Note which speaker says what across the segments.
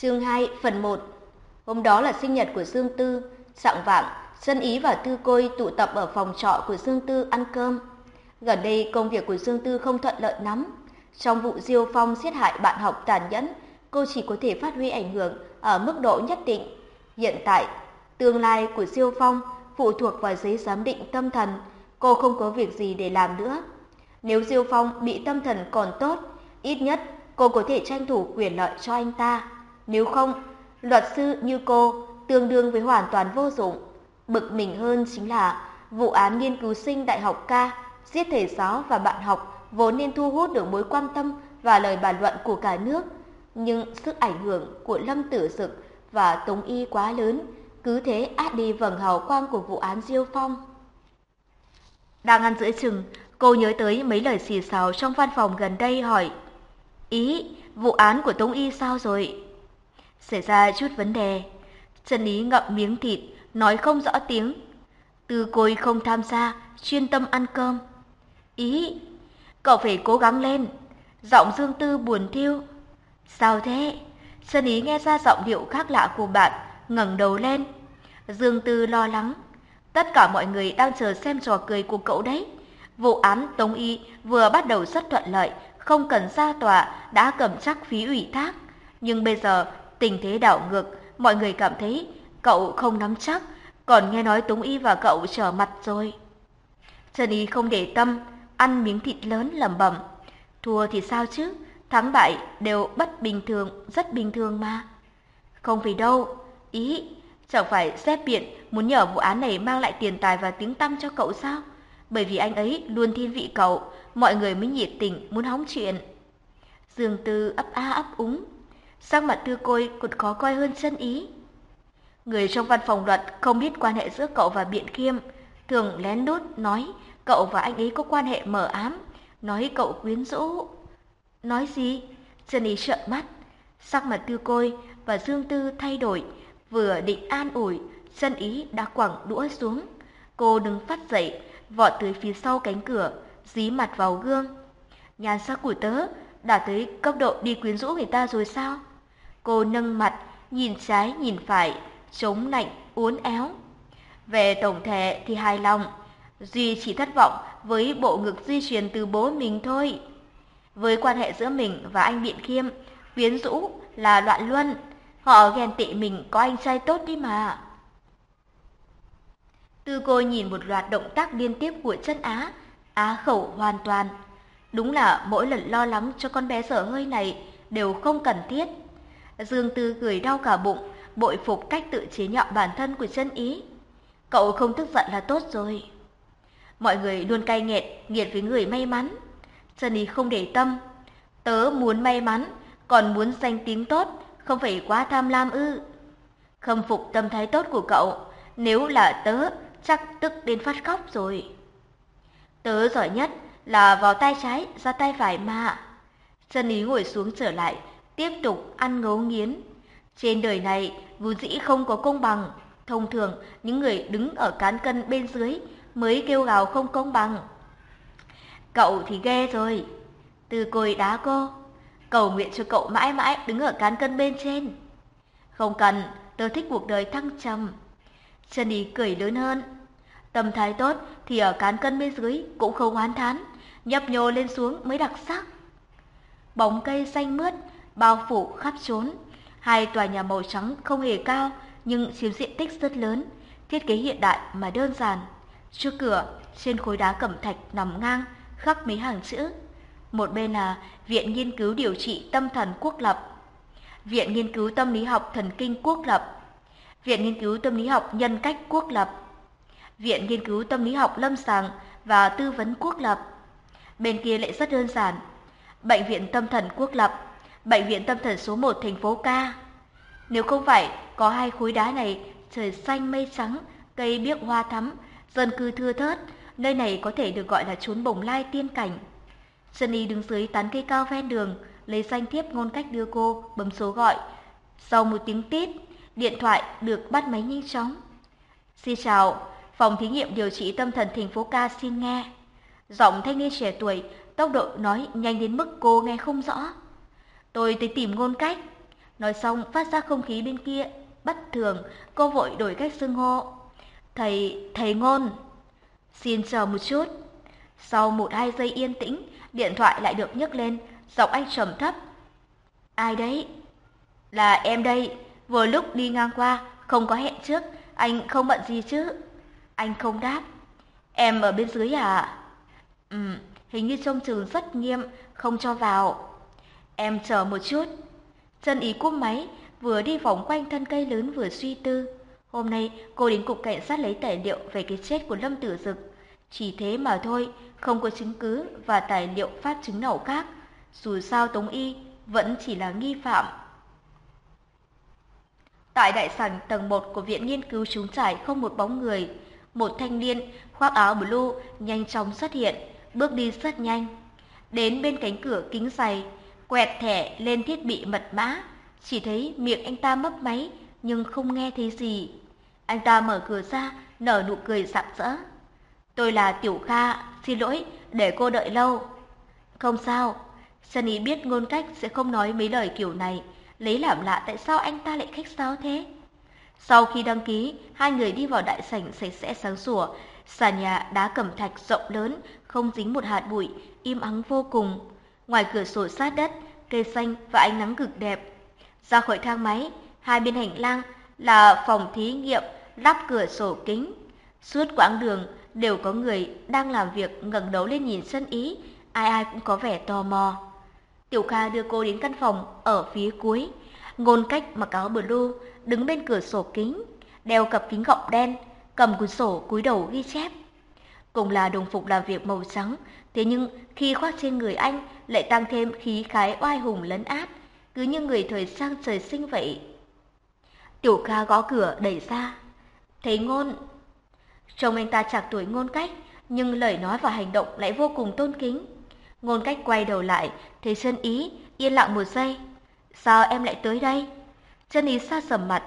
Speaker 1: Chương 2 phần 1 Hôm đó là sinh nhật của Dương Tư, sạng vạng, Dân Ý và Tư Côi tụ tập ở phòng trọ của Dương Tư ăn cơm. Gần đây công việc của Dương Tư không thuận lợi lắm. Trong vụ Diêu Phong giết hại bạn học tàn nhẫn, cô chỉ có thể phát huy ảnh hưởng ở mức độ nhất định. Hiện tại, tương lai của Diêu Phong phụ thuộc vào giấy giám định tâm thần, cô không có việc gì để làm nữa. Nếu Diêu Phong bị tâm thần còn tốt, ít nhất cô có thể tranh thủ quyền lợi cho anh ta. Nếu không, luật sư như cô tương đương với hoàn toàn vô dụng. Bực mình hơn chính là vụ án nghiên cứu sinh đại học ca giết thầy giáo và bạn học vốn nên thu hút được mối quan tâm và lời bàn luận của cả nước. Nhưng sức ảnh hưởng của Lâm Tử Dực và Tống Y quá lớn, cứ thế át đi vầng hào quang của vụ án Diêu Phong. Đang ăn giữa chừng, cô nhớ tới mấy lời xì xào trong văn phòng gần đây hỏi Ý, vụ án của Tống Y sao rồi? Xảy ra chút vấn đề. Trần Ý ngậm miếng thịt, nói không rõ tiếng. Từ côi không tham gia, chuyên tâm ăn cơm. Ý, cậu phải cố gắng lên. Giọng Dương Tư buồn thiêu. Sao thế? Trần Ý nghe ra giọng điệu khác lạ của bạn, ngẩng đầu lên. Dương Tư lo lắng. Tất cả mọi người đang chờ xem trò cười của cậu đấy. Vụ án Tống Y vừa bắt đầu rất thuận lợi, không cần ra tòa đã cầm chắc phí ủy thác. Nhưng bây giờ tình thế đảo ngược, mọi người cảm thấy cậu không nắm chắc, còn nghe nói Tống Y và cậu trở mặt rồi. Trần Y không để tâm, ăn miếng thịt lớn lẩm bẩm. Thua thì sao chứ, thắng bại đều bất bình thường, rất bình thường mà. Không vì đâu, ý, chẳng phải xếp biện muốn nhờ vụ án này mang lại tiền tài và tiếng tăm cho cậu sao? Bởi vì anh ấy luôn thiên vị cậu, mọi người mới nhiệt tình muốn hóng chuyện. Dương Tư ấp a ấp úng, sắc mặt tư côi còn khó coi hơn chân ý. Người trong văn phòng luật không biết quan hệ giữa cậu và Biện Khiêm, thường lén lút nói cậu và anh ấy có quan hệ mờ ám, nói cậu quyến rũ. Nói gì? Chân ý trợn mắt, sắc mặt tư côi và Dương Tư thay đổi, vừa định an ủi, chân ý đã quẳng đũa xuống. Cô đứng phát dậy, vọt tới phía sau cánh cửa, dí mặt vào gương. Nhan sắc của tớ đã tới cấp độ đi quyến rũ người ta rồi sao? Cô nâng mặt, nhìn trái nhìn phải, chống lạnh, uốn éo. Về tổng thể thì hài lòng, Duy chỉ thất vọng với bộ ngực di truyền từ bố mình thôi. Với quan hệ giữa mình và anh Biện Khiêm, viến dũ là loạn luân. Họ ghen tị mình có anh trai tốt đi mà. Tư cô nhìn một loạt động tác liên tiếp của chân Á, á khẩu hoàn toàn. Đúng là mỗi lần lo lắng cho con bé dở hơi này đều không cần thiết. Dương Tư cười đau cả bụng, bội phục cách tự chế nhạo bản thân của chân ý. Cậu không tức giận là tốt rồi. Mọi người luôn cay nghiệt, nghiệt với người may mắn. Chân ý không để tâm. Tớ muốn may mắn, còn muốn danh tiếng tốt, không phải quá tham lam ư. Khâm phục tâm thái tốt của cậu, nếu là tớ, chắc tức đến phát khóc rồi. Tớ giỏi nhất là vào tay trái, ra tay phải mà. Chân ý ngồi xuống trở lại, tiếp tục ăn ngấu nghiến. Trên đời này, vốn dĩ không có công bằng. Thông thường, những người đứng ở cán cân bên dưới mới kêu gào không công bằng. Cậu thì ghê rồi. Từ cồi đá cô. Cầu nguyện cho cậu mãi mãi đứng ở cán cân bên trên. Không cần, tớ thích cuộc đời thăng trầm. Chân ý cười lớn hơn. Tâm thái tốt thì ở cán cân bên dưới cũng không oán thán, nhấp nhô lên xuống mới đặc sắc. Bóng cây xanh mướt, bao phủ khắp trốn. Hai tòa nhà màu trắng không hề cao nhưng chiếm diện tích rất lớn, thiết kế hiện đại mà đơn giản. Trước cửa, trên khối đá cẩm thạch nằm ngang, khắc mấy hàng chữ. Một bên là Viện Nghiên cứu Điều trị Tâm thần Quốc lập, Viện Nghiên cứu Tâm lý học Thần kinh Quốc lập, Viện Nghiên cứu Tâm lý học Nhân cách Quốc lập, Viện Nghiên cứu Tâm lý học Lâm sàng và Tư vấn Quốc lập. Bên kia lại rất đơn giản. Bệnh viện Tâm thần Quốc lập, Bệnh viện Tâm thần số 1 thành phố Ca. Nếu không phải có hai khối đá này, trời xanh mây trắng, cây biếc hoa thắm, dân cư thưa thớt, nơi này có thể được gọi là chốn bồng lai tiên cảnh. Sunny đứng dưới tán cây cao ven đường, lấy danh thiếp ngôn cách đưa cô, bấm số gọi. Sau một tiếng tít, điện thoại được bắt máy nhanh chóng. Xin chào, phòng thí nghiệm điều trị tâm thần thành phố Ca xin nghe. Giọng thanh niên trẻ tuổi, tốc độ nói nhanh đến mức cô nghe không rõ. Tôi tới tìm ngôn cách. Nói xong phát ra không khí bên kia bất thường, cô vội đổi cách xưng hô. Thầy, thầy ngôn. Xin chờ một chút. Sau một hai giây yên tĩnh, điện thoại lại được nhấc lên, giọng anh trầm thấp. Ai đấy? Là em đây, vừa lúc đi ngang qua, không có hẹn trước, anh không bận gì chứ? Anh không đáp. Em ở bên dưới à? Ừ, hình như trông trường rất nghiêm, không cho vào. Em chờ một chút. Chân ý cúp máy, vừa đi vòng quanh thân cây lớn vừa suy tư. Hôm nay cô đến cục cảnh sát lấy tài liệu về cái chết của Lâm Tử Dực. Chỉ thế mà thôi, không có chứng cứ và tài liệu phát chứng nào khác. Dù sao Tống Y vẫn chỉ là nghi phạm. Tại đại sảnh tầng 1 của viện nghiên cứu trúng trải không một bóng người. Một thanh niên khoác áo blue nhanh chóng xuất hiện, bước đi rất nhanh. Đến bên cánh cửa kính dày, quẹt thẻ lên thiết bị mật mã, chỉ thấy miệng anh ta mấp máy nhưng không nghe thấy gì. Anh ta mở cửa ra, nở nụ cười rạng sỡ. Tôi là Tiểu Kha, xin lỗi, để cô đợi lâu. Không sao, Sunny biết ngôn cách sẽ không nói mấy lời kiểu này, lấy làm lạ tại sao anh ta lại khách sáo thế. Sau khi đăng ký, hai người đi vào đại sảnh sạch sẽ sáng sủa, sàn nhà đá cẩm thạch rộng lớn, không dính một hạt bụi, im ắng vô cùng. Ngoài cửa sổ sát đất, cây xanh và ánh nắng cực đẹp. Ra khỏi thang máy, hai bên hành lang là phòng thí nghiệm lắp cửa sổ kính. Suốt quãng đường đều có người đang làm việc ngẩng đầu lên nhìn sân ý, ai ai cũng có vẻ tò mò. Tiểu Kha đưa cô đến căn phòng ở phía cuối. Ngôn cách mặc áo blue, đứng bên cửa sổ kính, đeo cặp kính gọng đen, cầm cuốn sổ cúi đầu ghi chép. Cùng là đồng phục làm việc màu trắng, thế nhưng khi khoác trên người anh lại tăng thêm khí khái oai hùng lấn át, cứ như người thời sang trời sinh vậy. Tiểu ca gõ cửa đẩy ra, thấy ngôn. Trông anh ta chạc tuổi ngôn cách, nhưng lời nói và hành động lại vô cùng tôn kính. Ngôn cách quay đầu lại, thấy chân ý, yên lặng một giây. Sao em lại tới đây? Chân ý xa sầm mặt.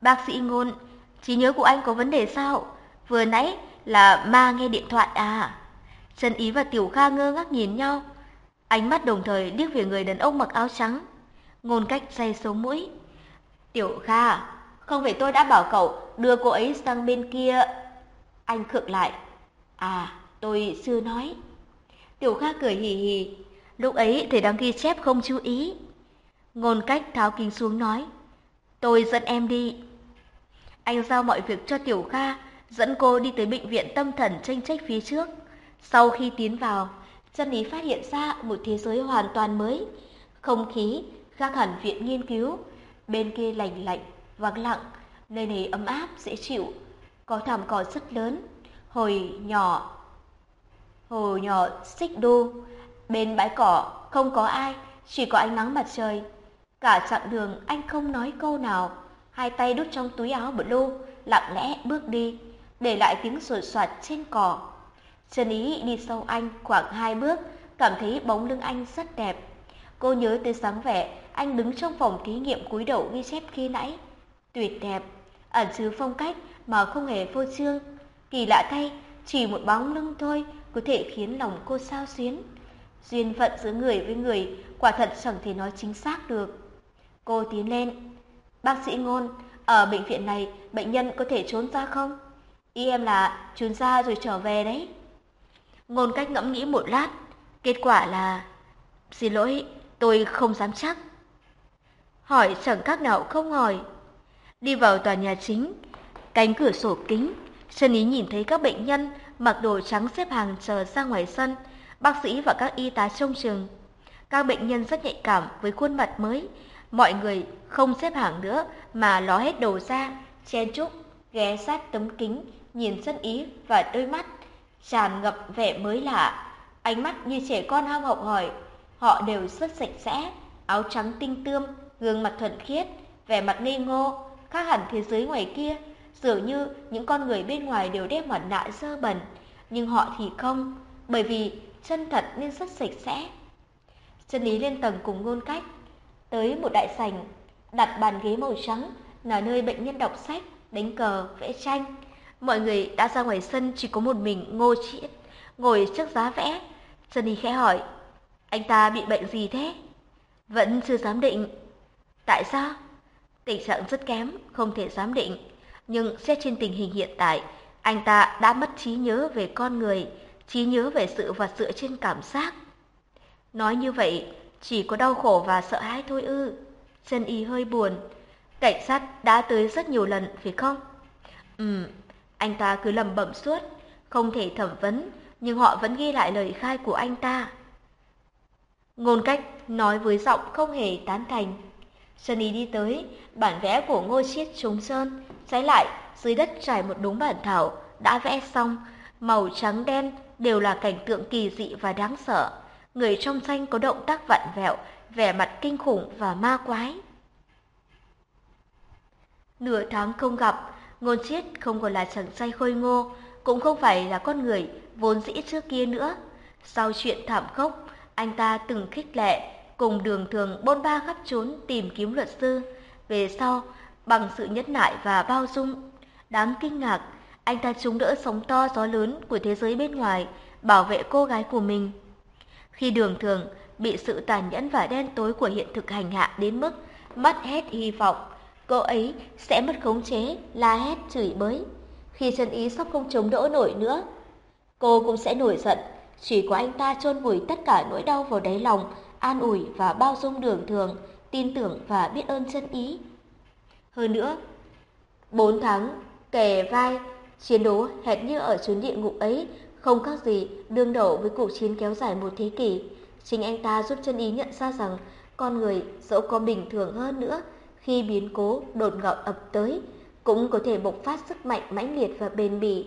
Speaker 1: Bác sĩ ngôn, trí nhớ của anh có vấn đề sao? Vừa nãy là ma nghe điện thoại à? Trần ý và Tiểu Kha ngơ ngác nhìn nhau. Ánh mắt đồng thời liếc về người đàn ông mặc áo trắng. Ngôn cách say số mũi. Tiểu Kha, không phải tôi đã bảo cậu đưa cô ấy sang bên kia. Anh khựng lại. À, tôi chưa nói. Tiểu Kha cười hì hì. Lúc ấy thầy đang ghi chép không chú ý. Ngôn cách tháo kính xuống nói. Tôi dẫn em đi. Anh giao mọi việc cho Tiểu Kha, dẫn cô đi tới bệnh viện tâm thần tranh trách phía trước. Sau khi tiến vào, chân ý phát hiện ra một thế giới hoàn toàn mới. Không khí khác hẳn viện nghiên cứu, bên kia lạnh lạnh, vắng lặng, nơi này ấm áp, dễ chịu, có thảm cỏ rất lớn. Hồi nhỏ, hồi nhỏ xích đu, bên bãi cỏ không có ai, chỉ có ánh nắng mặt trời. Cả chặng đường anh không nói câu nào, hai tay đút trong túi áo blue, lặng lẽ bước đi, để lại tiếng sột soạt trên cỏ. Trần Ý đi sau anh khoảng hai bước, cảm thấy bóng lưng anh rất đẹp. Cô nhớ tới sáng vẻ anh đứng trong phòng thí nghiệm cúi đầu ghi chép khi nãy. Tuyệt đẹp, ẩn chứa phong cách mà không hề phô trương. Kỳ lạ thay, chỉ một bóng lưng thôi có thể khiến lòng cô sao xuyến. Duyên phận giữa người với người quả thật chẳng thể nói chính xác được. Cô tiến lên. Bác sĩ ngôn, ở bệnh viện này bệnh nhân có thể trốn ra không? Ý em là trốn ra rồi trở về đấy. Ngôn cách ngẫm nghĩ một lát, kết quả là... Xin lỗi, tôi không dám chắc. Hỏi chẳng khác nào không hỏi. Đi vào tòa nhà chính, cánh cửa sổ kính, Trần Ý nhìn thấy các bệnh nhân mặc đồ trắng xếp hàng chờ ra ngoài sân, bác sĩ và các y tá trông chừng. Các bệnh nhân rất nhạy cảm với khuôn mặt mới, mọi người không xếp hàng nữa mà ló hết đầu ra, chen chúc, ghé sát tấm kính, nhìn sân ý và đôi mắt tràn ngập vẻ mới lạ, ánh mắt như trẻ con ham học hỏi. Họ đều rất sạch sẽ, áo trắng tinh tươm, gương mặt thuần khiết, vẻ mặt ngây ngô, khác hẳn thế giới ngoài kia, dường như những con người bên ngoài đều đeo mặt nạ dơ bẩn, nhưng họ thì không, bởi vì chân thật nên rất sạch sẽ. Chân lý lên tầng cùng ngôn cách, tới một đại sảnh, đặt bàn ghế màu trắng là nơi bệnh nhân đọc sách, đánh cờ, vẽ tranh. Mọi người đã ra ngoài sân chỉ có một mình Ngô Chiến ngồi trước giá vẽ. Sunny khẽ hỏi, anh ta bị bệnh gì thế? Vẫn chưa dám định. Tại sao? Tình trạng rất kém, không thể giám định. Nhưng xét trên tình hình hiện tại, anh ta đã mất trí nhớ về con người, trí nhớ về sự vật dựa trên cảm giác. Nói như vậy, chỉ có đau khổ và sợ hãi thôi ư. Chân y hơi buồn. Cảnh sát đã tới rất nhiều lần, phải không? Ừm, anh ta cứ lầm bẩm suốt, không thể thẩm vấn, nhưng họ vẫn ghi lại lời khai của anh ta. Ngôn cách nói với giọng không hề tán thành. Sunny đi tới, bản vẽ của Ngô Chiết trống sơn, trái lại, dưới đất trải một đống bản thảo, đã vẽ xong, màu trắng đen đều là cảnh tượng kỳ dị và đáng sợ. Người trong tranh có động tác vặn vẹo, vẻ mặt kinh khủng và ma quái. Nửa tháng không gặp, Ngôn Chiết không còn là chàng trai khôi ngô, cũng không phải là con người vốn dĩ trước kia nữa. Sau chuyện thảm khốc, anh ta từng khích lệ, cùng đường thường bôn ba khắp trốn tìm kiếm luật sư. Về sau, bằng sự nhẫn nại và bao dung, đáng kinh ngạc, anh ta chống đỡ sóng to gió lớn của thế giới bên ngoài, bảo vệ cô gái của mình. Khi đường thường bị sự tàn nhẫn và đen tối của hiện thực hành hạ đến mức mất hết hy vọng, cô ấy sẽ mất khống chế, la hét, chửi bới. Khi chân ý sắp không chống đỡ nổi nữa, cô cũng sẽ nổi giận. Chỉ có anh ta chôn vùi tất cả nỗi đau vào đáy lòng, an ủi và bao dung đường thường, tin tưởng và biết ơn chân ý. Hơn nữa, bốn tháng kề vai, chiến đấu hệt như ở chốn địa ngục ấy, không khác gì đương đầu với cuộc chiến kéo dài một thế kỷ. Chính anh ta giúp chân ý nhận ra rằng con người dẫu có bình thường hơn nữa, khi biến cố đột ngột ập tới, cũng có thể bộc phát sức mạnh mãnh liệt và bền bỉ.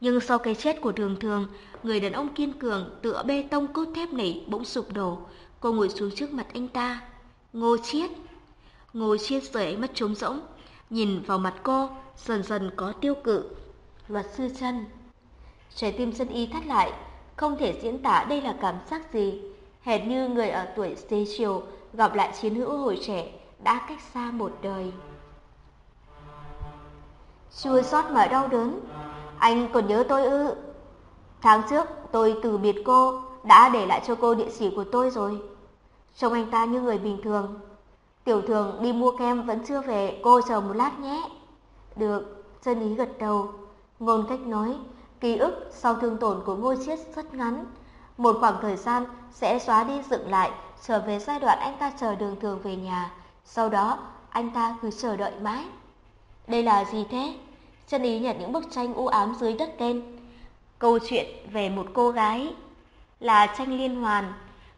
Speaker 1: Nhưng sau cái chết của đường thường, người đàn ông kiên cường tựa bê tông cốt thép này bỗng sụp đổ. Cô ngồi xuống trước mặt anh ta. Ngô Chiết. Ngô Chiết rời ánh mắt trống rỗng, nhìn vào mặt cô, dần dần có tiêu cự. Luật sư chân. Trái tim chân y thắt lại, không thể diễn tả đây là cảm giác gì. Hệt như người ở tuổi xế chiều gặp lại chiến hữu hồi trẻ đã cách xa một đời. Chua xót mà đau đớn. Anh còn nhớ tôi ư? Tháng trước tôi từ biệt cô, đã để lại cho cô địa chỉ của tôi rồi. Trông anh ta như người bình thường. Tiểu thường đi mua kem vẫn chưa về, cô chờ một lát nhé. Được, chân ý gật đầu. Ngôn cách nói, ký ức sau thương tổn của ngôi chiết rất ngắn. Một khoảng thời gian sẽ xóa đi dựng lại, trở về giai đoạn anh ta chờ đường thường về nhà. Sau đó, anh ta cứ chờ đợi mãi. Đây là gì thế? Chân ý nhận những bức tranh u ám dưới đất đen. Câu chuyện về một cô gái là tranh liên hoàn.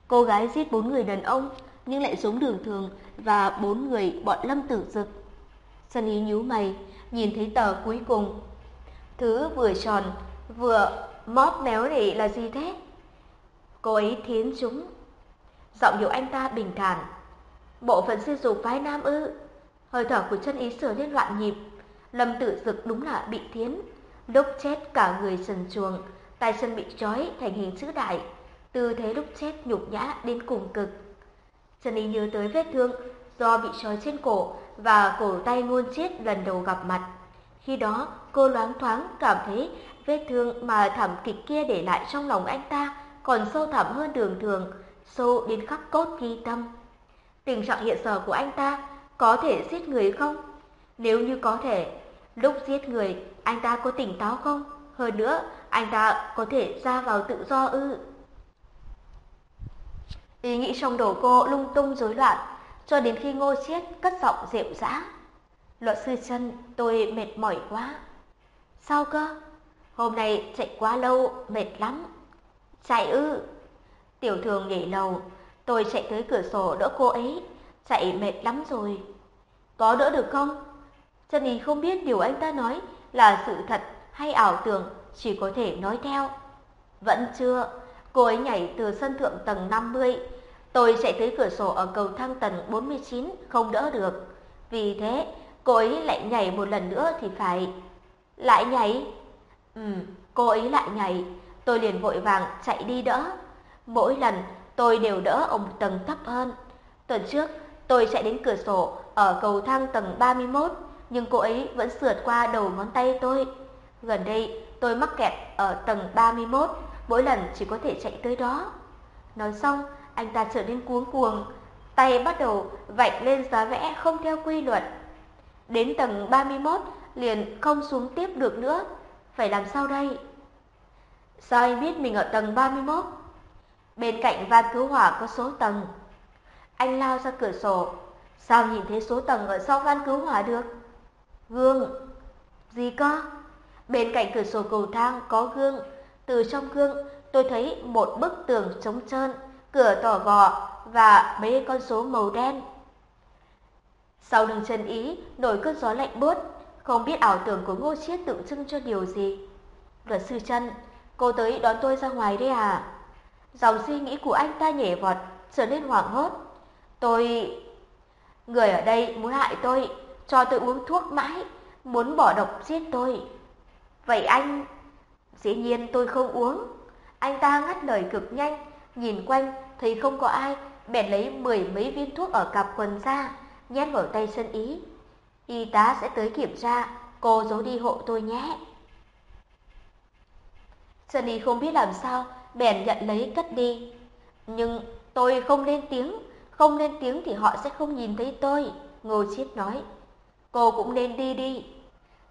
Speaker 1: Cô gái giết bốn người đàn ông nhưng lại giống đường thường và bốn người bọn lâm tử dực. Chân ý nhíu mày, nhìn thấy tờ cuối cùng. Thứ vừa tròn, vừa móp méo này là gì thế? Cô ấy thiến chúng. Giọng điệu anh ta bình thản. Bộ phận sinh dục phái nam ư? Hơi thở của chân ý sửa lên loạn nhịp. Lâm Tử Dực đúng là bị thiến, lúc chết cả người sần chuồng, tay chân bị trói thành hình chữ đại, tư thế lúc chết nhục nhã đến cùng cực. Chân Y nhớ tới vết thương do bị trói trên cổ và cổ tay ngôn chết lần đầu gặp mặt. Khi đó, cô loáng thoáng cảm thấy vết thương mà thảm kịch kia để lại trong lòng anh ta còn sâu thẳm hơn đường thường, sâu đến khắc cốt ghi tâm. Tình trạng hiện giờ của anh ta có thể giết người không? Nếu như có thể, lúc giết người, anh ta có tỉnh táo không? Hơn nữa, anh ta có thể ra vào tự do ư? Ý nghĩ trong đầu cô lung tung rối loạn, cho đến khi Ngô Chiết cất giọng dịu dã. Luật sư chân, tôi mệt mỏi quá. Sao cơ? Hôm nay chạy quá lâu, mệt lắm. Chạy ư? Tiểu thường nhảy lầu, tôi chạy tới cửa sổ đỡ cô ấy, chạy mệt lắm rồi. Có đỡ được không? Chân ý không biết điều anh ta nói là sự thật hay ảo tưởng, chỉ có thể nói theo. Vẫn chưa, cô ấy nhảy từ sân thượng tầng 50. Tôi chạy tới cửa sổ ở cầu thang tầng 49, không đỡ được. Vì thế, cô ấy lại nhảy một lần nữa thì phải. Lại nhảy? Ừ, cô ấy lại nhảy. Tôi liền vội vàng chạy đi đỡ. Mỗi lần tôi đều đỡ ông một tầng thấp hơn. Tuần trước, tôi chạy đến cửa sổ ở cầu thang tầng 31 nhưng cô ấy vẫn sượt qua đầu ngón tay tôi. Gần đây, tôi mắc kẹt ở tầng 31, mỗi lần chỉ có thể chạy tới đó. Nói xong, anh ta trở nên cuống cuồng. tay bắt đầu vạch lên giá vẽ không theo quy luật. Đến tầng 31 liền không xuống tiếp được nữa, phải làm sao đây? Sao anh biết mình ở tầng 31? Bên cạnh van cứu hỏa có số tầng. Anh lao ra cửa sổ, sao nhìn thấy số tầng ở sau van cứu hỏa được? Gương. Gì cơ? Bên cạnh cửa sổ cầu thang có gương, từ trong gương tôi thấy một bức tường trống trơn, cửa tỏ gò và mấy con số màu đen. Sau đường chân ý nổi cơn gió lạnh buốt, không biết ảo tưởng của Ngô Chiết tượng trưng cho điều gì. Luật sư chân, cô tới đón tôi ra ngoài đấy à? Dòng suy nghĩ của anh ta nhảy vọt, trở nên hoảng hốt. Tôi... Người ở đây muốn hại tôi, cho tôi uống thuốc mãi, muốn bỏ độc giết tôi. Vậy anh... Dĩ nhiên tôi không uống. Anh ta ngắt lời cực nhanh, nhìn quanh thấy không có ai, bèn lấy mười mấy viên thuốc ở cặp quần ra, nhét vào tay sân ý. Y tá sẽ tới kiểm tra, cô giấu đi hộ tôi nhé. Sân ý không biết làm sao, bèn nhận lấy cất đi. Nhưng tôi không lên tiếng, không lên tiếng thì họ sẽ không nhìn thấy tôi, Ngô Chiết nói. Cô cũng nên đi đi.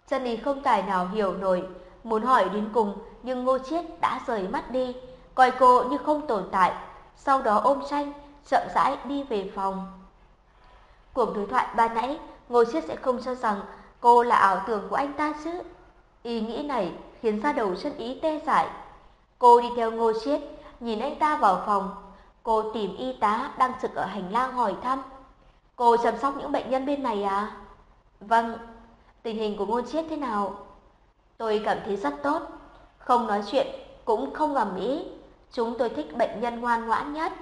Speaker 1: Chân ý không tài nào hiểu nổi, muốn hỏi đến cùng, nhưng Ngô Chiết đã rời mắt đi, coi cô như không tồn tại, sau đó ôm tranh, chậm rãi đi về phòng. Cuộc đối thoại ban nãy, Ngô Chiết sẽ không cho rằng cô là ảo tưởng của anh ta chứ. Ý nghĩ này khiến ra đầu chân ý tê dại. Cô đi theo Ngô Chiết, nhìn anh ta vào phòng. Cô tìm y tá đang trực ở hành lang hỏi thăm. Cô chăm sóc những bệnh nhân bên này à? Vâng, tình hình của Ngô Chiết thế nào? Tôi cảm thấy rất tốt, không nói chuyện, cũng không ngầm ý. Chúng tôi thích bệnh nhân ngoan ngoãn nhất.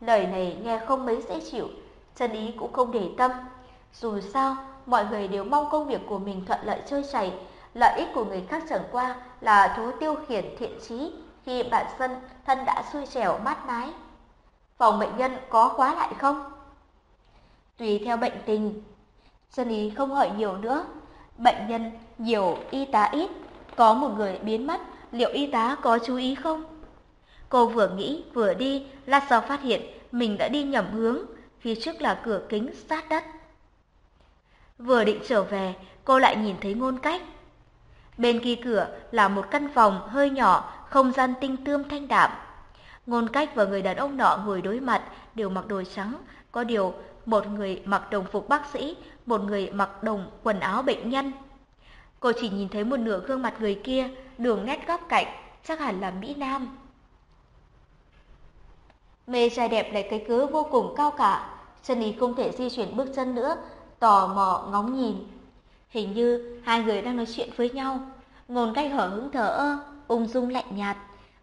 Speaker 1: Lời này nghe không mấy dễ chịu, chân ý cũng không để tâm. Dù sao, mọi người đều mong công việc của mình thuận lợi trôi chảy, lợi ích của người khác chẳng qua là thú tiêu khiển thiện trí khi bản thân thân đã xui xẻo mát mái. Phòng bệnh nhân có khóa lại không? Tùy theo bệnh tình. Chân ý không hỏi nhiều nữa. Bệnh nhân nhiều, y tá ít. Có một người biến mất, liệu y tá có chú ý không? Cô vừa nghĩ vừa đi, lát sau phát hiện mình đã đi nhầm hướng, phía trước là cửa kính sát đất. Vừa định trở về, cô lại nhìn thấy ngôn cách. Bên kia cửa là một căn phòng hơi nhỏ, không gian tinh tươm thanh đạm. Ngôn cách và người đàn ông nọ ngồi đối mặt, đều mặc đồ trắng, có điều một người mặc đồng phục bác sĩ, một người mặc đồng quần áo bệnh nhân. Cô chỉ nhìn thấy một nửa gương mặt người kia, đường nét góc cạnh, chắc hẳn là Mỹ Nam. Mê trai đẹp lại cái cớ vô cùng cao cả, chân ý không thể di chuyển bước chân nữa, tò mò ngóng nhìn. Hình như hai người đang nói chuyện với nhau, ngôn cách hở hứng thở ơ, ung dung lạnh nhạt.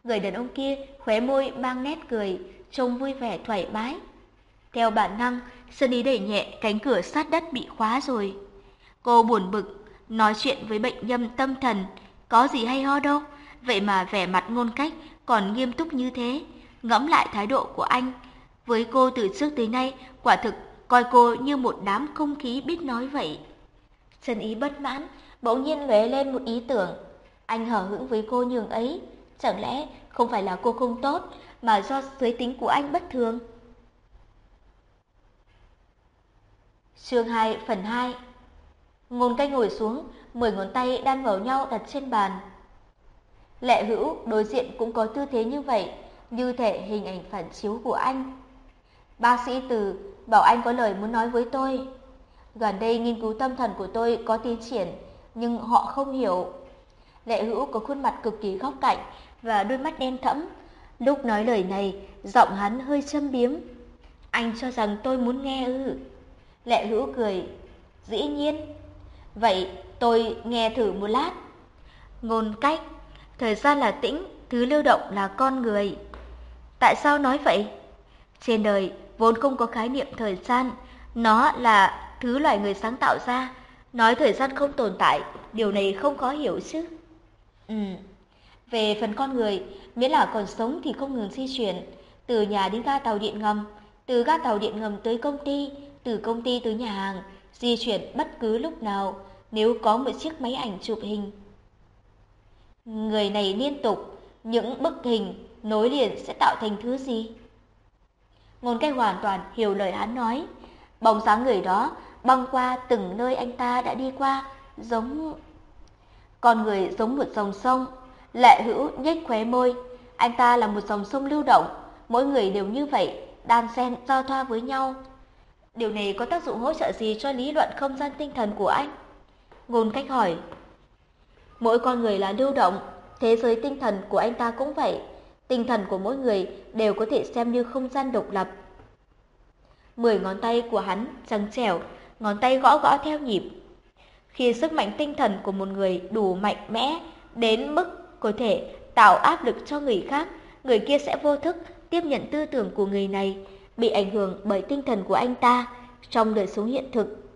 Speaker 1: Người đàn ông kia khóe môi mang nét cười, trông vui vẻ thoải mái. Theo bản năng, Sơn Ý đẩy nhẹ cánh cửa sát đất bị khóa rồi. Cô buồn bực, nói chuyện với bệnh nhân tâm thần, có gì hay ho đâu, vậy mà vẻ mặt ngôn cách còn nghiêm túc như thế. Ngẫm lại thái độ của anh, với cô từ trước tới nay, quả thực coi cô như một đám không khí biết nói vậy. Trần Ý bất mãn, bỗng nhiên lóe lên một ý tưởng. Anh hở hững với cô nhường ấy, chẳng lẽ không phải là cô không tốt, mà do giới tính của anh bất thường? Chương 2 phần 2 Ngôn canh ngồi xuống, mười ngón tay đan vào nhau đặt trên bàn. Lệ hữu đối diện cũng có tư thế như vậy, như thể hình ảnh phản chiếu của anh. Bác sĩ Từ bảo anh có lời muốn nói với tôi. Gần đây nghiên cứu tâm thần của tôi có tiến triển, nhưng họ không hiểu. Lệ hữu có khuôn mặt cực kỳ góc cạnh và đôi mắt đen thẫm. Lúc nói lời này, giọng hắn hơi châm biếm. Anh cho rằng tôi muốn nghe ư. Lệ hữu cười. Dĩ nhiên. Vậy tôi nghe thử một lát. Ngôn cách. Thời gian là tĩnh, thứ lưu động là con người. Tại sao nói vậy? Trên đời vốn không có khái niệm thời gian, nó là thứ loài người sáng tạo ra. Nói thời gian không tồn tại, điều này không khó hiểu chứ. Ừ. Về phần con người, miễn là còn sống thì không ngừng di chuyển, từ nhà đến ga tàu điện ngầm, từ ga tàu điện ngầm tới công ty, từ công ty tới nhà hàng, di chuyển bất cứ lúc nào nếu có một chiếc máy ảnh chụp hình. Người này liên tục, những bức hình nối liền sẽ tạo thành thứ gì? Ngôn cách hoàn toàn hiểu lời hắn nói. Bóng dáng người đó băng qua từng nơi anh ta đã đi qua, giống... Con người giống một dòng sông. Lệ hữu nhếch khóe môi. Anh ta là một dòng sông lưu động. Mỗi người đều như vậy, đan xen giao thoa với nhau. Điều này có tác dụng hỗ trợ gì cho lý luận không gian tinh thần của anh? Ngôn cách hỏi. Mỗi con người là lưu động, thế giới tinh thần của anh ta cũng vậy. Tinh thần của mỗi người đều có thể xem như không gian độc lập. Mười ngón tay của hắn trắng trẻo, ngón tay gõ gõ theo nhịp. Khi sức mạnh tinh thần của một người đủ mạnh mẽ đến mức có thể tạo áp lực cho người khác, người kia sẽ vô thức tiếp nhận tư tưởng của người này, bị ảnh hưởng bởi tinh thần của anh ta trong đời sống hiện thực.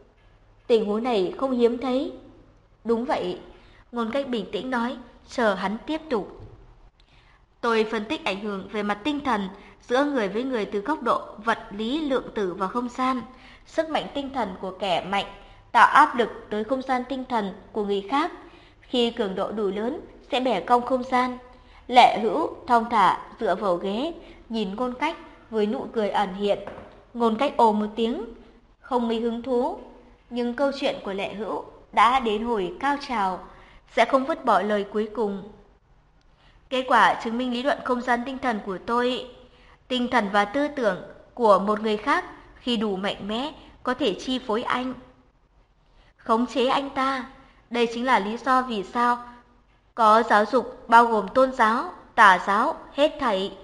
Speaker 1: Tình huống này không hiếm thấy. Đúng vậy, ngôn cách bình tĩnh nói, chờ hắn tiếp tục. Tôi phân tích ảnh hưởng về mặt tinh thần giữa người với người từ góc độ vật lý lượng tử và không gian. Sức mạnh tinh thần của kẻ mạnh tạo áp lực tới không gian tinh thần của người khác. Khi cường độ đủ lớn sẽ bẻ cong không gian. Lệ hữu thong thả dựa vào ghế, nhìn ngôn cách với nụ cười ẩn hiện. Ngôn cách ồ một tiếng, không mấy hứng thú. Nhưng câu chuyện của lệ hữu đã đến hồi cao trào, sẽ không vứt bỏ lời cuối cùng. Kết quả chứng minh lý luận không gian tinh thần của tôi, tinh thần và tư tưởng của một người khác khi đủ mạnh mẽ có thể chi phối anh. Khống chế anh ta, đây chính là lý do vì sao có giáo dục bao gồm tôn giáo, tà giáo, hết thảy.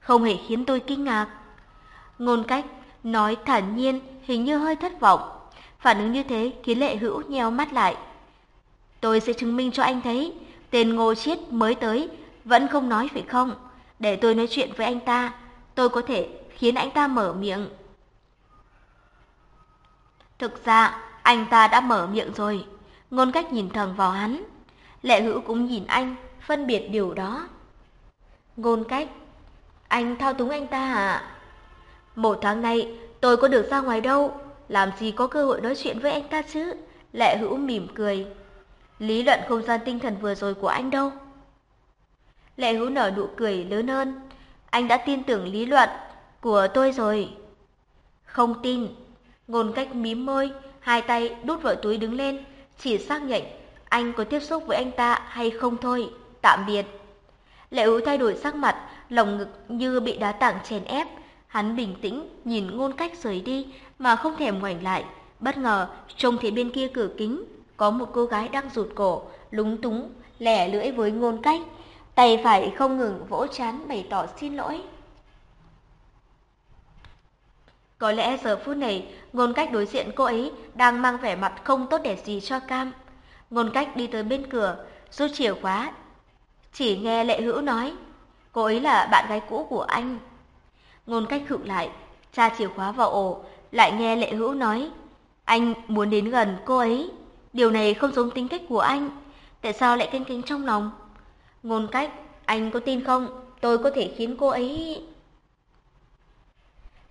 Speaker 1: Không hề khiến tôi kinh ngạc. Ngôn cách nói thản nhiên hình như hơi thất vọng. Phản ứng như thế khiến lệ hữu nheo mắt lại. Tôi sẽ chứng minh cho anh thấy tên Ngô Chiết mới tới vẫn không nói phải không? Để tôi nói chuyện với anh ta, tôi có thể khiến anh ta mở miệng. Thực ra, anh ta đã mở miệng rồi. Ngôn cách nhìn thẳng vào hắn. Lệ hữu cũng nhìn anh, phân biệt điều đó. Ngôn cách, anh thao túng anh ta à? Một tháng nay, tôi có được ra ngoài đâu, làm gì có cơ hội nói chuyện với anh ta chứ? Lệ hữu mỉm cười. Lý luận không gian tinh thần vừa rồi của anh đâu? Lệ hữu nở nụ cười lớn hơn. Anh đã tin tưởng lý luận của tôi rồi. Không tin. Ngôn cách mím môi, hai tay đút vào túi đứng lên, chỉ xác nhận anh có tiếp xúc với anh ta hay không thôi. Tạm biệt. Lệ hữu thay đổi sắc mặt, lồng ngực như bị đá tảng chèn ép. Hắn bình tĩnh nhìn ngôn cách rời đi mà không thèm ngoảnh lại. Bất ngờ, trông thấy bên kia cửa kính, có một cô gái đang rụt cổ, lúng túng, lẻ lưỡi với ngôn cách, tay phải không ngừng vỗ chán bày tỏ xin lỗi. Có lẽ giờ phút này, ngôn cách đối diện cô ấy đang mang vẻ mặt không tốt đẹp gì cho Cam. Ngôn cách đi tới bên cửa, rút chìa khóa. Chỉ nghe lệ hữu nói, cô ấy là bạn gái cũ của anh. Ngôn cách khựng lại, tra chìa khóa vào ổ, lại nghe lệ hữu nói, anh muốn đến gần cô ấy. Điều này không giống tính cách của anh. Tại sao lại canh kính trong lòng? Ngôn cách, anh có tin không? Tôi có thể khiến cô ấy...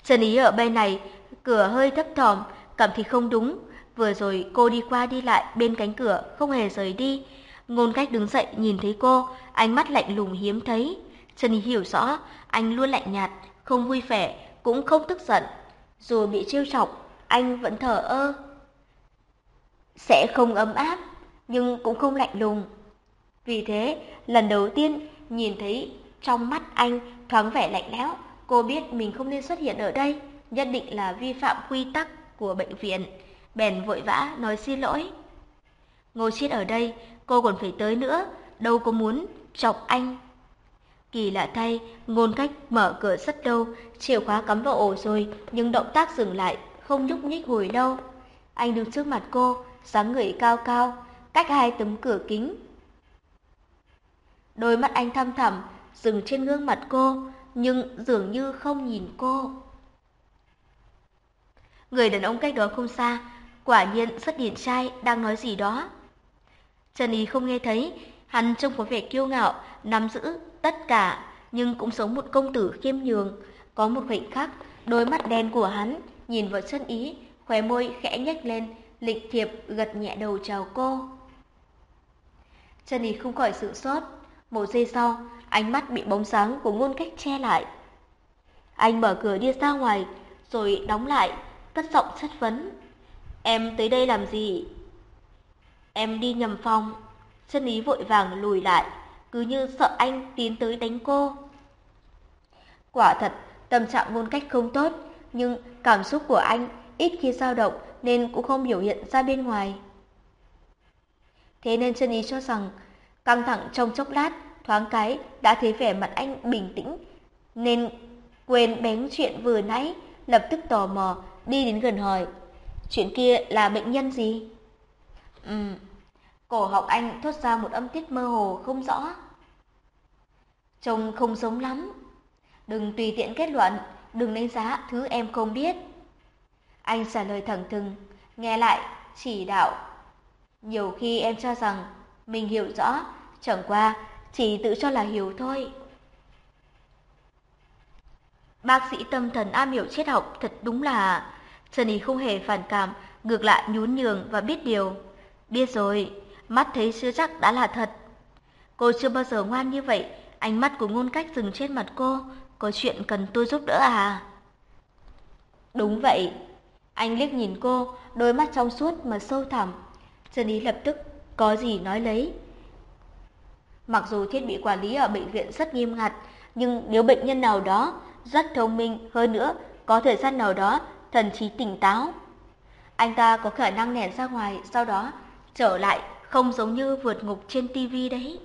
Speaker 1: Trần Ý ở bên này, cửa hơi thấp thỏm, cảm thấy không đúng. Vừa rồi cô đi qua đi lại bên cánh cửa, không hề rời đi. Ngôn cách đứng dậy nhìn thấy cô, ánh mắt lạnh lùng hiếm thấy. Trần Ý hiểu rõ, anh luôn lạnh nhạt, không vui vẻ, cũng không tức giận. Dù bị trêu chọc, anh vẫn thở ơ. Sẽ không ấm áp, nhưng cũng không lạnh lùng. Vì thế, lần đầu tiên nhìn thấy trong mắt anh thoáng vẻ lạnh lẽo, cô biết mình không nên xuất hiện ở đây, nhất định là vi phạm quy tắc của bệnh viện. Bèn vội vã nói xin lỗi. Ngô chết ở đây, cô còn phải tới nữa, đâu có muốn chọc anh. Kỳ lạ thay, ngôn cách mở cửa rất đâu, chìa khóa cắm vào ổ rồi, nhưng động tác dừng lại, không nhúc nhích hồi đâu Anh đứng trước mặt cô, dáng người cao cao, cách hai tấm cửa kính. Đôi mắt anh thăm thẳm, dừng trên gương mặt cô, nhưng dường như không nhìn cô. Người đàn ông cách đó không xa, quả nhiên rất điển trai, đang nói gì đó. Trần Ý không nghe thấy, hắn trông có vẻ kiêu ngạo, nắm giữ tất cả, nhưng cũng sống một công tử khiêm nhường. Có một khoảnh khắc, đôi mắt đen của hắn nhìn vào Trần Ý, khóe môi khẽ nhếch lên, lịch thiệp gật nhẹ đầu chào cô. trần Ý không khỏi sự sốt. Một giây sau, ánh mắt bị bóng sáng của ngôn cách che lại. Anh mở cửa đi ra ngoài, rồi đóng lại, cất giọng chất vấn. Em tới đây làm gì? Em đi nhầm phòng. Chân ý vội vàng lùi lại, cứ như sợ anh tiến tới đánh cô. Quả thật, tâm trạng ngôn cách không tốt, nhưng cảm xúc của anh ít khi dao động nên cũng không biểu hiện ra bên ngoài. Thế nên chân ý cho rằng căng thẳng trong chốc lát, thoáng cái đã thấy vẻ mặt anh bình tĩnh, nên quên bén chuyện vừa nãy, lập tức tò mò đi đến gần hỏi. Chuyện kia là bệnh nhân gì? Ừm, cổ họng anh thốt ra một âm tiết mơ hồ không rõ. Trông không giống lắm. Đừng tùy tiện kết luận, đừng đánh giá thứ em không biết. Anh trả lời thẳng thừng, nghe lại, chỉ đạo. Nhiều khi em cho rằng mình hiểu rõ, chẳng qua chỉ tự cho là hiểu thôi. Bác sĩ tâm thần am hiểu triết học thật đúng là... Trần Ý không hề phản cảm, ngược lại nhún nhường và biết điều. Biết rồi, mắt thấy chưa chắc đã là thật. Cô chưa bao giờ ngoan như vậy, ánh mắt của ngôn cách dừng trên mặt cô. Có chuyện cần tôi giúp đỡ à? Đúng vậy. Anh liếc nhìn cô, đôi mắt trong suốt mà sâu thẳm. Trần Ý lập tức có gì nói lấy. Mặc dù thiết bị quản lý ở bệnh viện rất nghiêm ngặt, nhưng nếu bệnh nhân nào đó rất thông minh hơn nữa, có thời gian nào đó thần trí tỉnh táo, anh ta có khả năng nẻn ra ngoài, sau đó trở lại không giống như vượt ngục trên tivi đấy.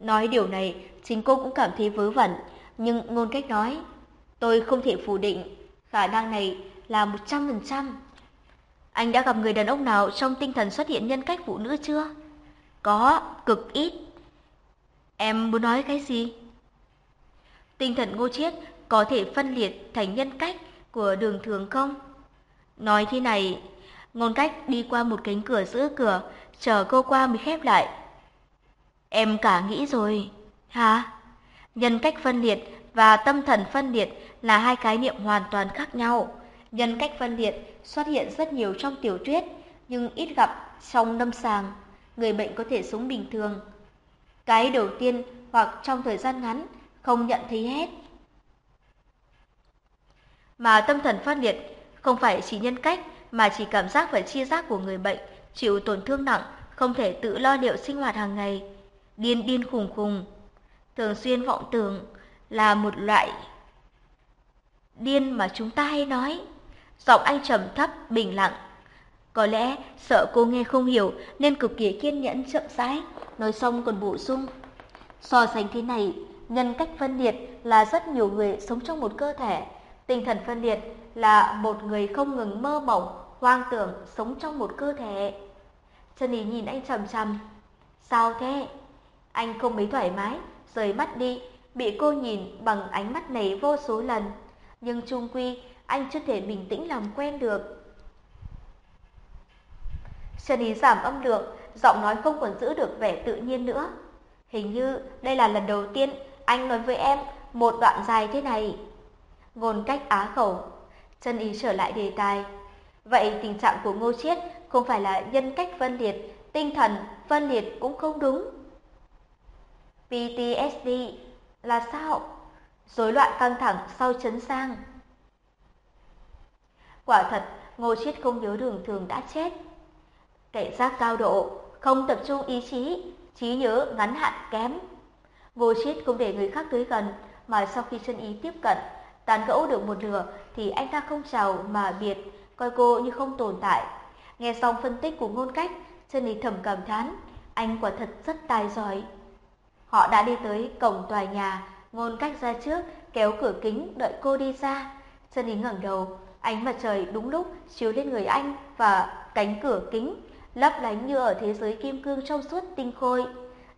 Speaker 1: Nói điều này, chính cô cũng cảm thấy vớ vẩn, nhưng ngôn cách nói, tôi không thể phủ định, khả năng này là một trăm phần trăm. Anh đã gặp người đàn ông nào trong tinh thần xuất hiện nhân cách phụ nữ chưa? Có, cực ít. Em muốn nói cái gì? Tinh thần ngô chiết có thể phân liệt thành nhân cách của đường thường không? Nói thế này, ngôn cách đi qua một cánh cửa giữa cửa, chờ cô qua mới khép lại. Em cả nghĩ rồi. Hả? Nhân cách phân liệt và tâm thần phân liệt là hai khái niệm hoàn toàn khác nhau. Nhân cách phân liệt xuất hiện rất nhiều trong tiểu thuyết, nhưng ít gặp trong lâm sàng. Người bệnh có thể sống bình thường. Cái đầu tiên hoặc trong thời gian ngắn không nhận thấy hết. Mà tâm thần phân liệt không phải chỉ nhân cách mà chỉ cảm giác và chi giác của người bệnh chịu tổn thương nặng, không thể tự lo liệu sinh hoạt hàng ngày, điên điên khùng khùng, thường xuyên vọng tưởng là một loại điên mà chúng ta hay nói. Giọng anh trầm thấp, bình lặng. Có lẽ sợ cô nghe không hiểu nên cực kỳ kiên nhẫn chậm rãi, nói xong còn bổ sung. So sánh thế này, nhân cách phân liệt là rất nhiều người sống trong một cơ thể. Tinh thần phân liệt là một người không ngừng mơ mộng, hoang tưởng sống trong một cơ thể. Chân ý nhìn anh chằm chằm. Sao thế? Anh không mấy thoải mái, rời mắt đi, bị cô nhìn bằng ánh mắt này vô số lần. Nhưng trung quy, anh chưa thể bình tĩnh làm quen được. Trần Ý giảm âm lượng, giọng nói không còn giữ được vẻ tự nhiên nữa. Hình như đây là lần đầu tiên anh nói với em một đoạn dài thế này. Ngôn cách á khẩu, chân ý trở lại đề tài. Vậy tình trạng của Ngô Chiết không phải là nhân cách phân liệt, tinh thần phân liệt cũng không đúng. PTSD là sao? Rối loạn căng thẳng sau chấn sang. Quả thật, Ngô Chiết không nhớ đường thường đã chết. Cảnh giác cao độ, không tập trung ý chí, trí nhớ ngắn hạn kém. vô Chiết không để người khác tới gần, mà sau khi chân ý tiếp cận, tán gẫu được một nửa thì anh ta không chào mà biệt, coi cô như không tồn tại. Nghe xong phân tích của ngôn cách, chân ý thầm cảm thán, anh quả thật rất tài giỏi. Họ đã đi tới cổng tòa nhà, ngôn cách ra trước, kéo cửa kính đợi cô đi ra. Chân ý ngẩng đầu, ánh mặt trời đúng lúc chiếu lên người anh và cánh cửa kính, lấp lánh như ở thế giới kim cương trong suốt tinh khôi.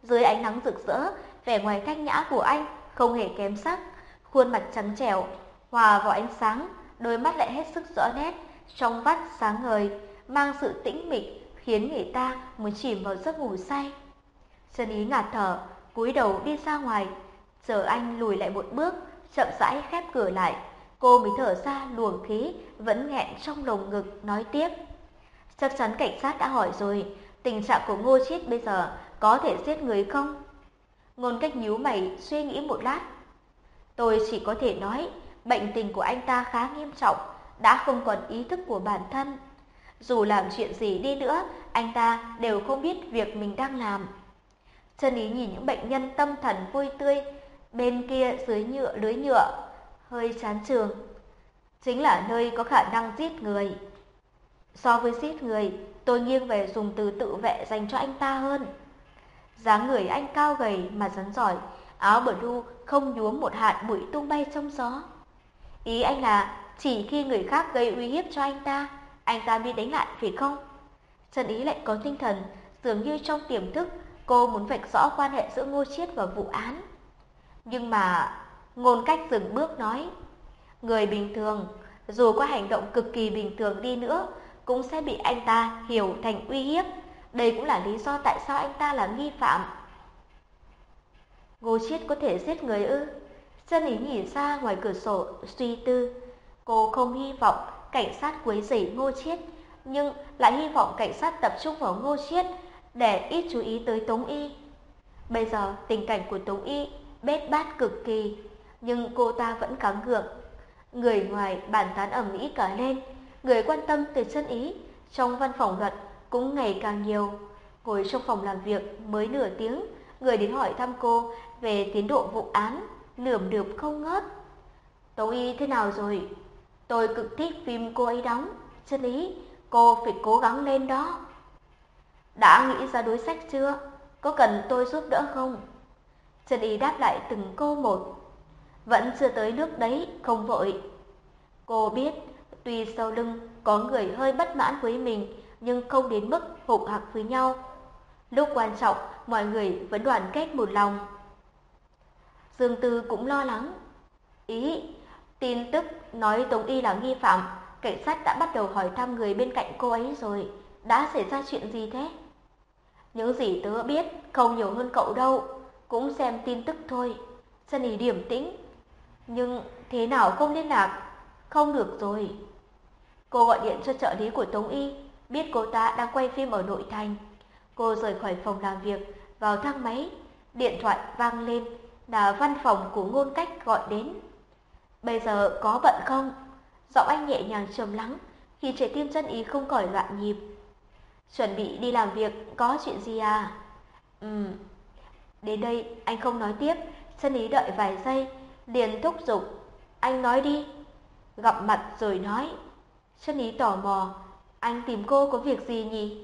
Speaker 1: Dưới ánh nắng rực rỡ, vẻ ngoài thanh nhã của anh không hề kém sắc, khuôn mặt trắng trẻo, hòa vào ánh sáng, đôi mắt lại hết sức rõ nét, trong vắt sáng ngời, mang sự tĩnh mịch khiến người ta muốn chìm vào giấc ngủ say. Chân ý ngạt thở, cúi đầu đi ra ngoài, chờ anh lùi lại một bước, chậm rãi khép cửa lại, cô mới thở ra luồng khí vẫn nghẹn trong lồng ngực nói tiếp. Chắc chắn cảnh sát đã hỏi rồi, tình trạng của Ngô Chiết bây giờ có thể giết người không? Ngôn cách nhíu mày suy nghĩ một lát. Tôi chỉ có thể nói, bệnh tình của anh ta khá nghiêm trọng, đã không còn ý thức của bản thân. Dù làm chuyện gì đi nữa, anh ta đều không biết việc mình đang làm. Chân ý nhìn những bệnh nhân tâm thần vui tươi, bên kia dưới nhựa lưới nhựa, hơi chán trường. Chính là nơi có khả năng giết người. So với giết người, tôi nghiêng về dùng từ tự vệ dành cho anh ta hơn. dáng người anh cao gầy mà rắn giỏi, áo blue không nhuốm một hạt bụi tung bay trong gió. Ý anh là chỉ khi người khác gây uy hiếp cho anh ta, anh ta mới đánh lại phải không? Trần Ý lại có tinh thần, dường như trong tiềm thức cô muốn vạch rõ quan hệ giữa Ngô Chiết và vụ án. Nhưng mà ngôn cách dừng bước nói, người bình thường dù có hành động cực kỳ bình thường đi nữa cũng sẽ bị anh ta hiểu thành uy hiếp. Đây cũng là lý do tại sao anh ta là nghi phạm. Ngô Chiết có thể giết người ư? Chân ý nhìn ra ngoài cửa sổ suy tư. Cô không hy vọng cảnh sát quấy rầy Ngô Chiết, nhưng lại hy vọng cảnh sát tập trung vào Ngô Chiết để ít chú ý tới Tống Y. Bây giờ tình cảnh của Tống Y bết bát cực kỳ, nhưng cô ta vẫn cắn gượng. Người ngoài bàn tán ầm ĩ cả lên, người quan tâm tới chân ý trong văn phòng luật cũng ngày càng nhiều. Ngồi trong phòng làm việc mới nửa tiếng, người đến hỏi thăm cô về tiến độ vụ án, lườm được không ngớt. Tống Y thế nào rồi? Tôi cực thích phim cô ấy đóng, chân ý, cô phải cố gắng lên đó. Đã nghĩ ra đối sách chưa? Có cần tôi giúp đỡ không? Trần Ý đáp lại từng câu một. Vẫn chưa tới nước đấy, không vội. Cô biết, tuy sau lưng có người hơi bất mãn với mình, nhưng không đến mức hụt hạc với nhau. Lúc quan trọng, mọi người vẫn đoàn kết một lòng. Dương Tư cũng lo lắng. Ý, tin tức nói Tống Y là nghi phạm, cảnh sát đã bắt đầu hỏi thăm người bên cạnh cô ấy rồi. Đã xảy ra chuyện gì thế? Những gì tớ biết không nhiều hơn cậu đâu, cũng xem tin tức thôi. Sunny điểm tĩnh. Nhưng thế nào không liên lạc? Không được rồi. Cô gọi điện cho trợ lý của Tống Y, biết cô ta đang quay phim ở nội thành. Cô rời khỏi phòng làm việc, vào thang máy, điện thoại vang lên, là văn phòng của ngôn cách gọi đến. Bây giờ có bận không? Giọng anh nhẹ nhàng trầm lắng, khi trái tim chân ý không khỏi loạn nhịp. Chuẩn bị đi làm việc, có chuyện gì à? Ừm. Đến đây, anh không nói tiếp, chân ý đợi vài giây, liền thúc giục. Anh nói đi. Gặp mặt rồi nói. Chân ý tò mò, anh tìm cô có việc gì nhỉ?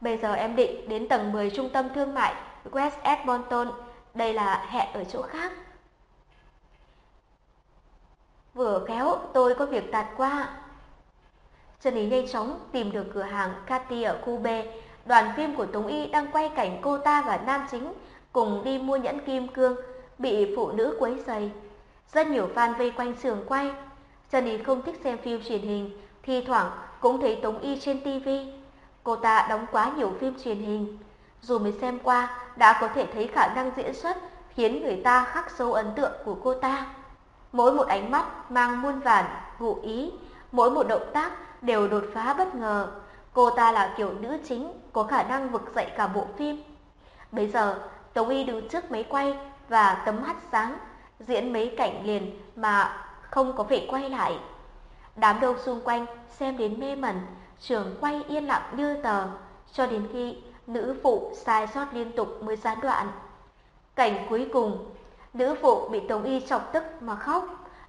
Speaker 1: Bây giờ em định đến tầng 10 trung tâm thương mại West Edmonton, đây là hẹn ở chỗ khác. Vừa khéo tôi có việc tạt qua. Trần Ý nhanh chóng tìm được cửa hàng Cathy ở khu B. Đoàn phim của Tống Y đang quay cảnh cô ta và nam chính cùng đi mua nhẫn kim cương, bị phụ nữ quấy giày. Rất nhiều fan vây quanh trường quay. Trần Ý không thích xem phim truyền hình, thi thoảng cũng thấy Tống Y trên TV. Cô ta đóng quá nhiều phim truyền hình. Dù mới xem qua, đã có thể thấy khả năng diễn xuất khiến người ta khắc sâu ấn tượng của cô ta. Mỗi một ánh mắt mang muôn vàn ngụ ý, mỗi một động tác đều đột phá bất ngờ. Cô ta là kiểu nữ chính, có khả năng vực dậy cả bộ phim. Bây giờ, Tống Y đứng trước máy quay và tấm hắt sáng, diễn mấy cảnh liền mà không có phải quay lại. Đám đông xung quanh xem đến mê mẩn, trường quay yên lặng như tờ, cho đến khi nữ phụ sai sót liên tục mới gián đoạn. Cảnh cuối cùng, nữ phụ bị Tống Y chọc tức mà khóc,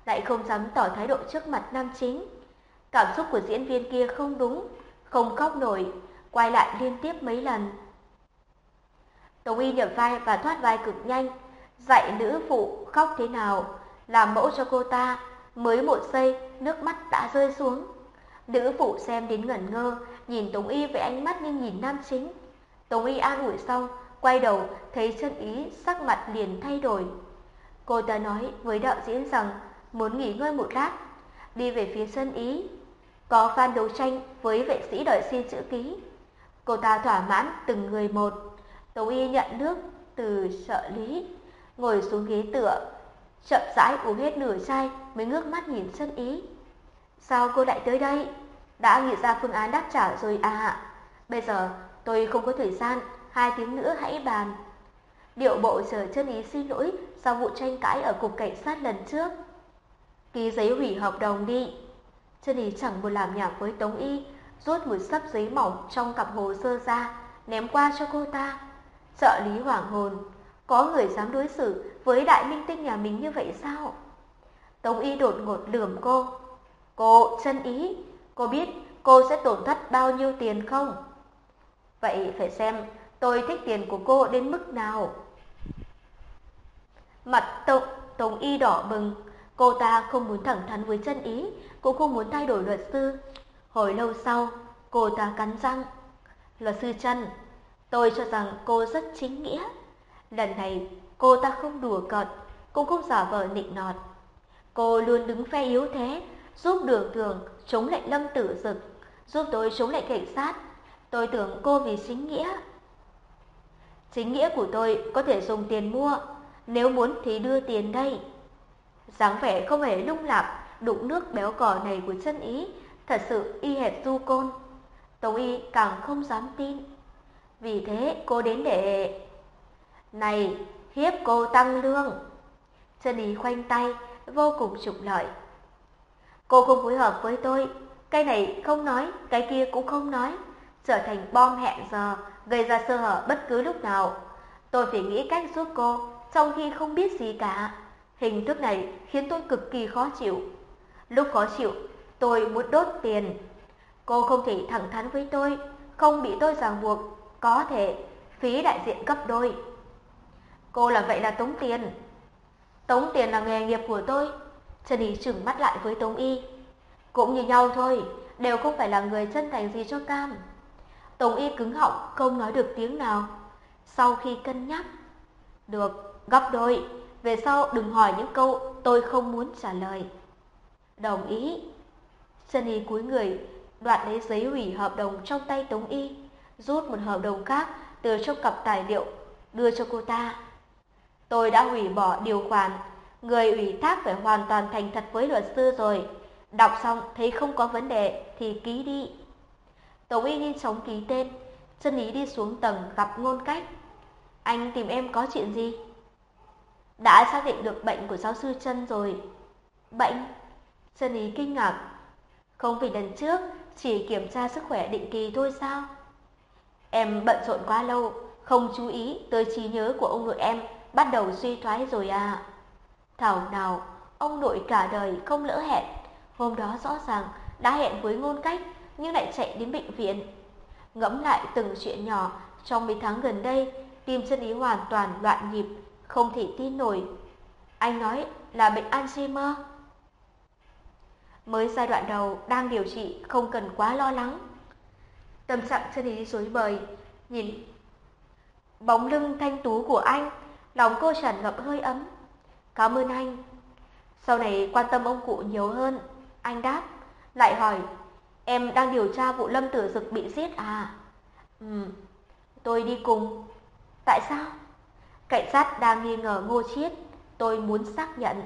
Speaker 1: lại không dám tỏ thái độ trước mặt nam chính. Cảm xúc của diễn viên kia không đúng, không khóc nổi, quay lại liên tiếp mấy lần. Tống Y nhập vai và thoát vai cực nhanh, dạy nữ phụ khóc thế nào, làm mẫu cho cô ta, mới một giây nước mắt đã rơi xuống. Nữ phụ xem đến ngẩn ngơ, nhìn Tống Y với ánh mắt như nhìn nam chính. Tống Y an ủi xong, quay đầu thấy chân ý sắc mặt liền thay đổi. Cô ta nói với đạo diễn rằng muốn nghỉ ngơi một lát, đi về phía sân ý. Có fan đấu tranh với vệ sĩ đòi xin chữ ký. Cô ta thỏa mãn từng người một. Tống y nhận nước từ trợ lý, ngồi xuống ghế tựa, chậm rãi uống hết nửa chai mới ngước mắt nhìn sân ý. Sao cô lại tới đây? Đã nghĩ ra phương án đáp trả rồi à? Bây giờ tôi không có thời gian, hai tiếng nữa hãy bàn. điệu bộ chờ chân ý xin lỗi sau vụ tranh cãi ở cục cảnh sát lần trước. Ký giấy hủy hợp đồng đi. Chân ý chẳng buồn làm nhảm với Tống Y, rút một sấp giấy mỏng trong cặp hồ sơ ra, ném qua cho cô ta. Trợ lý hoảng hồn, có người dám đối xử với đại minh tinh nhà mình như vậy sao? Tống Y đột ngột lườm cô. Cô, chân ý, cô biết cô sẽ tổn thất bao nhiêu tiền không? Vậy phải xem tôi thích tiền của cô đến mức nào. Mặt Tống, Tống Y đỏ bừng, cô ta không muốn thẳng thắn với chân ý, cũng không muốn thay đổi luật sư. Hồi lâu sau, cô ta cắn răng. Luật sư chân, tôi cho rằng cô rất chính nghĩa. Lần này, cô ta không đùa cợt, cũng không giả vờ nịnh nọt. Cô luôn đứng phe yếu thế, giúp đường tường chống lại lâm tử dực, giúp tôi chống lại cảnh sát. Tôi tưởng cô vì chính nghĩa. Chính nghĩa của tôi có thể dùng tiền mua, nếu muốn thì đưa tiền đây. dáng vẻ không hề lung lạc, đụng nước béo cò này của chân ý, thật sự y hệt du côn. Tống y càng không dám tin. Vì thế cô đến để... Này, hiếp cô tăng lương. Chân ý khoanh tay, vô cùng trục lợi. Cô không phối hợp với tôi, cái này không nói, cái kia cũng không nói, trở thành bom hẹn giờ, gây ra sơ hở bất cứ lúc nào. Tôi phải nghĩ cách giúp cô, trong khi không biết gì cả. Hình thức này khiến tôi cực kỳ khó chịu. Lúc khó chịu, tôi muốn đốt tiền. Cô không thể thẳng thắn với tôi, không bị tôi ràng buộc, có thể phí đại diện cấp đôi. Cô làm vậy là tống tiền. Tống tiền là nghề nghiệp của tôi. Trần Ý trừng mắt lại với Tống Y. Cũng như nhau thôi, đều không phải là người chân thành gì cho Cam. Tống Y cứng họng, không nói được tiếng nào. Sau khi cân nhắc, được, gấp đôi, về sau đừng hỏi những câu tôi không muốn trả lời. Đồng ý. Trần Y cúi người, đoạt lấy giấy hủy hợp đồng trong tay Tống Y, rút một hợp đồng khác từ trong cặp tài liệu, đưa cho cô ta. Tôi đã hủy bỏ điều khoản, người ủy thác phải hoàn toàn thành thật với luật sư rồi. Đọc xong thấy không có vấn đề thì ký đi. Tống Y nhanh chóng ký tên, chân ý đi xuống tầng gặp ngôn cách. Anh tìm em có chuyện gì? Đã xác định được bệnh của giáo sư chân rồi. Bệnh? Chân ý kinh ngạc. Không vì lần trước chỉ kiểm tra sức khỏe định kỳ thôi sao? Em bận rộn quá lâu, không chú ý tới trí nhớ của ông nội em bắt đầu suy thoái rồi à. Thảo nào, ông nội cả đời không lỡ hẹn, hôm đó rõ ràng đã hẹn với ngôn cách nhưng lại chạy đến bệnh viện. Ngẫm lại từng chuyện nhỏ trong mấy tháng gần đây, tim chân ý hoàn toàn loạn nhịp, không thể tin nổi. Anh nói là bệnh Alzheimer. Mới giai đoạn đầu đang điều trị không cần quá lo lắng. Tâm trạng chân ý rối bời, nhìn bóng lưng thanh tú của anh lòng cô tràn ngập hơi ấm. Cảm ơn anh. Sau này quan tâm ông cụ nhiều hơn, anh đáp, lại hỏi, em đang điều tra vụ lâm tử dực bị giết à? Ừ, tôi đi cùng. Tại sao? Cảnh sát đang nghi ngờ Ngô Chiết, tôi muốn xác nhận.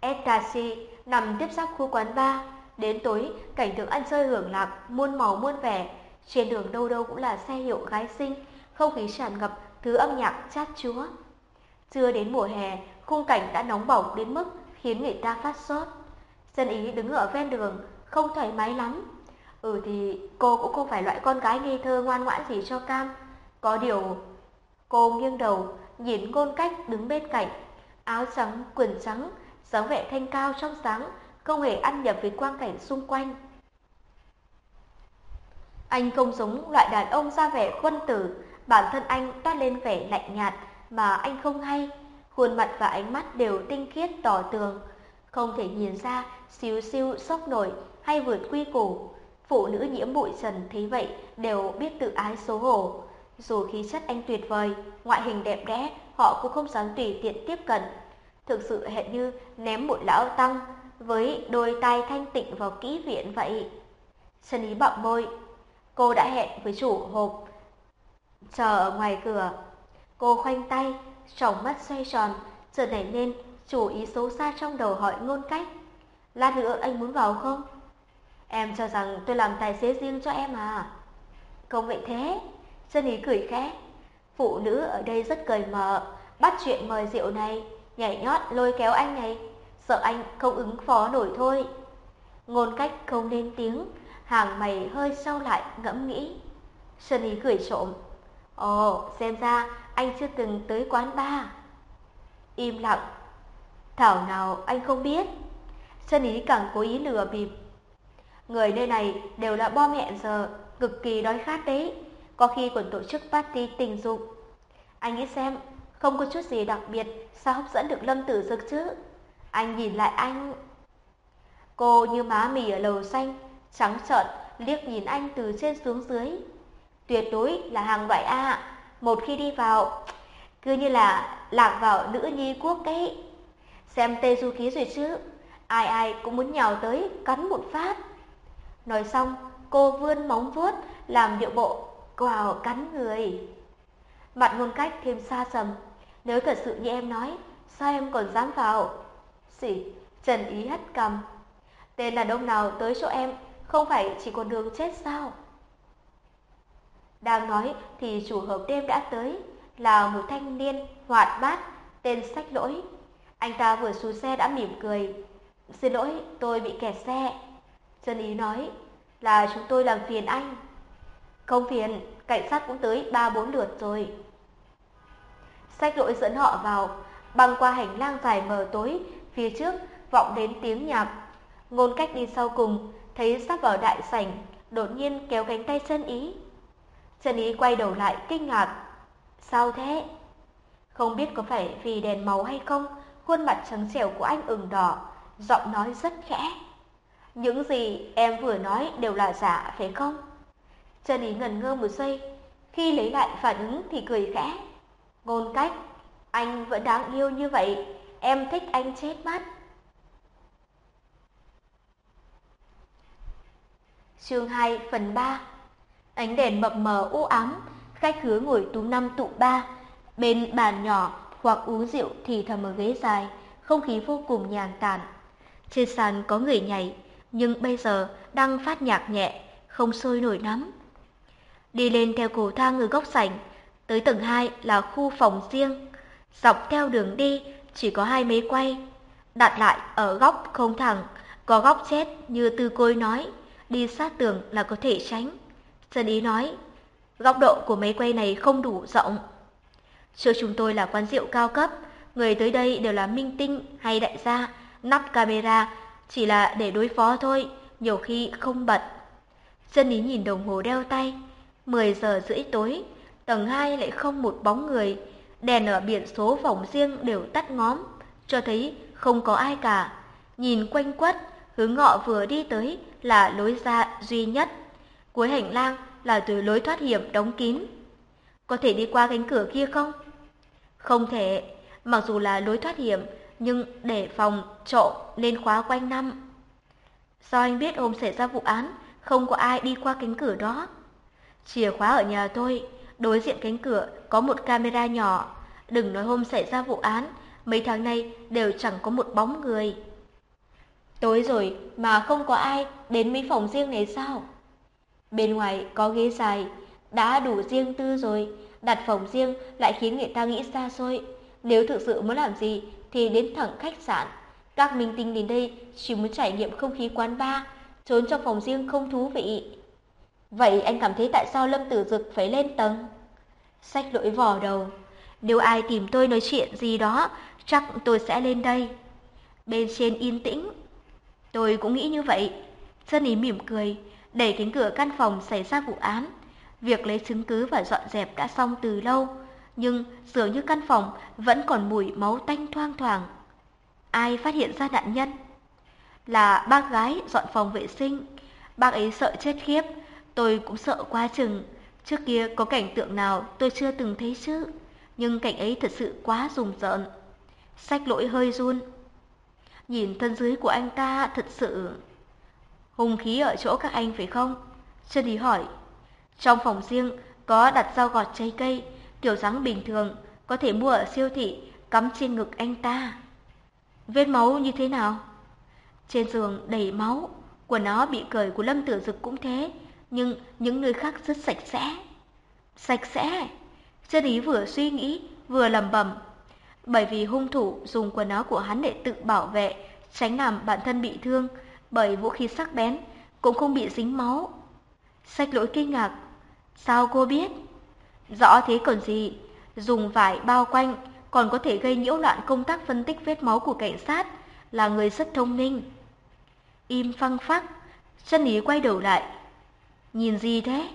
Speaker 1: Estasi nằm tiếp giáp khu quán bar, đến tối cảnh tượng ăn chơi hưởng lạc, muôn màu muôn vẻ, trên đường đâu đâu cũng là xe hiệu gái xinh, không khí tràn ngập thứ âm nhạc chát chúa. Chưa đến mùa hè, khung cảnh đã nóng bỏng đến mức khiến người ta phát sốt. Dân ý đứng ở ven đường, không thoải mái lắm. Ừ thì cô cũng không phải loại con gái ngây thơ ngoan ngoãn gì cho cam. Có điều, cô nghiêng đầu, nhìn ngôn cách đứng bên cạnh, áo trắng, quần trắng, dáng vẻ thanh cao trong sáng, không hề ăn nhập với quang cảnh xung quanh. Anh không giống loại đàn ông ra vẻ quân tử, bản thân anh toát lên vẻ lạnh nhạt mà anh không hay, khuôn mặt và ánh mắt đều tinh khiết tỏ tường, không thể nhìn ra xíu xiu sốc nổi hay vượt quy củ. Phụ nữ nhiễm bụi trần thế vậy đều biết tự ái xấu hổ. Dù khí chất anh tuyệt vời, ngoại hình đẹp đẽ, họ cũng không dám tùy tiện tiếp cận. Thực sự hệt như ném một lão tăng với đôi tay thanh tịnh vào kỹ viện vậy. Trần Ý bậm môi. Cô đã hẹn với chủ hộp chờ ở ngoài cửa. Cô khoanh tay, tròng mắt xoay tròn, chợt nảy lên, chủ ý xấu xa trong đầu hỏi ngôn cách. Lát nữa anh muốn vào không? Em cho rằng tôi làm tài xế riêng cho em à? Không vậy thế, chân ý cười khẽ. Phụ nữ ở đây rất cởi mở, bắt chuyện mời rượu này, nhảy nhót lôi kéo anh này, sợ anh không ứng phó nổi thôi. Ngôn cách không lên tiếng, hàng mày hơi sâu lại ngẫm nghĩ. Sơn Ý cười trộm. Ồ, xem ra anh chưa từng tới quán bar. Im lặng. Thảo nào anh không biết. xuân Ý càng cố ý lừa bịp. Người nơi này đều là bom hẹn giờ, cực kỳ đói khát đấy. Có khi còn tổ chức party tình dục. Anh nghĩ xem, không có chút gì đặc biệt, sao hấp dẫn được Lâm Tử Dực chứ? Anh nhìn lại anh... Cô như má mì ở lầu xanh, trắng trợn liếc nhìn anh từ trên xuống dưới. Tuyệt đối là hàng loại A, một khi đi vào, cứ như là lạc vào nữ nhi quốc ấy. Xem tê du ký rồi chứ, ai ai cũng muốn nhào tới cắn một phát. Nói xong, cô vươn móng vuốt làm điệu bộ quào cắn người. Mặt ngôn cách thêm xa sầm, nếu thật sự như em nói, sao em còn dám vào? Xỉ, Trần Ý hất cầm. Tên là đông nào tới chỗ em, không phải chỉ còn đường chết sao? Đang nói thì chủ hợp đêm đã tới, là một thanh niên hoạt bát, tên sách lỗi. Anh ta vừa xuống xe đã mỉm cười. Xin lỗi, tôi bị kẹt xe. Trần Ý nói là chúng tôi làm phiền anh. Không phiền, cảnh sát cũng tới ba bốn lượt rồi. Sách lỗi dẫn họ vào, băng qua hành lang dài mờ tối, phía trước vọng đến tiếng nhạc. Ngôn cách đi sau cùng, thấy sắp vào đại sảnh, đột nhiên kéo cánh tay chân ý. Chân ý quay đầu lại kinh ngạc. Sao thế? Không biết có phải vì đèn màu hay không, khuôn mặt trắng trẻo của anh ửng đỏ, giọng nói rất khẽ. Những gì em vừa nói đều là giả phải không? Chân ý ngần ngơ một giây, khi lấy lại phản ứng thì cười khẽ. Ngôn cách, anh vẫn đáng yêu như vậy, em thích anh chết mắt. Chương 2 phần 3 Ánh đèn mập mờ u ám, khách khứa ngồi túm năm tụ ba, bên bàn nhỏ hoặc uống rượu thì thầm ở ghế dài, không khí vô cùng nhàn tản. Trên sàn có người nhảy, nhưng bây giờ đang phát nhạc nhẹ, không sôi nổi lắm. Đi lên theo cầu thang ở góc sảnh, tới tầng 2 là khu phòng riêng. Dọc theo đường đi chỉ có hai mấy quay, đặt lại ở góc không thẳng, có góc chết như tư côi nói, đi sát tường là có thể tránh. Dân ý nói, góc độ của máy quay này không đủ rộng. Chưa chúng tôi là quán rượu cao cấp, người tới đây đều là minh tinh hay đại gia, nắp camera chỉ là để đối phó thôi, nhiều khi không bật. Dân ý nhìn đồng hồ đeo tay, 10 giờ rưỡi tối, tầng 2 lại không một bóng người, đèn ở biển số phòng riêng đều tắt ngóm, cho thấy không có ai cả. Nhìn quanh quất, hướng ngọ vừa đi tới là lối ra duy nhất. Cuối hành lang là từ lối thoát hiểm đóng kín. Có thể đi qua cánh cửa kia không? Không thể, mặc dù là lối thoát hiểm, nhưng để phòng trộm nên khóa quanh năm. Sao anh biết hôm xảy ra vụ án, không có ai đi qua cánh cửa đó? Chìa khóa ở nhà tôi, đối diện cánh cửa có một camera nhỏ. Đừng nói hôm xảy ra vụ án, mấy tháng nay đều chẳng có một bóng người. Tối rồi mà không có ai đến mấy phòng riêng này sao? Bên ngoài có ghế dài, đã đủ riêng tư rồi, đặt phòng riêng lại khiến người ta nghĩ xa xôi. Nếu thực sự muốn làm gì thì đến thẳng khách sạn. Các minh tinh đến đây chỉ muốn trải nghiệm không khí quán bar, trốn trong phòng riêng không thú vị. Vậy anh cảm thấy tại sao Lâm Tử Dực phải lên tầng? Sách lỗi vò đầu. Nếu ai tìm tôi nói chuyện gì đó, chắc tôi sẽ lên đây. Bên trên yên tĩnh. Tôi cũng nghĩ như vậy. Sơn ý mỉm cười, đẩy cánh cửa căn phòng xảy ra vụ án. Việc lấy chứng cứ và dọn dẹp đã xong từ lâu, nhưng dường như căn phòng vẫn còn mùi máu tanh thoang thoảng. Ai phát hiện ra nạn nhân? Là bác gái dọn phòng vệ sinh. Bác ấy sợ chết khiếp, tôi cũng sợ quá chừng. Trước kia có cảnh tượng nào tôi chưa từng thấy chứ, nhưng cảnh ấy thật sự quá rùng rợn. Sách lỗi hơi run. Nhìn thân dưới của anh ta thật sự... Hùng khí ở chỗ các anh phải không? chân lý hỏi. Trong phòng riêng có đặt rau gọt trái cây, kiểu dáng bình thường, có thể mua ở siêu thị, cắm trên ngực anh ta. Vết máu như thế nào? Trên giường đầy máu, quần áo bị cởi của Lâm Tử Dực cũng thế, nhưng những nơi khác rất sạch sẽ. Sạch sẽ? Chân ý vừa suy nghĩ, vừa lầm bẩm. Bởi vì hung thủ dùng quần áo của hắn để tự bảo vệ, tránh làm bản thân bị thương, bởi vũ khí sắc bén, cũng không bị dính máu. Sách lỗi kinh ngạc. Sao cô biết? Rõ thế còn gì, dùng vải bao quanh còn có thể gây nhiễu loạn công tác phân tích vết máu của cảnh sát, là người rất thông minh. Im phăng phắc, chân ý quay đầu lại. Nhìn gì thế?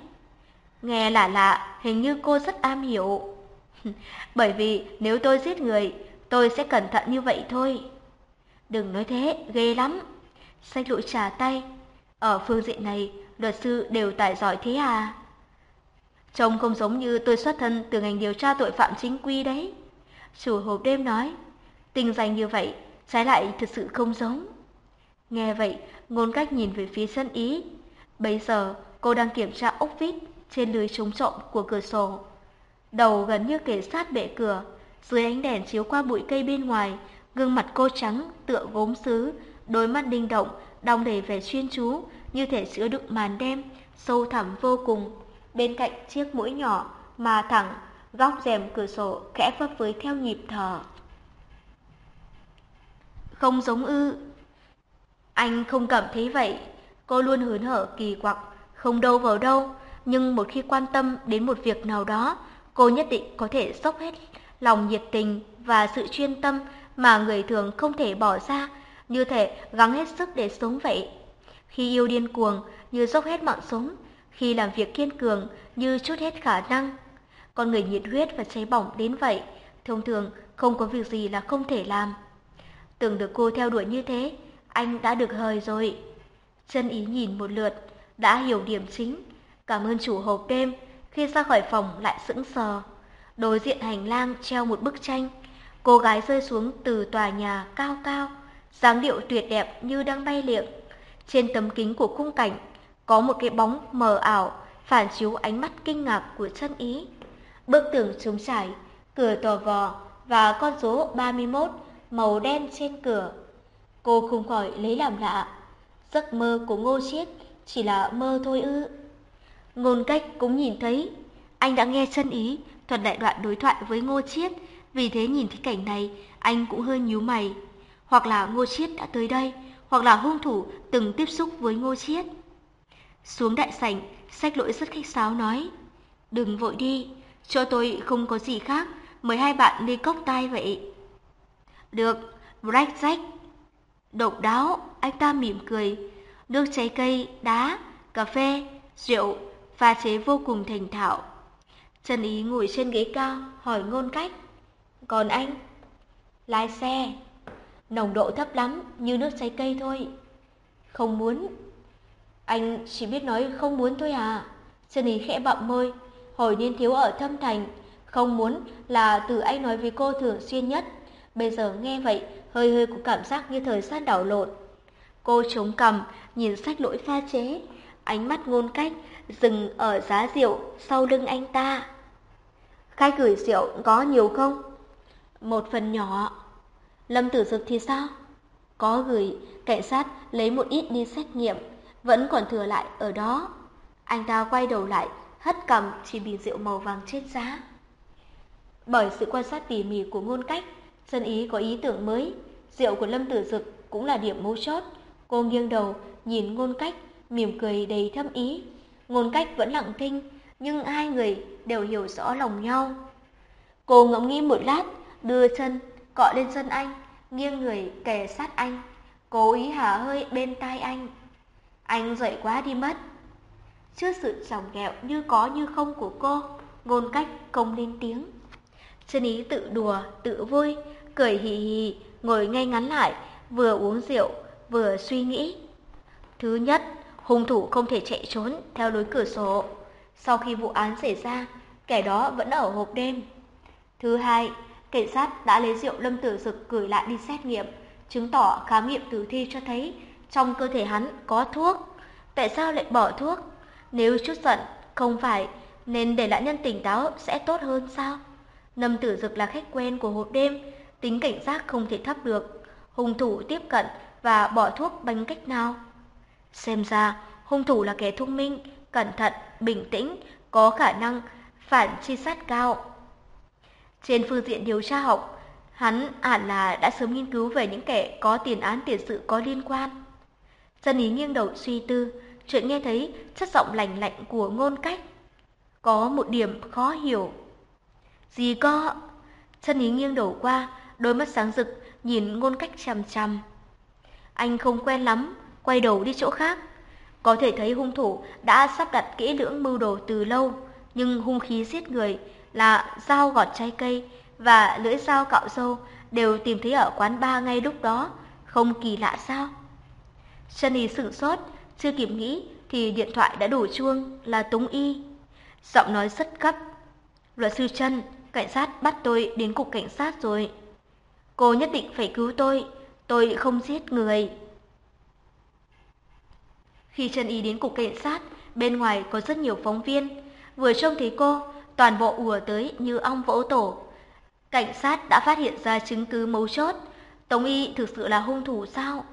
Speaker 1: Nghe lạ lạ, hình như cô rất am hiểu. Bởi vì nếu tôi giết người, tôi sẽ cẩn thận như vậy thôi. Đừng nói thế, ghê lắm. Sách lụi trả tay. Ở phương diện này, luật sư đều tài giỏi thế à? Trông không giống như tôi xuất thân từ ngành điều tra tội phạm chính quy đấy. Chủ hộp đêm nói, tình danh như vậy, trái lại thật sự không giống. Nghe vậy, ngôn cách nhìn về phía sân ý. Bây giờ, cô đang kiểm tra ốc vít trên lưới chống trộm của cửa sổ. Đầu gần như kề sát bệ cửa, dưới ánh đèn chiếu qua bụi cây bên ngoài, gương mặt cô trắng tựa gốm sứ, đôi mắt linh động, đong đầy vẻ chuyên chú, như thể chứa đựng màn đêm, sâu thẳm vô cùng. Bên cạnh chiếc mũi nhỏ mà thẳng, góc rèm cửa sổ khẽ phấp phới theo nhịp thở. Không giống ư. Anh không cảm thấy vậy, cô luôn hớn hở kỳ quặc, không đâu vào đâu, nhưng một khi quan tâm đến một việc nào đó, cô nhất định có thể dốc hết lòng nhiệt tình và sự chuyên tâm mà người thường không thể bỏ ra, như thể gắng hết sức để sống vậy. Khi yêu điên cuồng, như dốc hết mạng sống, khi làm việc kiên cường, như chút hết khả năng. Con người nhiệt huyết và cháy bỏng đến vậy, thông thường không có việc gì là không thể làm. Tưởng được cô theo đuổi như thế, anh đã được hời rồi. Chân ý nhìn một lượt, đã hiểu điểm chính. Cảm ơn chủ hộp đêm, khi ra khỏi phòng lại sững sờ. Đối diện hành lang treo một bức tranh, cô gái rơi xuống từ tòa nhà cao cao, dáng điệu tuyệt đẹp như đang bay liệng. Trên tấm kính của khung cảnh có một cái bóng mờ ảo phản chiếu ánh mắt kinh ngạc của chân ý. Bức tường trống trải, cửa tò vò và con số 31 màu đen trên cửa. Cô không khỏi lấy làm lạ. Giấc mơ của Ngô Chiết chỉ là mơ thôi ư. Ngôn cách cũng nhìn thấy, anh đã nghe chân ý thuật đại đoạn đối thoại với Ngô Chiết, vì thế nhìn thấy cảnh này, anh cũng hơi nhíu mày. Hoặc là Ngô Chiết đã tới đây, hoặc là hung thủ từng tiếp xúc với Ngô Chiết. Xuống đại sảnh, sách lỗi rất khách sáo nói, đừng vội đi, cho tôi không có gì khác, mời hai bạn đi cốc tai vậy. Được, Black Jack. Độc đáo, anh ta mỉm cười. Nước trái cây, đá, cà phê, rượu, pha chế vô cùng thành thạo. Trần Ý ngồi trên ghế cao, hỏi ngôn cách. Còn anh? Lái xe. Nồng độ thấp lắm, như nước trái cây thôi. Không muốn. Anh chỉ biết nói không muốn thôi à? chân Ý khẽ bậm môi, hồi niên thiếu ở thâm thành. Không muốn là từ anh nói với cô thường xuyên nhất. Bây giờ nghe vậy, hơi hơi có cảm giác như thời gian đảo lộn. Cô chống cằm, nhìn sách lỗi pha chế, ánh mắt ngôn cách, dừng ở giá rượu sau lưng anh ta. Khách gửi rượu có nhiều không? Một phần nhỏ. Lâm tử dực thì sao? Có gửi, cảnh sát lấy một ít đi xét nghiệm, vẫn còn thừa lại ở đó. Anh ta quay đầu lại, hất cầm chỉ bình rượu màu vàng trên giá. Bởi sự quan sát tỉ mỉ của ngôn cách, Dân ý có ý tưởng mới, rượu của Lâm Tử Dực cũng là điểm mấu chốt. Cô nghiêng đầu, nhìn ngôn cách, mỉm cười đầy thâm ý. Ngôn cách vẫn lặng thinh, nhưng hai người đều hiểu rõ lòng nhau. Cô ngẫm nghĩ một lát, đưa chân, cọ lên chân anh, nghiêng người kề sát anh, cố ý hả hơi bên tai anh. Anh dậy quá đi mất. Trước sự chồng ghẹo như có như không của cô, ngôn cách không lên tiếng. Chân ý tự đùa, tự vui, cười hì hì, ngồi ngay ngắn lại, vừa uống rượu, vừa suy nghĩ. Thứ nhất, hung thủ không thể chạy trốn theo lối cửa sổ. Sau khi vụ án xảy ra, kẻ đó vẫn ở hộp đêm. Thứ hai, cảnh sát đã lấy rượu lâm tử dực gửi lại đi xét nghiệm, chứng tỏ khám nghiệm tử thi cho thấy trong cơ thể hắn có thuốc. Tại sao lại bỏ thuốc? Nếu chút giận, không phải, nên để nạn nhân tỉnh táo sẽ tốt hơn sao? Lâm tử dực là khách quen của hộp đêm, tính cảnh giác không thể thấp được. Hung thủ tiếp cận và bỏ thuốc bằng cách nào? Xem ra, hung thủ là kẻ thông minh, cẩn thận, bình tĩnh, có khả năng phản chi sát cao. Trên phương diện điều tra học, hắn hẳn là đã sớm nghiên cứu về những kẻ có tiền án tiền sự có liên quan. Dân ý nghiêng đầu suy tư, chuyện nghe thấy chất giọng lạnh lạnh của ngôn cách. Có một điểm khó hiểu. Gì có? Chân ý nghiêng đầu qua, đôi mắt sáng rực, nhìn ngôn cách chằm chằm. Anh không quen lắm, quay đầu đi chỗ khác. Có thể thấy hung thủ đã sắp đặt kỹ lưỡng mưu đồ từ lâu, nhưng hung khí giết người là dao gọt trái cây và lưỡi dao cạo râu đều tìm thấy ở quán ba ngay lúc đó, không kỳ lạ sao? Sunny sửng sốt, chưa kịp nghĩ thì điện thoại đã đổ chuông là Tống Y. Giọng nói rất gấp. Luật sư Trân, cảnh sát bắt tôi đến cục cảnh sát rồi. Cô nhất định phải cứu tôi, tôi không giết người. Khi Trân Y đến cục cảnh sát, bên ngoài có rất nhiều phóng viên. Vừa trông thấy cô, toàn bộ ùa tới như ong vỗ tổ. Cảnh sát đã phát hiện ra chứng cứ mấu chốt. Tống Y thực sự là hung thủ sao?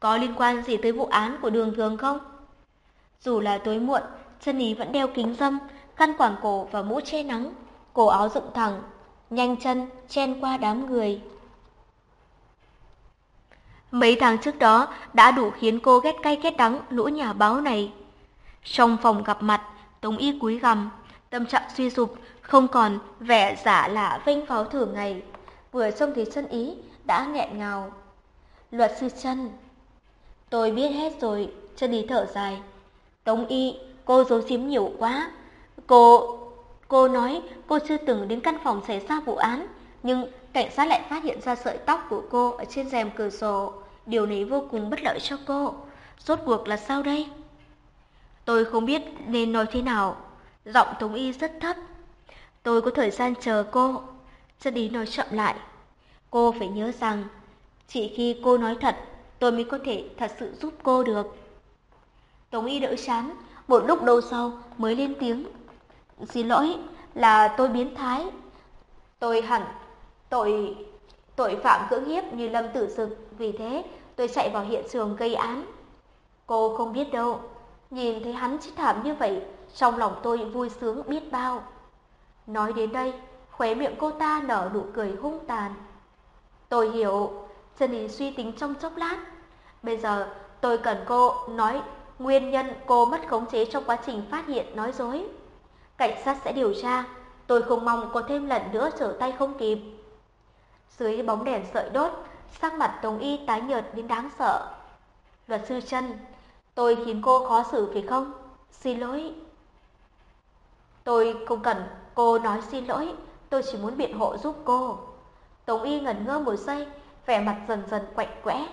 Speaker 1: Có liên quan gì tới vụ án của đường thường không? Dù là tối muộn, chân ý vẫn đeo kính dâm, khăn quàng cổ và mũ che nắng, cổ áo dựng thẳng, nhanh chân chen qua đám người. Mấy tháng trước đó đã đủ khiến cô ghét cay ghét đắng lũ nhà báo này. Trong phòng gặp mặt, Tống Y cúi gằm, tâm trạng suy sụp, không còn vẻ giả lạ vênh pháo thường ngày. Vừa trông thấy chân ý đã nghẹn ngào. Luật sư chân, Tôi biết hết rồi, chân ý thở dài. Tống y, cô giấu giếm nhiều quá. Cô... Cô nói cô chưa từng đến căn phòng xảy ra vụ án, nhưng cảnh sát lại phát hiện ra sợi tóc của cô ở trên rèm cửa sổ. Điều này vô cùng bất lợi cho cô. Rốt cuộc là sao đây? Tôi không biết nên nói thế nào. Giọng Tống Y rất thấp. Tôi có thời gian chờ cô. Chân đi nói chậm lại. Cô phải nhớ rằng, chỉ khi cô nói thật tôi mới có thể thật sự giúp cô được. Tống y đỡ chán, một lúc lâu sau mới lên tiếng. Xin lỗi, là tôi biến thái. Tôi hẳn, tội, tội phạm cưỡng hiếp như Lâm Tử Dực, vì thế tôi chạy vào hiện trường gây án. Cô không biết đâu, nhìn thấy hắn chết thảm như vậy, trong lòng tôi vui sướng biết bao. Nói đến đây, khóe miệng cô ta nở nụ cười hung tàn. Tôi hiểu, Trần Ý suy tính trong chốc lát. Bây giờ tôi cần cô nói nguyên nhân cô mất khống chế trong quá trình phát hiện nói dối. Cảnh sát sẽ điều tra, tôi không mong có thêm lần nữa trở tay không kịp. Dưới bóng đèn sợi đốt, sắc mặt Tống Y tái nhợt đến đáng sợ. Luật sư chân, tôi khiến cô khó xử phải không? Xin lỗi. Tôi không cần cô nói xin lỗi, tôi chỉ muốn biện hộ giúp cô. Tống Y ngẩn ngơ một giây, vẻ mặt dần dần quạnh quẽ.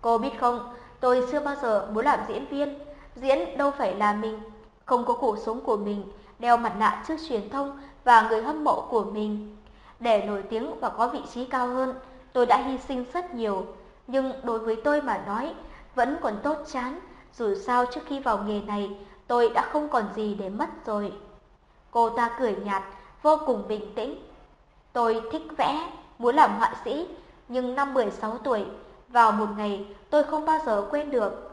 Speaker 1: Cô biết không, tôi chưa bao giờ muốn làm diễn viên, diễn đâu phải là mình, không có cuộc sống của mình, đeo mặt nạ trước truyền thông và người hâm mộ của mình. Để nổi tiếng và có vị trí cao hơn, tôi đã hy sinh rất nhiều, nhưng đối với tôi mà nói, vẫn còn tốt chán, dù sao trước khi vào nghề này, tôi đã không còn gì để mất rồi. Cô ta cười nhạt, vô cùng bình tĩnh. Tôi thích vẽ, muốn làm họa sĩ, nhưng năm 16 tuổi, vào một ngày tôi không bao giờ quên được.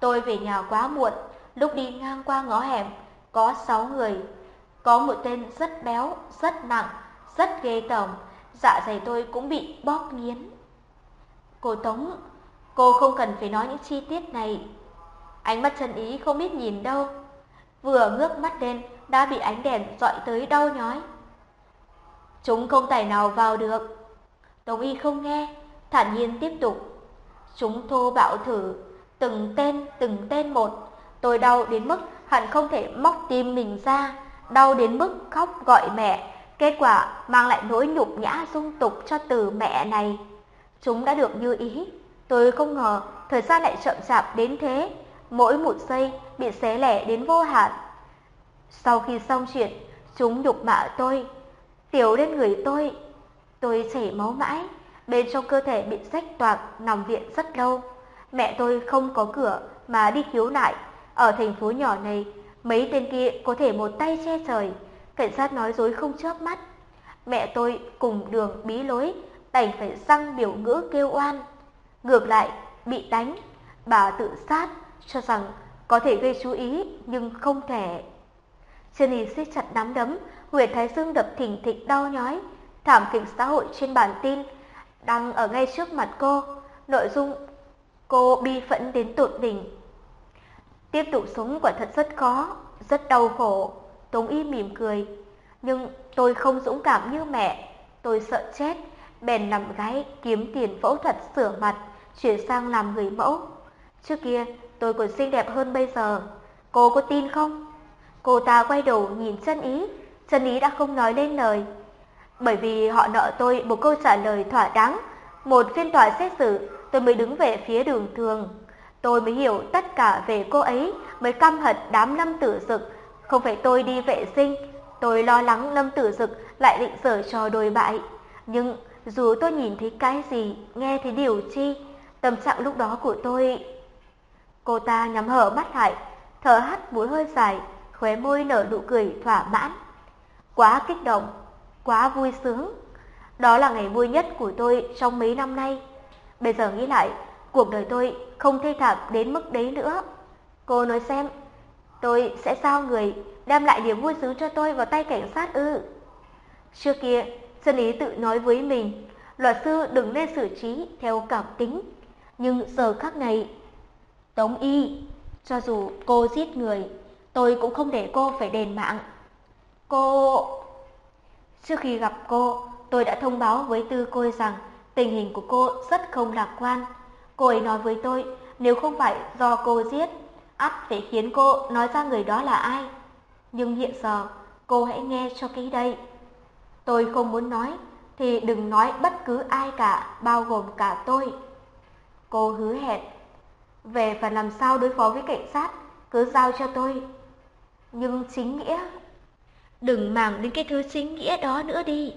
Speaker 1: Tôi về nhà quá muộn, lúc đi ngang qua ngõ hẻm, có 6 người. Có một tên rất béo, rất nặng, rất ghê tởm, dạ dày tôi cũng bị bóp nghiến. Cô Tống, cô không cần phải nói những chi tiết này. Ánh mắt chân ý không biết nhìn đâu. Vừa ngước mắt lên, đã bị ánh đèn dọi tới đau nhói. Chúng không tài nào vào được. Tống y không nghe, thản nhiên tiếp tục. Chúng thô bạo thử, từng tên, từng tên một. Tôi đau đến mức hẳn không thể móc tim mình ra, đau đến mức khóc gọi mẹ. Kết quả mang lại nỗi nhục nhã dung tục cho từ mẹ này. Chúng đã được như ý. Tôi không ngờ thời gian lại chậm chạp đến thế. Mỗi một giây bị xé lẻ đến vô hạn. Sau khi xong chuyện, chúng nhục mạ tôi, tiểu lên người tôi. Tôi chảy máu mãi, bên trong cơ thể bị rách toạc nằm viện rất lâu. Mẹ tôi không có cửa mà đi khiếu nại. Ở thành phố nhỏ này, mấy tên kia có thể một tay che trời. Cảnh sát nói dối không chớp mắt. Mẹ tôi cùng đường bí lối, đành phải răng biểu ngữ kêu oan. Ngược lại, bị đánh, bà tự sát, cho rằng có thể gây chú ý nhưng không thể. Jenny siết chặt nắm đấm,
Speaker 2: huyệt thái dương đập thình thịch đau nhói, thảm kịch xã hội trên bản tin đang ở ngay trước mặt cô, nội dung cô bi phẫn đến tột đỉnh. Tiếp tục sống quả thật rất khó, rất đau khổ, Tống Y mỉm cười, nhưng tôi không dũng cảm như mẹ, tôi sợ chết, bèn nằm gáy kiếm tiền phẫu thuật sửa mặt, chuyển sang làm người mẫu. Trước kia tôi còn xinh đẹp hơn bây giờ, cô có tin không? Cô ta quay đầu nhìn chân ý, chân ý đã không nói lên lời. Bởi vì họ nợ tôi một câu trả lời thỏa đáng, một phiên tòa xét xử tôi mới đứng về phía đường thường. Tôi mới hiểu tất cả về cô ấy, mới căm hận đám lâm tử dực. Không phải tôi đi vệ sinh, tôi lo lắng lâm tử dực lại định sở trò đồi bại. Nhưng dù tôi nhìn thấy cái gì, nghe thấy điều chi, tâm trạng lúc đó của tôi... Cô ta nhắm hở mắt lại, thở hắt mũi hơi dài, khóe môi nở nụ cười thỏa mãn. Quá kích động, quá vui sướng. Đó là ngày vui nhất của tôi trong mấy năm nay. Bây giờ nghĩ lại, cuộc đời tôi không thê thảm đến mức đấy nữa. Cô nói xem, tôi sẽ sao người đem lại niềm vui sướng cho tôi vào tay cảnh sát ư? Trước kia, dân ý tự nói với mình, luật sư đừng nên xử trí theo cảm tính. Nhưng giờ khác này, Tống Y, cho dù cô giết người, tôi cũng không để cô phải đền mạng. Cô... Trước khi gặp cô, tôi đã thông báo với Tư Côi rằng tình hình của cô rất không lạc quan. Cô ấy nói với tôi, nếu không phải do cô giết, ắt phải khiến cô nói ra người đó là ai. Nhưng hiện giờ, cô hãy nghe cho kỹ đây. Tôi không muốn nói, thì đừng nói bất cứ ai cả, bao gồm cả tôi. Cô hứa hẹn, về phần làm sao đối phó với cảnh sát, cứ giao cho tôi. Nhưng chính nghĩa, đừng màng đến cái thứ chính nghĩa đó nữa đi.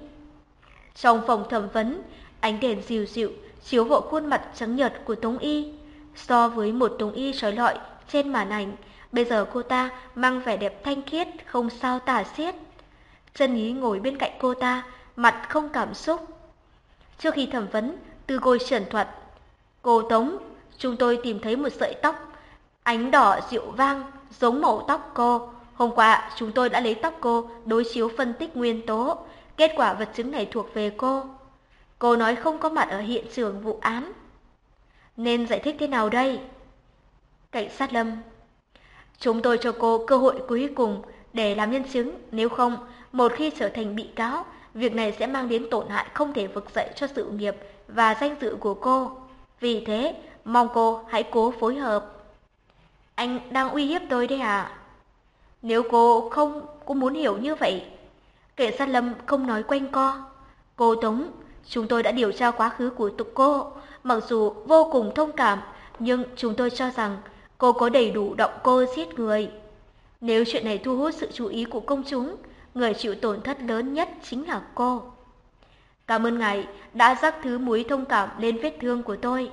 Speaker 2: Trong phòng thẩm vấn, ánh đèn dịu dịu chiếu vào khuôn mặt trắng nhợt của Tống Y. So với một Tống Y trói lọi trên màn ảnh, bây giờ cô ta mang vẻ đẹp thanh khiết không sao tả xiết. Chân ý ngồi bên cạnh cô ta, mặt không cảm xúc. Trước khi thẩm vấn, tư gôi trần thuật. Cô Tống, chúng tôi tìm thấy một sợi tóc, ánh đỏ dịu vang, giống màu tóc cô. Hôm qua, chúng tôi đã lấy tóc cô đối chiếu phân tích nguyên tố. Kết quả vật chứng này thuộc về cô. Cô nói không có mặt ở hiện trường vụ án. Nên giải thích thế nào đây? Cảnh sát Lâm Chúng tôi cho cô cơ hội cuối cùng để làm nhân chứng, nếu không, một khi trở thành bị cáo, việc này sẽ mang đến tổn hại không thể vực dậy cho sự nghiệp và danh dự của cô. Vì thế, mong cô hãy cố phối hợp. Anh đang uy hiếp tôi đấy à? Nếu cô không cũng muốn hiểu như vậy, Kệ sát lâm không nói quanh co. Cô Tống, chúng tôi đã điều tra quá khứ của tục cô, mặc dù vô cùng thông cảm, nhưng chúng tôi cho rằng cô có đầy đủ động cô giết người. Nếu chuyện này thu hút sự chú ý của công chúng, người chịu tổn thất lớn nhất chính là cô. Cảm ơn ngài đã rắc thứ muối thông cảm lên vết thương của tôi.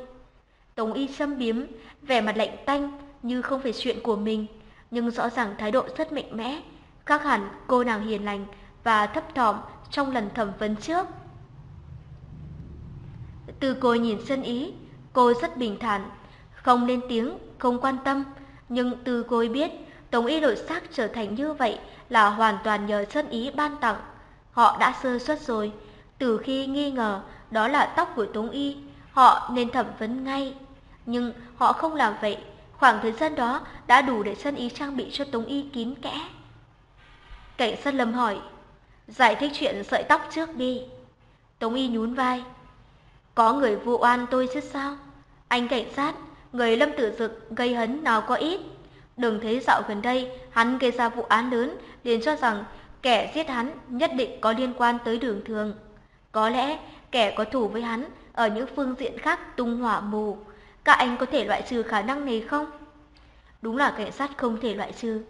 Speaker 2: Tống y xâm biếm, vẻ mặt lạnh tanh như không phải chuyện của mình, nhưng rõ ràng thái độ rất mạnh mẽ, khác hẳn cô nàng hiền lành và thấp thỏm trong lần thẩm vấn trước. Từ cô nhìn sân ý, cô rất bình thản, không lên tiếng, không quan tâm, nhưng từ cô biết Tống y đổi xác trở thành như vậy là hoàn toàn nhờ sân ý ban tặng. Họ đã sơ suất rồi, từ khi nghi ngờ đó là tóc của Tống y, họ nên thẩm vấn ngay. Nhưng họ không làm vậy, khoảng thời gian đó đã đủ để sơn ý trang bị cho Tống y kín kẽ. Cảnh sát lâm hỏi, giải thích chuyện sợi tóc trước đi. Tống y nhún vai, có người vu oan tôi chứ sao? Anh cảnh sát, người lâm tử dực gây hấn nào có ít. Đừng thấy dạo gần đây hắn gây ra vụ án lớn, liền cho rằng kẻ giết hắn nhất định có liên quan tới đường thường. Có lẽ kẻ có thủ với hắn ở những phương diện khác tung hỏa mù. Các anh có thể loại trừ khả năng này không? Đúng là cảnh sát không thể loại trừ.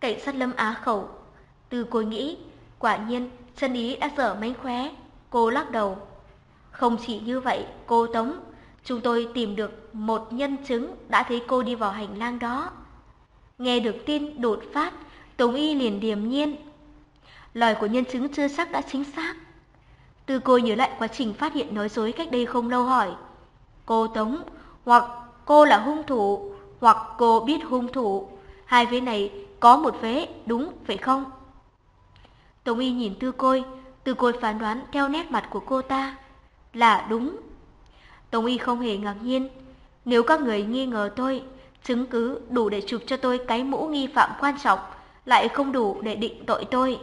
Speaker 2: Cảnh sát lâm á khẩu. Từ cô nghĩ, quả nhiên chân ý đã dở mánh khóe. Cô lắc đầu. Không chỉ như vậy, cô Tống, chúng tôi tìm được một nhân chứng đã thấy cô đi vào hành lang đó. Nghe được tin đột phát, Tống Y liền điềm nhiên. Lời của nhân chứng chưa chắc đã chính xác. Từ cô nhớ lại quá trình phát hiện nói dối cách đây không lâu hỏi. Cô Tống, hoặc cô là hung thủ, hoặc cô biết hung thủ. Hai vế này có một vế, đúng phải không? Tống Y nhìn Tư Côi, Tư Côi phán đoán theo nét mặt của cô ta là đúng. Tống Y không hề ngạc nhiên, nếu các người nghi ngờ tôi, chứng cứ đủ để chụp cho tôi cái mũ nghi phạm quan trọng, lại không đủ để định tội tôi.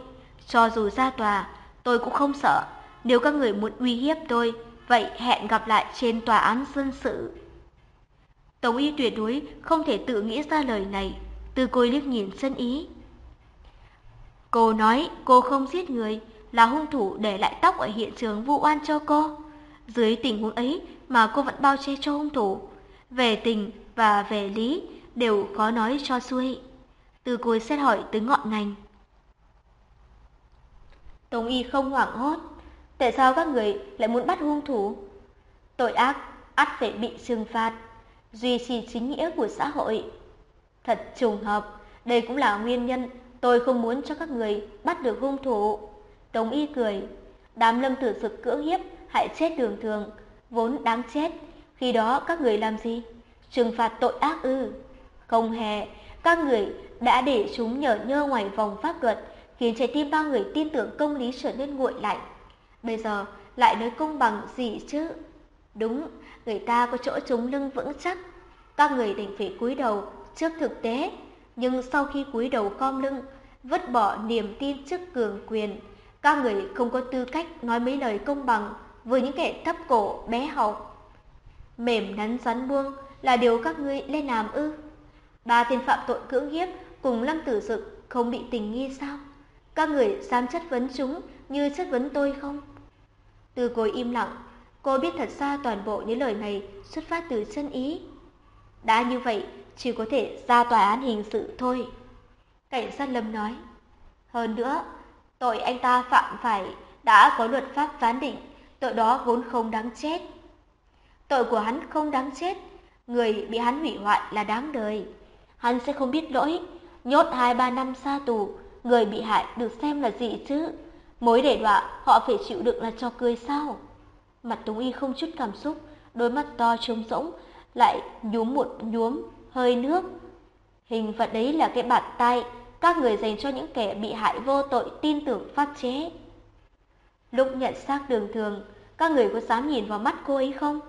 Speaker 2: Cho dù ra tòa, tôi cũng không sợ. Nếu các người muốn uy hiếp tôi, vậy hẹn gặp lại trên tòa án dân sự. Tống y tuyệt đối không thể tự nghĩ ra lời này, từ côi liếc nhìn sân ý. Cô nói cô không giết người, là hung thủ để lại tóc ở hiện trường vụ oan cho cô. Dưới tình huống ấy mà cô vẫn bao che cho hung thủ. Về tình và về lý đều khó nói cho xuôi. Từ côi xét hỏi tới ngọn ngành. Tống y không hoảng hốt. Tại sao các người lại muốn bắt hung thủ? Tội ác ắt phải bị trừng phạt, duy trì chính nghĩa của xã hội. Thật trùng hợp, đây cũng là nguyên nhân tôi không muốn cho các người bắt được hung thủ. Tống y cười, đám lâm tử dực cưỡng hiếp, hại chết đường thường, vốn đáng chết. Khi đó các người làm gì? Trừng phạt tội ác ư? Không hề, các người đã để chúng nhở nhơ ngoài vòng pháp luật, khiến trái tim bao người tin tưởng công lý trở nên nguội lạnh. Bây giờ lại nói công bằng gì chứ? Đúng, người ta có chỗ chống lưng vững chắc. Các người đành phải cúi đầu trước thực tế, nhưng sau khi cúi đầu cong lưng, vứt bỏ niềm tin trước cường quyền, các người không có tư cách nói mấy lời công bằng với những kẻ thấp cổ bé học. Mềm nắn rắn buông là điều các ngươi lên làm ư? Ba tên phạm tội cưỡng hiếp cùng Lâm Tử Dực không bị tình nghi sao? Các người dám chất vấn chúng như chất vấn tôi không? Từ cối im lặng, cô biết thật ra toàn bộ những lời này xuất phát từ chân ý. Đã như vậy, chỉ có thể ra tòa án hình sự thôi. Cảnh sát Lâm nói. Hơn nữa, tội anh ta phạm phải đã có luật pháp phán định, tội đó vốn không đáng chết. Tội của hắn không đáng chết, người bị hắn hủy hoại là đáng đời. Hắn sẽ không biết lỗi, nhốt hai ba năm xa tù, người bị hại được xem là gì chứ? Mối để đọa họ phải chịu đựng là cho cười sao? Mặt Tống Y không chút cảm xúc, đôi mắt to trống rỗng, lại nhúm một nhuốm hơi nước. Hình vật đấy là cái bàn tay các người dành cho những kẻ bị hại vô tội tin tưởng phát chế. Lúc nhận xác đường thường, các người có dám nhìn vào mắt cô ấy không?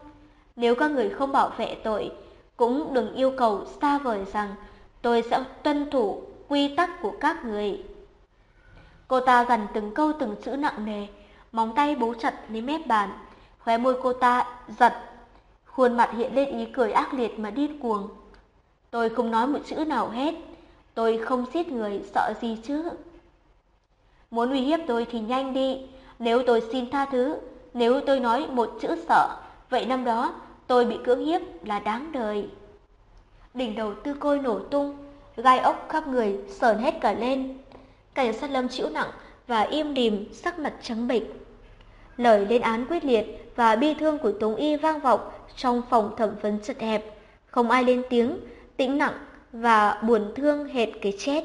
Speaker 2: Nếu các người không bảo vệ tội, cũng đừng yêu cầu xa vời rằng tôi sẽ tuân thủ quy tắc của các người. Cô ta gần từng câu từng chữ nặng nề, móng tay bấu chặt lấy mép bàn, khóe môi cô ta giật, khuôn mặt hiện lên ý cười ác liệt mà điên cuồng. Tôi không nói một chữ nào hết, tôi không giết người, sợ gì chứ? Muốn uy hiếp tôi thì nhanh đi, nếu tôi xin tha thứ, nếu tôi nói một chữ sợ, vậy năm đó tôi bị cưỡng hiếp là đáng đời. Đỉnh đầu tư côi nổ tung, gai ốc khắp người sờn hết cả lên. Cảnh sát lâm chịu nặng và im đìm sắc mặt trắng bệch. Lời lên án quyết liệt và bi thương của Tống Y vang vọng trong phòng thẩm vấn chật hẹp. Không ai lên tiếng, tĩnh nặng và buồn thương hệt cái chết.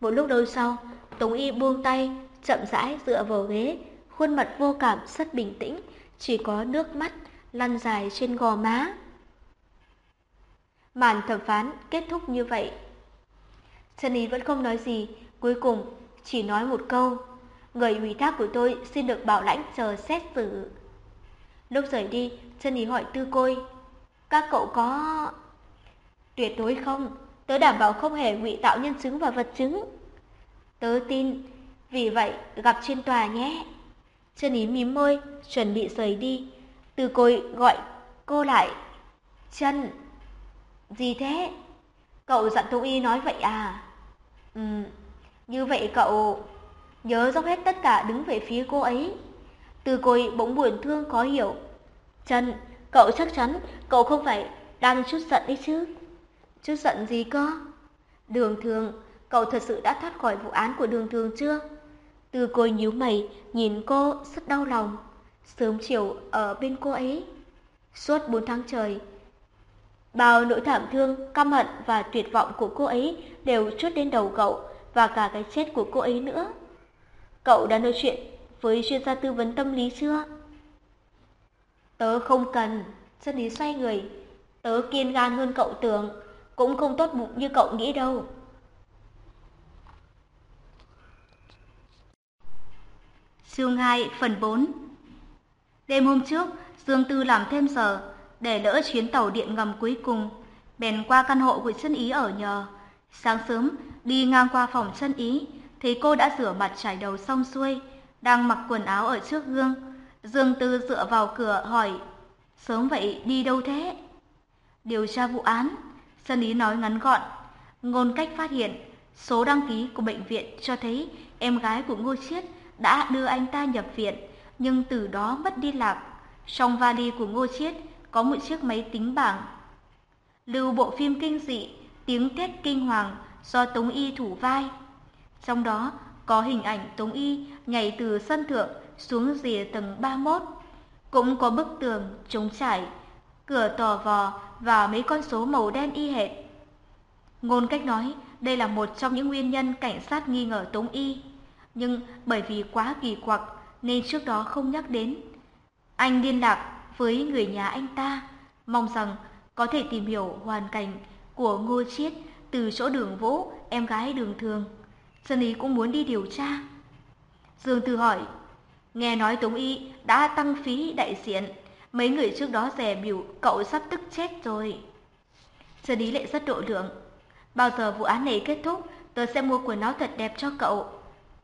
Speaker 2: Một lúc lâu sau, Tống Y buông tay, chậm rãi dựa vào ghế, khuôn mặt vô cảm rất bình tĩnh, chỉ có nước mắt lăn dài trên gò má. Màn thẩm phán kết thúc như vậy. Trần Ý vẫn không nói gì, cuối cùng chỉ nói một câu. Người ủy thác của tôi xin được bảo lãnh chờ xét xử. Lúc rời đi, chân Ý hỏi Tư Côi. Các cậu có... Tuyệt đối không, tớ đảm bảo không hề ngụy tạo nhân chứng và vật chứng. Tớ tin, vì vậy gặp trên tòa nhé. Chân Ý mím môi, chuẩn bị rời đi. Từ côi gọi cô lại. Chân, gì thế? Cậu dặn Tống Y nói vậy à? Ừ, như vậy cậu nhớ dốc hết tất cả đứng về phía cô ấy. Từ côi bỗng buồn thương khó hiểu. Trần, cậu chắc chắn cậu không phải đang chút giận đấy chứ? Chút giận gì cơ? Đường thường, cậu thật sự đã thoát khỏi vụ án của đường thường chưa? Từ côi nhíu mày, nhìn cô rất đau lòng. Sớm chiều ở bên cô ấy. Suốt bốn tháng trời, bao nỗi thảm thương, căm hận và tuyệt vọng của cô ấy đều chút đến đầu cậu và cả cái chết của cô ấy nữa. Cậu đã nói chuyện với chuyên gia tư vấn tâm lý chưa? Tớ không cần, chân lý xoay người. Tớ kiên gan hơn cậu tưởng, cũng không tốt bụng như cậu nghĩ đâu.
Speaker 1: Chương 2 phần 4 Đêm hôm trước, Dương Tư làm thêm giờ, để lỡ chuyến tàu điện ngầm cuối cùng, bèn qua căn hộ của chân ý ở nhờ. Sáng sớm, đi ngang qua phòng chân ý, thì cô đã rửa mặt trải đầu xong xuôi, đang mặc quần áo ở trước gương. Dương Tư dựa vào cửa hỏi, sớm vậy đi đâu thế? Điều tra vụ án, Sơn ý nói ngắn gọn. Ngôn cách phát hiện, số đăng ký của bệnh viện cho thấy em gái của Ngô Chiết đã đưa anh ta nhập viện, nhưng từ đó mất đi lạc. Trong vali của Ngô Chiết có một chiếc máy tính bảng. Lưu bộ phim kinh dị Tiếng thét kinh hoàng do Tống Y thủ vai. Trong đó có hình ảnh Tống Y nhảy từ sân thượng xuống rìa tầng 31. Cũng có bức tường trống trải, cửa tò vò và mấy con số màu đen y hệt. Ngôn cách nói đây là một trong những nguyên nhân cảnh sát nghi ngờ Tống Y. Nhưng bởi vì quá kỳ quặc nên trước đó không nhắc đến. Anh liên lạc với người nhà anh ta, mong rằng có thể tìm hiểu hoàn cảnh của Ngô Chiết từ chỗ đường Vũ, em gái đường thường sơn ý cũng muốn đi điều tra. Dương Tư hỏi, nghe nói Tống Y đã tăng phí đại diện, mấy người trước đó rẻ biểu cậu sắp tức chết rồi. sơn ý lại rất độ lượng. Bao giờ vụ án này kết thúc, tớ sẽ mua quần áo thật đẹp cho cậu.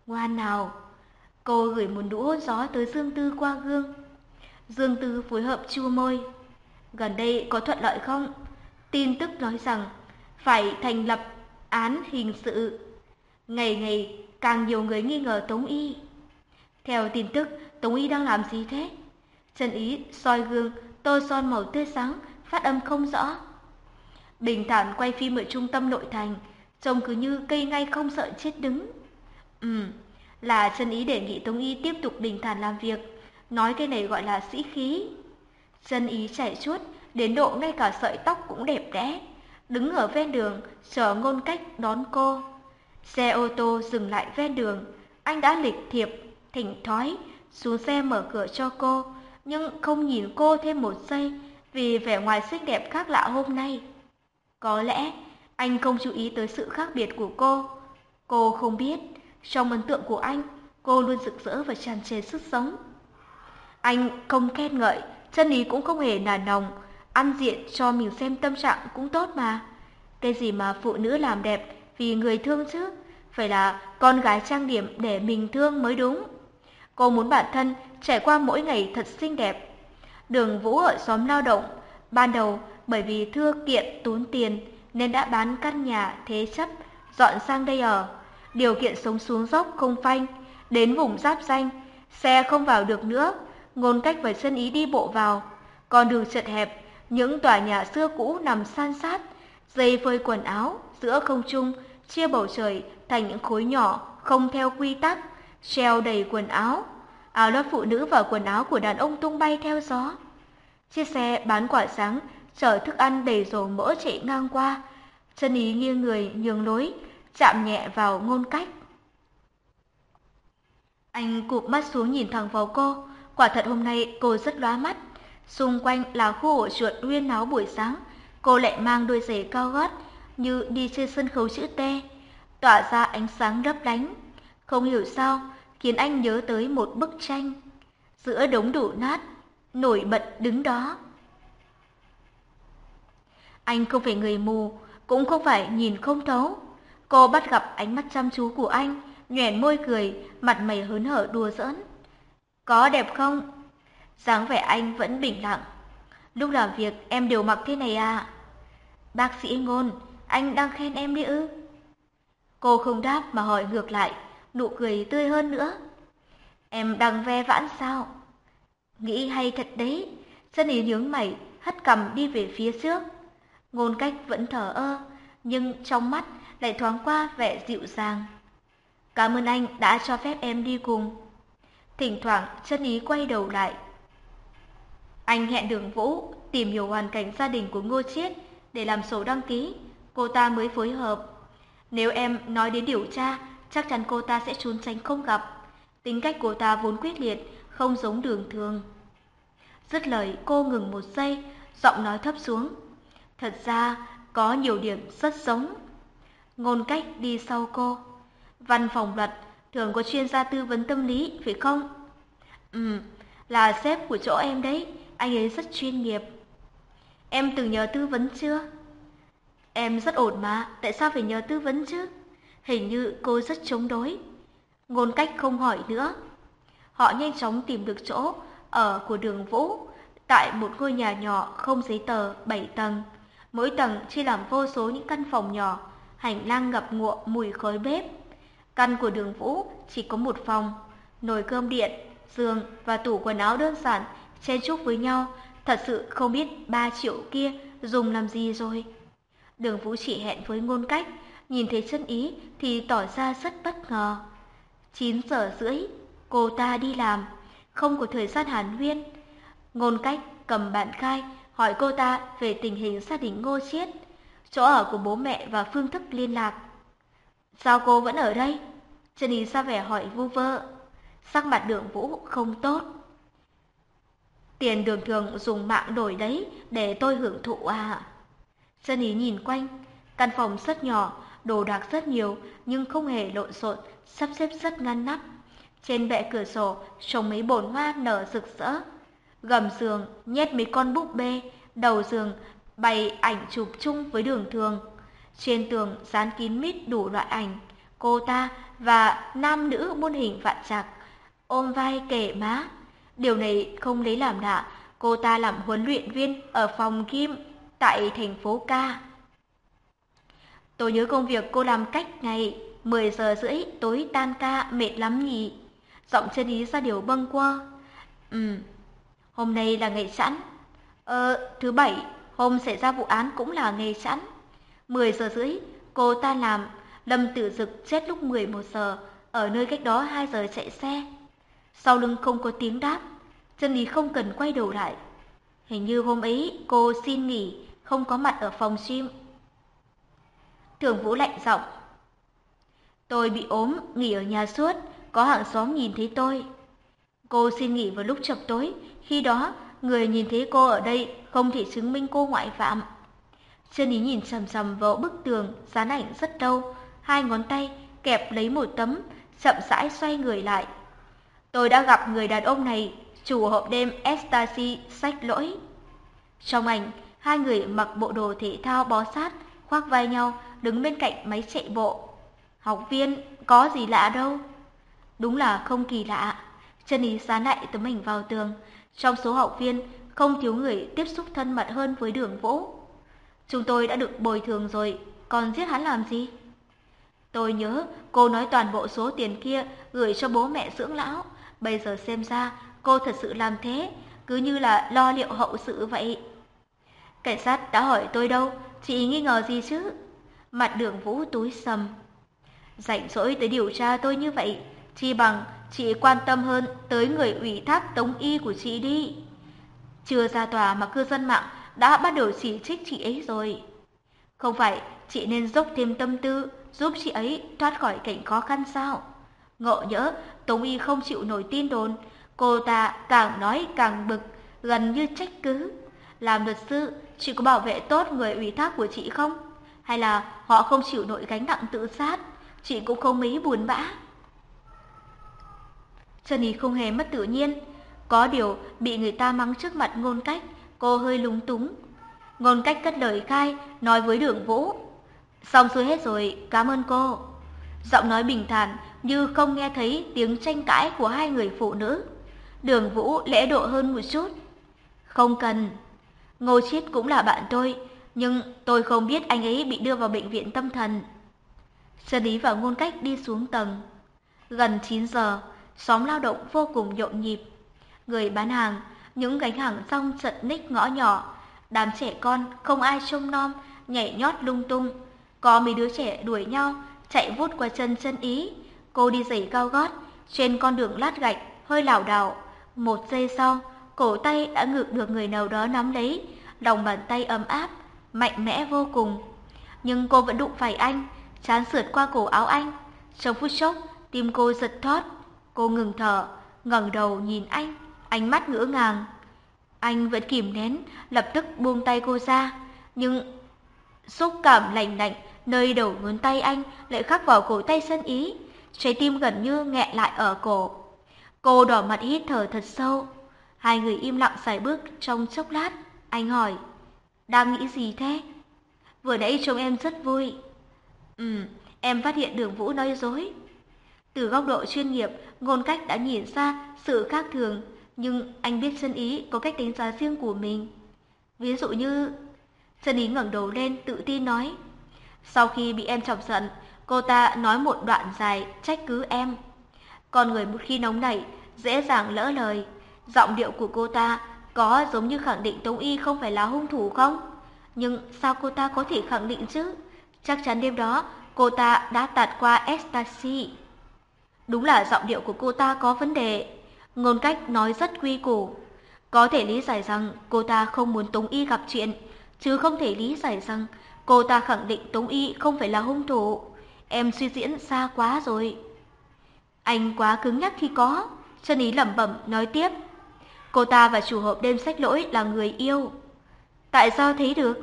Speaker 1: Ngoan nào. Cô gửi một đũa gió tới Dương Tư qua gương. Dương Tư phối hợp chua môi. Gần đây có thuận lợi không? Tin tức nói rằng phải thành lập án hình sự. Ngày ngày càng nhiều người nghi ngờ Tống Y. Theo tin tức, Tống Y đang làm gì thế? Trần Ý soi gương, tô son màu tươi sáng, phát âm không rõ. Bình thản quay phim ở trung tâm nội thành, trông cứ như cây ngay không sợ chết đứng. Ừ, là Trần Ý đề nghị Tống Y tiếp tục bình thản làm việc, nói cái này gọi là sĩ khí. Trần Ý chạy chuốt, đến độ ngay cả sợi tóc cũng đẹp đẽ, đứng ở ven đường chờ ngôn cách đón cô. Xe ô tô dừng lại ven đường, anh đã lịch thiệp, thỉnh thoái xuống xe mở cửa cho cô, nhưng không nhìn cô thêm một giây vì vẻ ngoài xinh đẹp khác lạ hôm nay. Có lẽ anh không chú ý tới sự khác biệt của cô. Cô không biết, trong ấn tượng của anh, cô luôn rực rỡ và tràn trề sức sống. Anh không khen ngợi, chân ý cũng không hề nản nồng ăn diện cho mình xem tâm trạng cũng tốt mà. Cái gì mà phụ nữ làm đẹp vì người thương chứ, phải là con gái trang điểm để mình thương mới đúng. Cô muốn bản thân trải qua mỗi ngày thật xinh đẹp. Đường Vũ ở xóm lao động, ban đầu bởi vì thưa kiện tốn tiền nên đã bán căn nhà thế chấp, dọn sang đây ở. Điều kiện sống xuống dốc không phanh, đến vùng giáp danh, xe không vào được nữa, ngôn cách và chân ý đi bộ vào. Con đường chật hẹp, những tòa nhà xưa cũ nằm san sát, dây phơi quần áo giữa không trung, chia bầu trời thành những khối nhỏ không theo quy tắc, treo đầy quần áo. Áo lót phụ nữ và quần áo của đàn ông tung bay theo gió. Chiếc xe bán quả sáng chở thức ăn đầy dầu mỡ chạy ngang qua. Chân ý nghiêng người nhường lối, chạm nhẹ vào ngôn cách. Anh cụp mắt xuống nhìn thẳng vào cô, quả thật hôm nay cô rất lóa mắt. Xung quanh là khu ổ chuột huyên náo buổi sáng, cô lại mang đôi giày cao gót như đi trên sân khấu chữ T, tỏa ra ánh sáng lấp lánh. Không hiểu sao, khiến anh nhớ tới một bức tranh. Giữa đống đổ nát, nổi bật đứng đó. Anh không phải người mù, cũng không phải nhìn không thấu. Cô bắt gặp ánh mắt chăm chú của anh, nhoẻn môi cười, mặt mày hớn hở đùa giỡn. Có đẹp không? dáng vẻ anh vẫn bình lặng. Lúc làm việc em đều mặc thế này à? Bác sĩ ngôn, anh đang khen em đi ư? Cô không đáp mà hỏi ngược lại, nụ cười tươi hơn nữa. Em đang ve vãn sao? Nghĩ hay thật đấy. Sân ý nhướng mày, hất cầm đi về phía trước. Ngôn cách vẫn thở ơ, nhưng trong mắt lại thoáng qua vẻ dịu dàng. Cảm ơn anh đã cho phép em đi cùng. Thỉnh thoảng chân ý quay đầu lại. Anh hẹn đường Vũ tìm hiểu hoàn cảnh gia đình của Ngô Chiết để làm sổ đăng ký, cô ta mới phối hợp. Nếu em nói đến điều tra, chắc chắn cô ta sẽ trốn tránh không gặp. Tính cách cô ta vốn quyết liệt, không giống đường thường. Dứt lời cô ngừng một giây, giọng nói thấp xuống. Thật ra có nhiều điểm rất giống. Ngôn cách đi sau cô. Văn phòng luật thường có chuyên gia tư vấn tâm lý, phải không?
Speaker 2: Ừ, là sếp của chỗ em đấy, anh ấy rất chuyên nghiệp. Em từng nhờ tư vấn chưa? Em rất ổn mà, tại sao phải nhờ tư vấn chứ? Hình như cô rất chống đối. Ngôn cách không hỏi nữa. Họ nhanh chóng tìm được chỗ ở của đường Vũ, tại một ngôi nhà nhỏ không giấy tờ 7 tầng. Mỗi tầng chia làm vô số những căn phòng nhỏ, hành lang ngập ngụa mùi khói bếp. Căn của đường Vũ chỉ có một phòng, nồi cơm điện, giường và tủ quần áo đơn giản chen chúc với nhau, thật sự không biết ba triệu kia dùng làm gì rồi. Đường Vũ chỉ hẹn với ngôn cách, nhìn thấy chân ý thì tỏ ra rất bất ngờ. 9 giờ rưỡi, cô ta đi làm, không có thời gian hàn huyên. Ngôn cách cầm bản khai, hỏi cô ta về tình hình gia đình Ngô Chiết, chỗ ở của bố mẹ và phương thức liên lạc. Sao cô vẫn ở đây? chân Ý ra vẻ hỏi vu vơ. Sắc mặt đường vũ không tốt. Tiền đường thường dùng mạng đổi đấy để tôi hưởng thụ à sơn Ý nhìn quanh, căn phòng rất nhỏ, đồ đạc rất nhiều nhưng không hề lộn xộn, sắp xếp rất ngăn nắp. Trên bệ cửa sổ trồng mấy bồn hoa nở rực rỡ. Gầm giường nhét mấy con búp bê, đầu giường bày ảnh chụp chung với đường thường. Trên tường dán kín mít đủ loại ảnh, cô ta và nam nữ muôn hình vạn trạc, ôm vai kể má. Điều này không lấy làm lạ, cô ta làm huấn luyện viên ở phòng kim tại thành phố Ca. Tôi nhớ công việc cô làm cách ngày 10 giờ rưỡi tối tan ca mệt lắm nhỉ. Giọng chân ý ra điều bâng quơ. Ừ, hôm nay là ngày sẵn. Ờ, thứ bảy, hôm xảy ra vụ án cũng là ngày sẵn. 10 giờ rưỡi, cô ta làm, Lâm Tử Dực chết lúc 11 giờ, ở nơi cách đó 2 giờ chạy xe. Sau lưng không có tiếng đáp, chân ý không cần quay đầu lại. Hình như hôm ấy cô xin nghỉ, không có mặt ở phòng gym. Thường Vũ lạnh giọng. Tôi bị ốm, nghỉ ở nhà suốt, có hàng xóm nhìn thấy tôi. Cô xin nghỉ vào lúc chập tối, khi đó người nhìn thấy cô ở đây không thể chứng minh cô ngoại phạm. Chân ý nhìn sầm sầm vào bức tường, dán ảnh rất đâu, hai ngón tay kẹp lấy một tấm, chậm rãi xoay người lại. Tôi đã gặp người đàn ông này, chủ hộp đêm Estasi sách lỗi. Trong ảnh, hai người mặc bộ đồ thể thao bó sát, khoác vai nhau, đứng bên cạnh máy chạy bộ. Học viên, có gì lạ đâu. Đúng là không kỳ lạ. Chân ý xá lại tấm mình vào tường. Trong số học viên, không thiếu người tiếp xúc thân mật hơn với đường vũ. Chúng tôi đã được bồi thường rồi, còn giết hắn làm gì? Tôi nhớ cô nói toàn bộ số tiền kia gửi cho bố mẹ dưỡng lão. Bây giờ xem ra cô thật sự làm thế, cứ như là lo liệu hậu sự vậy. Cảnh sát đã hỏi tôi đâu, chị nghi ngờ gì chứ? Mặt đường vũ túi sầm. Rảnh rỗi tới điều tra tôi như vậy, chi bằng chị quan tâm hơn tới người ủy thác tống y của chị đi. Chưa ra tòa mà cư dân mạng đã bắt đầu chỉ trích chị ấy rồi. Không phải chị nên dốc thêm tâm tư giúp chị ấy thoát khỏi cảnh khó khăn sao? Ngộ nhỡ Tống Y không chịu nổi tin đồn, cô ta càng nói càng bực, gần như trách cứ. Làm luật sư, chị có bảo vệ tốt người ủy thác của chị không? Hay là họ không chịu nổi gánh nặng tự sát, chị cũng không mấy buồn bã. Trần Ý không hề mất tự nhiên, có điều bị người ta mắng trước mặt ngôn cách, cô hơi lúng túng. Ngôn cách cất lời khai, nói với đường vũ. Xong xuôi hết rồi, cảm ơn cô. Giọng nói bình thản như không nghe thấy tiếng tranh cãi của hai người phụ nữ. Đường vũ lễ độ hơn một chút. Không cần. Ngô Chiết cũng là bạn tôi, nhưng tôi không biết anh ấy bị đưa vào bệnh viện tâm thần. Sơn Lý và Ngôn Cách đi xuống tầng. Gần 9 giờ, xóm lao động vô cùng nhộn nhịp. Người bán hàng, những gánh hàng rong chật ních ngõ nhỏ, đám trẻ con không ai trông nom, nhảy nhót lung tung. Có mấy đứa trẻ đuổi nhau, chạy vút qua chân chân ý. Cô đi giày cao gót, trên con đường lát gạch, hơi lảo đảo. Một giây sau, cổ tay đã ngược được người nào đó nắm lấy, lòng bàn tay ấm áp, mạnh mẽ vô cùng. Nhưng cô vẫn đụng phải anh, chán sượt qua cổ áo anh. Trong phút chốc, tim cô giật thót. Cô ngừng thở, ngẩng đầu nhìn anh, ánh mắt ngỡ ngàng. Anh vẫn kìm nén, lập tức buông tay cô ra, nhưng xúc cảm lạnh lạnh nơi đầu ngón tay anh lại khắc vào cổ tay sân ý, trái tim gần như nghẹn lại ở cổ. Cô đỏ mặt hít thở thật sâu. Hai người im lặng xài bước trong chốc lát. Anh hỏi, đang nghĩ gì thế? Vừa nãy trông em rất vui. Ừ, em phát hiện đường Vũ nói dối. Từ góc độ chuyên nghiệp, ngôn cách đã nhìn ra sự khác thường, nhưng anh biết chân ý có cách đánh giá riêng của mình. Ví dụ như... Chân ý ngẩng đầu lên tự tin nói. Sau khi bị em chọc giận, cô ta nói một đoạn dài trách cứ em. Con người một khi nóng nảy, dễ dàng lỡ lời. Giọng điệu của cô ta có giống như khẳng định Tống Y không phải là hung thủ không? Nhưng sao cô ta có thể khẳng định chứ? Chắc chắn đêm đó cô ta đã tạt qua ecstasy. Đúng là giọng điệu của cô ta có vấn đề. Ngôn cách nói rất quy củ. Có thể lý giải rằng cô ta không muốn Tống Y gặp chuyện, chứ không thể lý giải rằng cô ta khẳng định Tống Y không phải là hung thủ. Em suy diễn xa quá rồi. Anh quá cứng nhắc khi có. Chân ý lẩm bẩm nói tiếp. Cô ta và chủ hộp đêm sách lỗi là người yêu. Tại sao thấy được?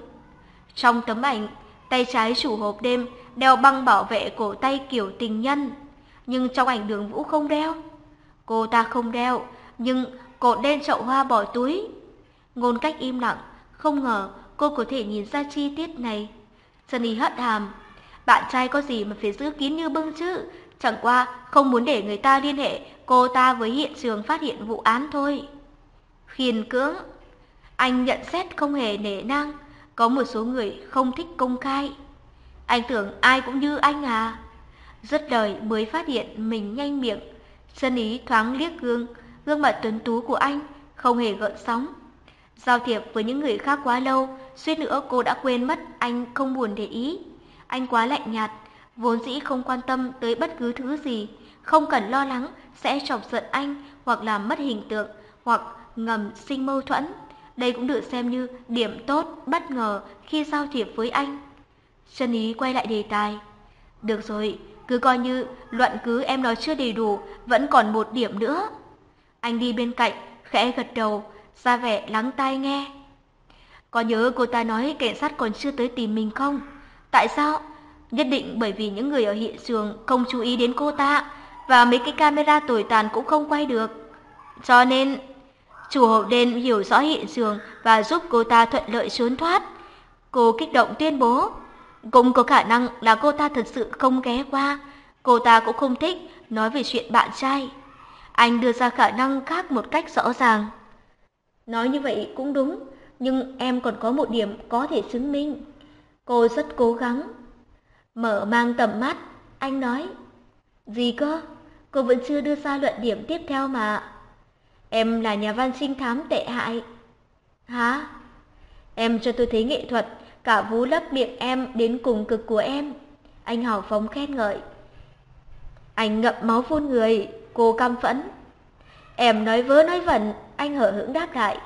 Speaker 2: Trong tấm ảnh, tay trái chủ hộp đêm đeo băng bảo vệ cổ tay kiểu tình nhân. Nhưng trong ảnh đường vũ không đeo. Cô ta không đeo, nhưng cột đen chậu hoa bỏ túi. Ngôn cách im lặng, không ngờ cô có thể nhìn ra chi tiết này. Sunny hất hàm. Bạn trai có gì mà phải giữ kín như bưng chứ? Chẳng qua không muốn để người ta liên hệ cô ta với hiện trường phát hiện vụ án thôi. Khiên cưỡng. Anh nhận xét không hề nể nang. Có một số người không thích công khai. Anh tưởng ai cũng như anh à. Rất đời mới phát hiện mình nhanh miệng. sân ý thoáng liếc gương, gương mặt tuấn tú của anh không hề gợn sóng. Giao thiệp với những người khác quá lâu, suýt nữa cô đã quên mất anh không buồn để ý. Anh quá lạnh nhạt, vốn dĩ không quan tâm tới bất cứ thứ gì, không cần lo lắng sẽ chọc giận anh hoặc làm mất hình tượng hoặc ngầm sinh mâu thuẫn. Đây cũng được xem như điểm tốt, bất ngờ khi giao thiệp với anh. Trân Ý quay lại đề tài. Được rồi, cứ coi như luận cứ em nói chưa đầy đủ, vẫn còn một điểm nữa. Anh đi bên cạnh, khẽ gật đầu, ra vẻ lắng tai nghe. Có nhớ cô ta nói cảnh sát còn chưa tới tìm mình không? Tại sao? Nhất định bởi vì những người ở hiện trường không chú ý đến cô ta và mấy cái camera tồi tàn cũng không quay được. Cho nên, chủ hộ đen hiểu rõ hiện trường và giúp cô ta thuận lợi trốn thoát. Cô kích động tuyên bố, cũng có khả năng là cô ta thật sự không ghé qua. Cô ta cũng không thích nói về chuyện bạn trai. Anh đưa ra khả năng khác một cách rõ ràng. Nói như vậy cũng đúng, nhưng em còn có một điểm có thể chứng minh. Cô rất cố gắng. Mở mang tầm mắt, anh nói. Gì cơ? Cô vẫn chưa đưa ra luận điểm tiếp theo mà. Em là nhà văn sinh thám tệ hại. Hả? Em cho tôi thấy nghệ thuật, cả vú lấp miệng em đến cùng cực của em. Anh hào phóng khen ngợi. Anh ngậm máu phun người, cô căm phẫn. Em nói vớ nói vẩn, anh hở hững đáp lại.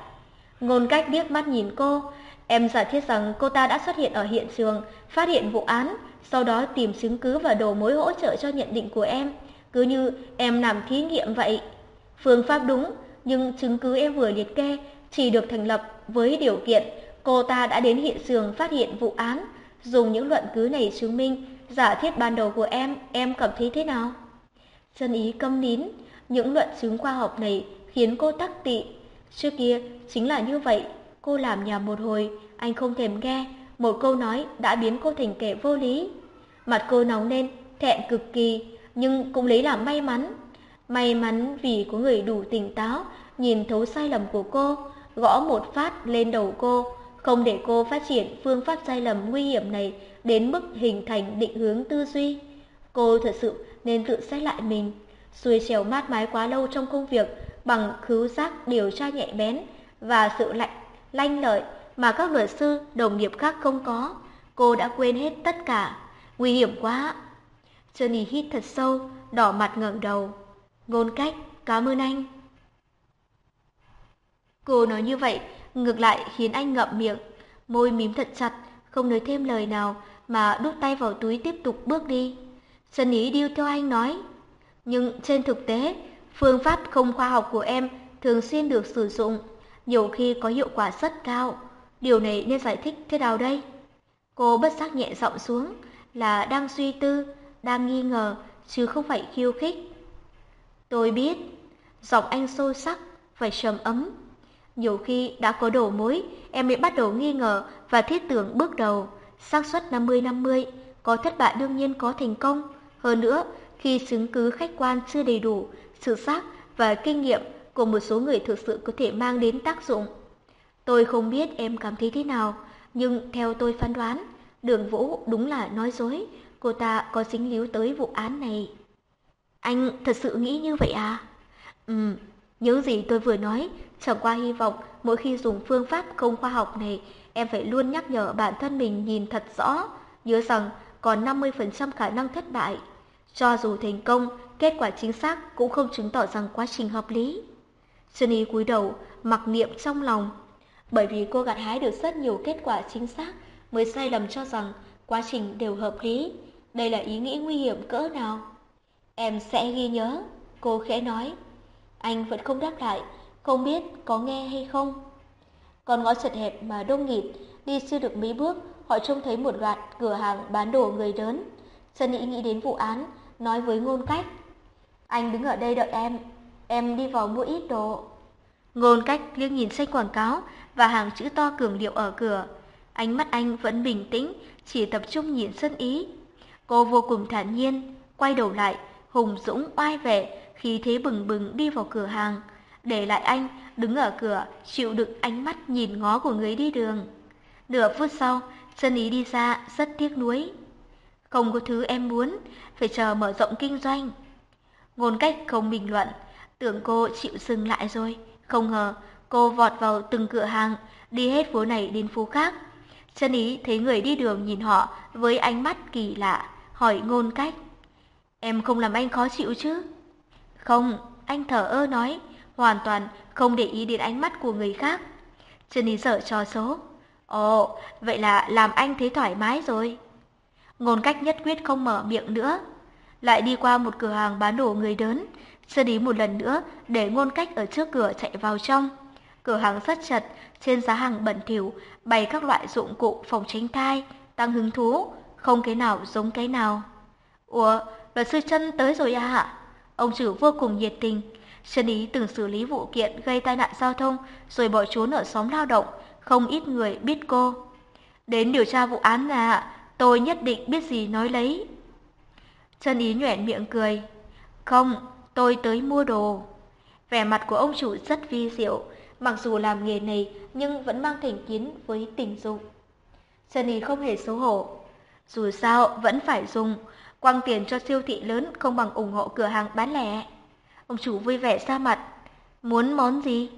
Speaker 2: Ngôn cách điếc mắt nhìn cô, em giả thiết rằng cô ta đã xuất hiện ở hiện trường, phát hiện vụ án, sau đó tìm chứng cứ và đồ mối hỗ trợ cho nhận định của em, cứ như em làm thí nghiệm vậy. Phương pháp đúng, nhưng chứng cứ em vừa liệt kê chỉ được thành lập với điều kiện cô ta đã đến hiện trường phát hiện vụ án. Dùng những luận cứ này chứng minh giả thiết ban đầu của em, em cảm thấy thế nào? Chân ý câm nín, những luận chứng khoa học này khiến cô tắc tị. Trước kia chính là như vậy, cô làm nhà một hồi, anh không thèm nghe, một câu nói đã biến cô thành kẻ vô lý. Mặt cô nóng lên, thẹn cực kỳ, nhưng cũng lấy làm may mắn. May mắn vì có người đủ tỉnh táo, nhìn thấu sai lầm của cô, gõ một phát lên đầu cô, không để cô phát triển phương pháp sai lầm nguy hiểm này đến mức hình thành định hướng tư duy. Cô thật sự nên tự xét lại mình, xuôi trèo mát mái quá lâu trong công việc bằng khứu giác điều tra nhạy bén và sự lạnh, lanh lợi mà các luật sư, đồng nghiệp khác không có. Cô đã quên hết tất cả. Nguy hiểm quá. Johnny hít thật sâu, đỏ mặt ngẩng đầu. Ngôn cách, cảm ơn anh. Cô nói như vậy, ngược lại khiến anh ngậm miệng, môi mím thật chặt, không nói thêm lời nào mà đút tay vào túi tiếp tục bước đi. sân ý điêu theo anh nói. Nhưng trên thực tế, phương pháp không khoa học của em thường xuyên được sử dụng, nhiều khi có hiệu quả rất cao. Điều này nên giải thích thế nào đây? Cô bất giác nhẹ giọng xuống, là đang suy tư, đang nghi ngờ, chứ không phải khiêu khích. Tôi biết.
Speaker 1: Giọng anh sâu sắc, phải trầm ấm. Nhiều khi đã có đầu mối, em mới bắt đầu nghi ngờ và thiết tưởng bước đầu. xác suất 50-50, có thất bại đương nhiên có thành công. Hơn nữa, khi chứng cứ khách quan chưa đầy đủ, sự xác và kinh nghiệm của một số người thực sự có thể mang đến tác dụng. Tôi không biết em cảm thấy thế nào, nhưng theo tôi phán đoán, đường Vũ đúng là nói dối, cô ta có dính líu tới vụ án này. Anh thật sự nghĩ như vậy à? Ừm, nhớ gì tôi vừa nói, chẳng qua hy vọng mỗi khi dùng phương pháp không khoa học này, em phải luôn nhắc nhở bản thân mình nhìn thật rõ, nhớ rằng còn 50% khả năng thất bại. Cho dù thành công, kết quả chính xác cũng không chứng tỏ rằng quá trình hợp lý. Sunny cúi đầu, mặc niệm trong lòng. Bởi vì cô gặt hái được rất nhiều kết quả chính xác, mới sai lầm cho rằng quá trình đều hợp lý. Đây là ý nghĩ nguy hiểm cỡ nào? Em sẽ ghi nhớ, cô khẽ nói. Anh vẫn không đáp lại, không biết có nghe hay không. Con ngõ chật hẹp mà đông nghịt, đi chưa được mấy bước, họ trông thấy một loạt cửa hàng bán đồ người lớn. Sunny nghĩ đến vụ án, nói với ngôn cách. Anh đứng ở đây đợi em, em đi vào mua ít đồ. Ngôn cách liếc nhìn sách quảng cáo và hàng chữ to cường điệu ở cửa. Ánh mắt anh vẫn bình tĩnh, chỉ tập trung nhìn sân ý. Cô vô cùng thản nhiên, quay đầu lại, hùng dũng oai vệ, khí thế bừng bừng đi vào cửa hàng. Để lại anh đứng ở cửa, chịu đựng ánh mắt nhìn ngó của người đi đường. Nửa phút sau, chân ý đi ra rất tiếc nuối. Không có thứ em muốn, phải chờ mở rộng kinh doanh. Ngôn cách không bình luận, tưởng cô chịu dừng lại rồi. Không ngờ, cô vọt vào từng cửa hàng, đi hết phố này đến phố khác. Chân ý thấy người đi đường nhìn họ với ánh mắt kỳ lạ, hỏi ngôn cách. Em không làm anh khó chịu chứ? Không, anh thở ơ nói, hoàn toàn không để ý đến ánh mắt của người khác. Chân ý sợ cho số. Ồ, vậy là làm anh thấy thoải mái rồi. Ngôn cách nhất quyết không mở miệng nữa. Lại đi qua một cửa hàng bán đồ người lớn, sơ đi một lần nữa để ngôn cách ở trước cửa chạy vào trong. Cửa hàng rất chật, trên giá hàng bẩn thỉu bày các loại dụng cụ phòng tránh thai, tăng hứng thú, không cái nào giống cái nào. Ủa, luật sư chân tới rồi à? Ông chủ vô cùng nhiệt tình. Chân ý từng xử lý vụ kiện gây tai nạn giao thông rồi bỏ trốn ở xóm lao động, không ít người biết cô. Đến điều tra vụ án là tôi nhất định biết gì nói lấy. Chân ý nhoẻn miệng cười. Không, tôi tới mua đồ. Vẻ mặt của ông chủ rất vi diệu, mặc dù làm nghề này nhưng vẫn mang thành kiến với tình dục. Chân ý không hề xấu hổ. Dù sao vẫn phải dùng, quăng tiền cho siêu thị lớn không bằng ủng hộ cửa hàng bán lẻ. Ông chủ vui vẻ ra mặt. Muốn món gì?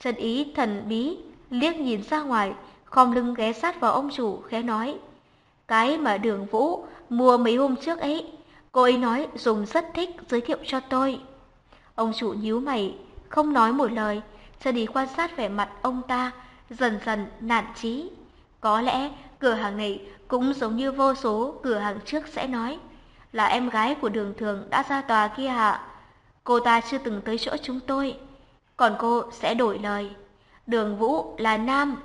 Speaker 1: Trần ý thần bí, liếc nhìn ra ngoài, khom lưng ghé sát vào ông chủ, khẽ nói. Cái mà đường vũ mua mấy hôm trước ấy, cô ấy nói dùng rất thích giới thiệu cho tôi. Ông chủ nhíu mày, không nói một lời, Trần ý quan sát vẻ mặt ông ta, dần dần nản chí. Có lẽ cửa hàng này cũng giống như vô số cửa hàng trước sẽ nói, là em gái của đường thường đã ra tòa kia hạ. Cô ta chưa từng tới chỗ chúng tôi, còn cô sẽ đổi lời. Đường Vũ là nam.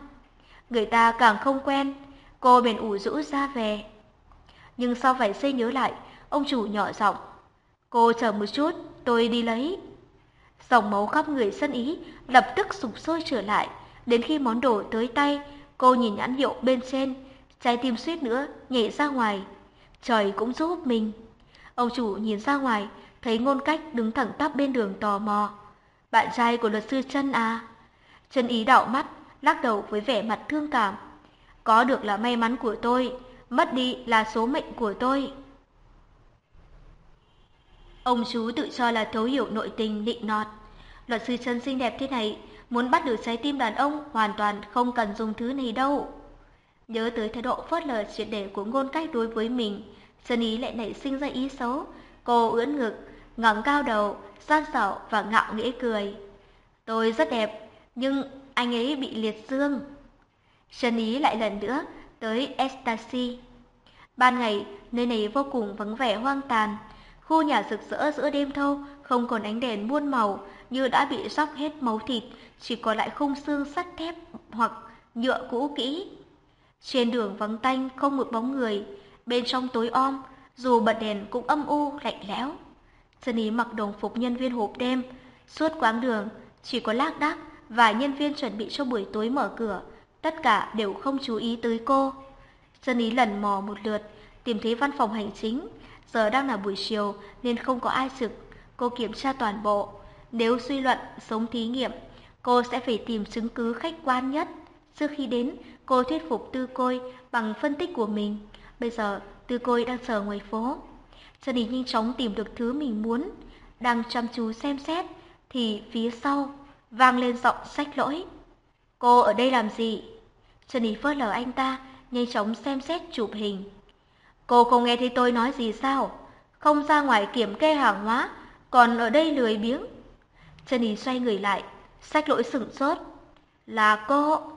Speaker 1: Người ta càng không quen, cô bèn ủ rũ ra về. Nhưng sau phải xây nhớ lại, ông chủ nhỏ giọng. Cô chờ một chút, tôi đi lấy. Dòng máu khắp người sân ý lập tức sụp sôi trở lại. Đến khi món đồ tới tay, cô nhìn nhãn hiệu bên trên, trái tim suýt nữa nhảy ra ngoài. Trời cũng giúp mình. Ông chủ nhìn ra ngoài, thấy ngôn cách đứng thẳng tắp bên đường tò mò. Bạn trai của luật sư chân à? Chân ý đảo mắt, lắc đầu với vẻ mặt thương cảm. Có được là may mắn của tôi, mất đi là số mệnh của tôi. Ông chú tự cho là thấu hiểu nội tình định nọt. Luật sư chân xinh đẹp thế này, muốn bắt được trái tim đàn ông hoàn toàn không cần dùng thứ này đâu. Nhớ tới thái độ phớt lờ triệt để của ngôn cách đối với mình, chân ý lại nảy sinh ra ý xấu. Cô ưỡn ngực, ngẩng cao đầu, gian xảo và ngạo nghễ cười. Tôi rất đẹp, nhưng anh ấy bị liệt dương. Trần Ý lại lần nữa tới Ecstasy. Ban ngày, nơi này vô cùng vắng vẻ hoang tàn. Khu nhà rực rỡ giữa đêm thâu, không còn ánh đèn muôn màu, như đã bị róc hết máu thịt, chỉ còn lại khung xương sắt thép hoặc nhựa cũ kỹ. Trên đường vắng tanh không một bóng người, bên trong tối om, dù bật đèn cũng âm u, lạnh lẽo. Sunny mặc đồng phục nhân viên hộp đêm, suốt quãng đường chỉ có lác đác và nhân viên chuẩn bị cho buổi tối mở cửa, tất cả đều không chú ý tới cô. Dân ý lần mò một lượt, tìm thấy văn phòng hành chính, giờ đang là buổi chiều nên không có ai trực. Cô kiểm tra toàn bộ, nếu suy luận sống thí nghiệm, cô sẽ phải tìm chứng cứ khách quan nhất. Trước khi đến, cô thuyết phục Tư Côi bằng phân tích của mình. Bây giờ, Tư Côi đang chờ ngoài phố. Trần Đình nhanh chóng tìm được thứ mình muốn, đang chăm chú xem xét, thì phía sau vang lên giọng sách lỗi. Cô ở đây làm gì? Trần Đình phớt lờ anh ta, nhanh chóng xem xét chụp hình. Cô không nghe thấy tôi nói gì sao? Không ra ngoài kiểm kê hàng hóa, còn ở đây lười biếng. Trần Đình xoay người lại, sách lỗi sửng sốt. Là cô,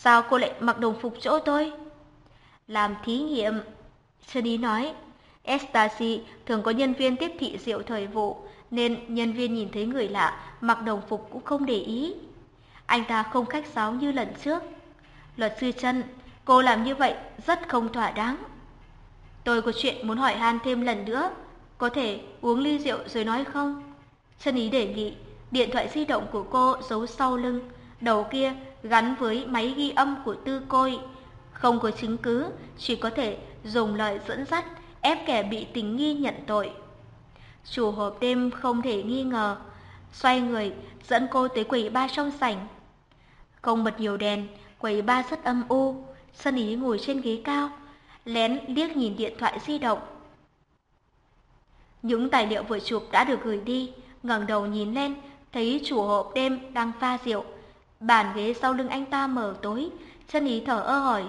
Speaker 1: sao cô lại mặc đồng phục chỗ tôi? Làm thí nghiệm. Sơn Ý nói, Estasi thường có nhân viên tiếp thị rượu thời vụ, nên nhân viên nhìn thấy người lạ mặc đồng phục cũng không để ý. Anh ta không khách sáo như lần trước. Luật sư chân, cô làm như vậy rất không thỏa đáng. Tôi có chuyện muốn hỏi han thêm lần nữa, có thể uống ly rượu rồi nói không? Chân ý đề nghị, điện thoại di động của cô giấu sau lưng, đầu kia gắn với máy ghi âm của tư côi. Không có chứng cứ, chỉ có thể dùng lời dẫn dắt ép kẻ bị tình nghi nhận tội. Chủ hộp đêm không thể nghi ngờ, xoay người dẫn cô tới quầy ba trong sảnh. Không bật nhiều đèn, quầy ba rất âm u, sân ý ngồi trên ghế cao, lén liếc nhìn điện thoại di động. Những tài liệu vừa chụp đã được gửi đi, ngẩng đầu nhìn lên, thấy chủ hộp đêm đang pha rượu. Bàn ghế sau lưng anh ta mở tối, chân ý thở ơ hỏi.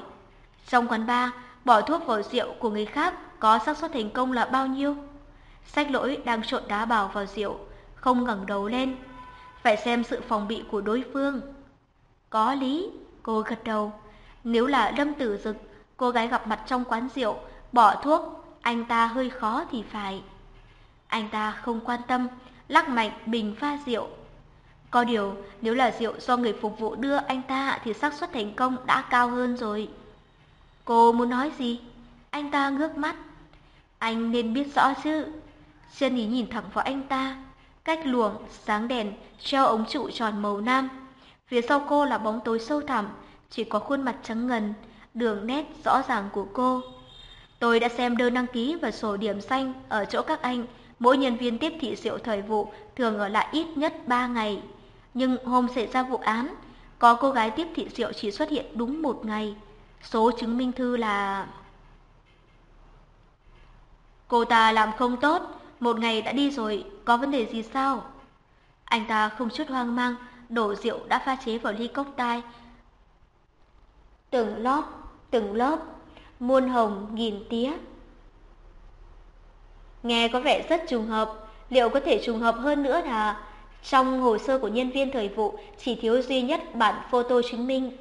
Speaker 1: Trong quán bar, bỏ thuốc vào rượu của người khác có xác suất thành công là bao nhiêu? Sách lỗi đang trộn đá bào vào rượu, không ngẩng đầu lên. Phải xem sự phòng bị của đối phương. Có lý, cô gật đầu. Nếu là Lâm Tử Dực, cô gái gặp mặt trong quán rượu, bỏ thuốc, anh ta hơi khó thì phải. Anh ta không quan tâm, lắc mạnh bình pha rượu. Có điều, nếu là rượu do người phục vụ đưa anh ta thì xác suất thành công đã cao hơn rồi. Cô muốn nói gì? Anh ta ngước mắt. Anh nên biết rõ chứ. Chân ý nhìn thẳng vào anh ta. Cách luồng, sáng đèn, treo ống trụ tròn màu nam. Phía sau cô là bóng tối sâu thẳm, chỉ có khuôn mặt trắng ngần, đường nét rõ ràng của cô. Tôi đã xem đơn đăng ký và sổ điểm xanh ở chỗ các anh. Mỗi nhân viên tiếp thị rượu thời vụ thường ở lại ít nhất 3 ngày. Nhưng hôm xảy ra vụ án, có cô gái tiếp thị rượu chỉ xuất hiện đúng một ngày. Số chứng minh thư là... Cô ta làm không tốt, một ngày đã đi rồi, có vấn đề gì sao? Anh ta không chút hoang mang, đổ rượu đã pha chế vào ly cốc tai. Từng lớp, từng lớp, muôn hồng nghìn tía. Nghe có vẻ rất trùng hợp, liệu có thể trùng hợp hơn nữa là trong hồ sơ của nhân viên thời vụ chỉ thiếu duy nhất bản photo chứng minh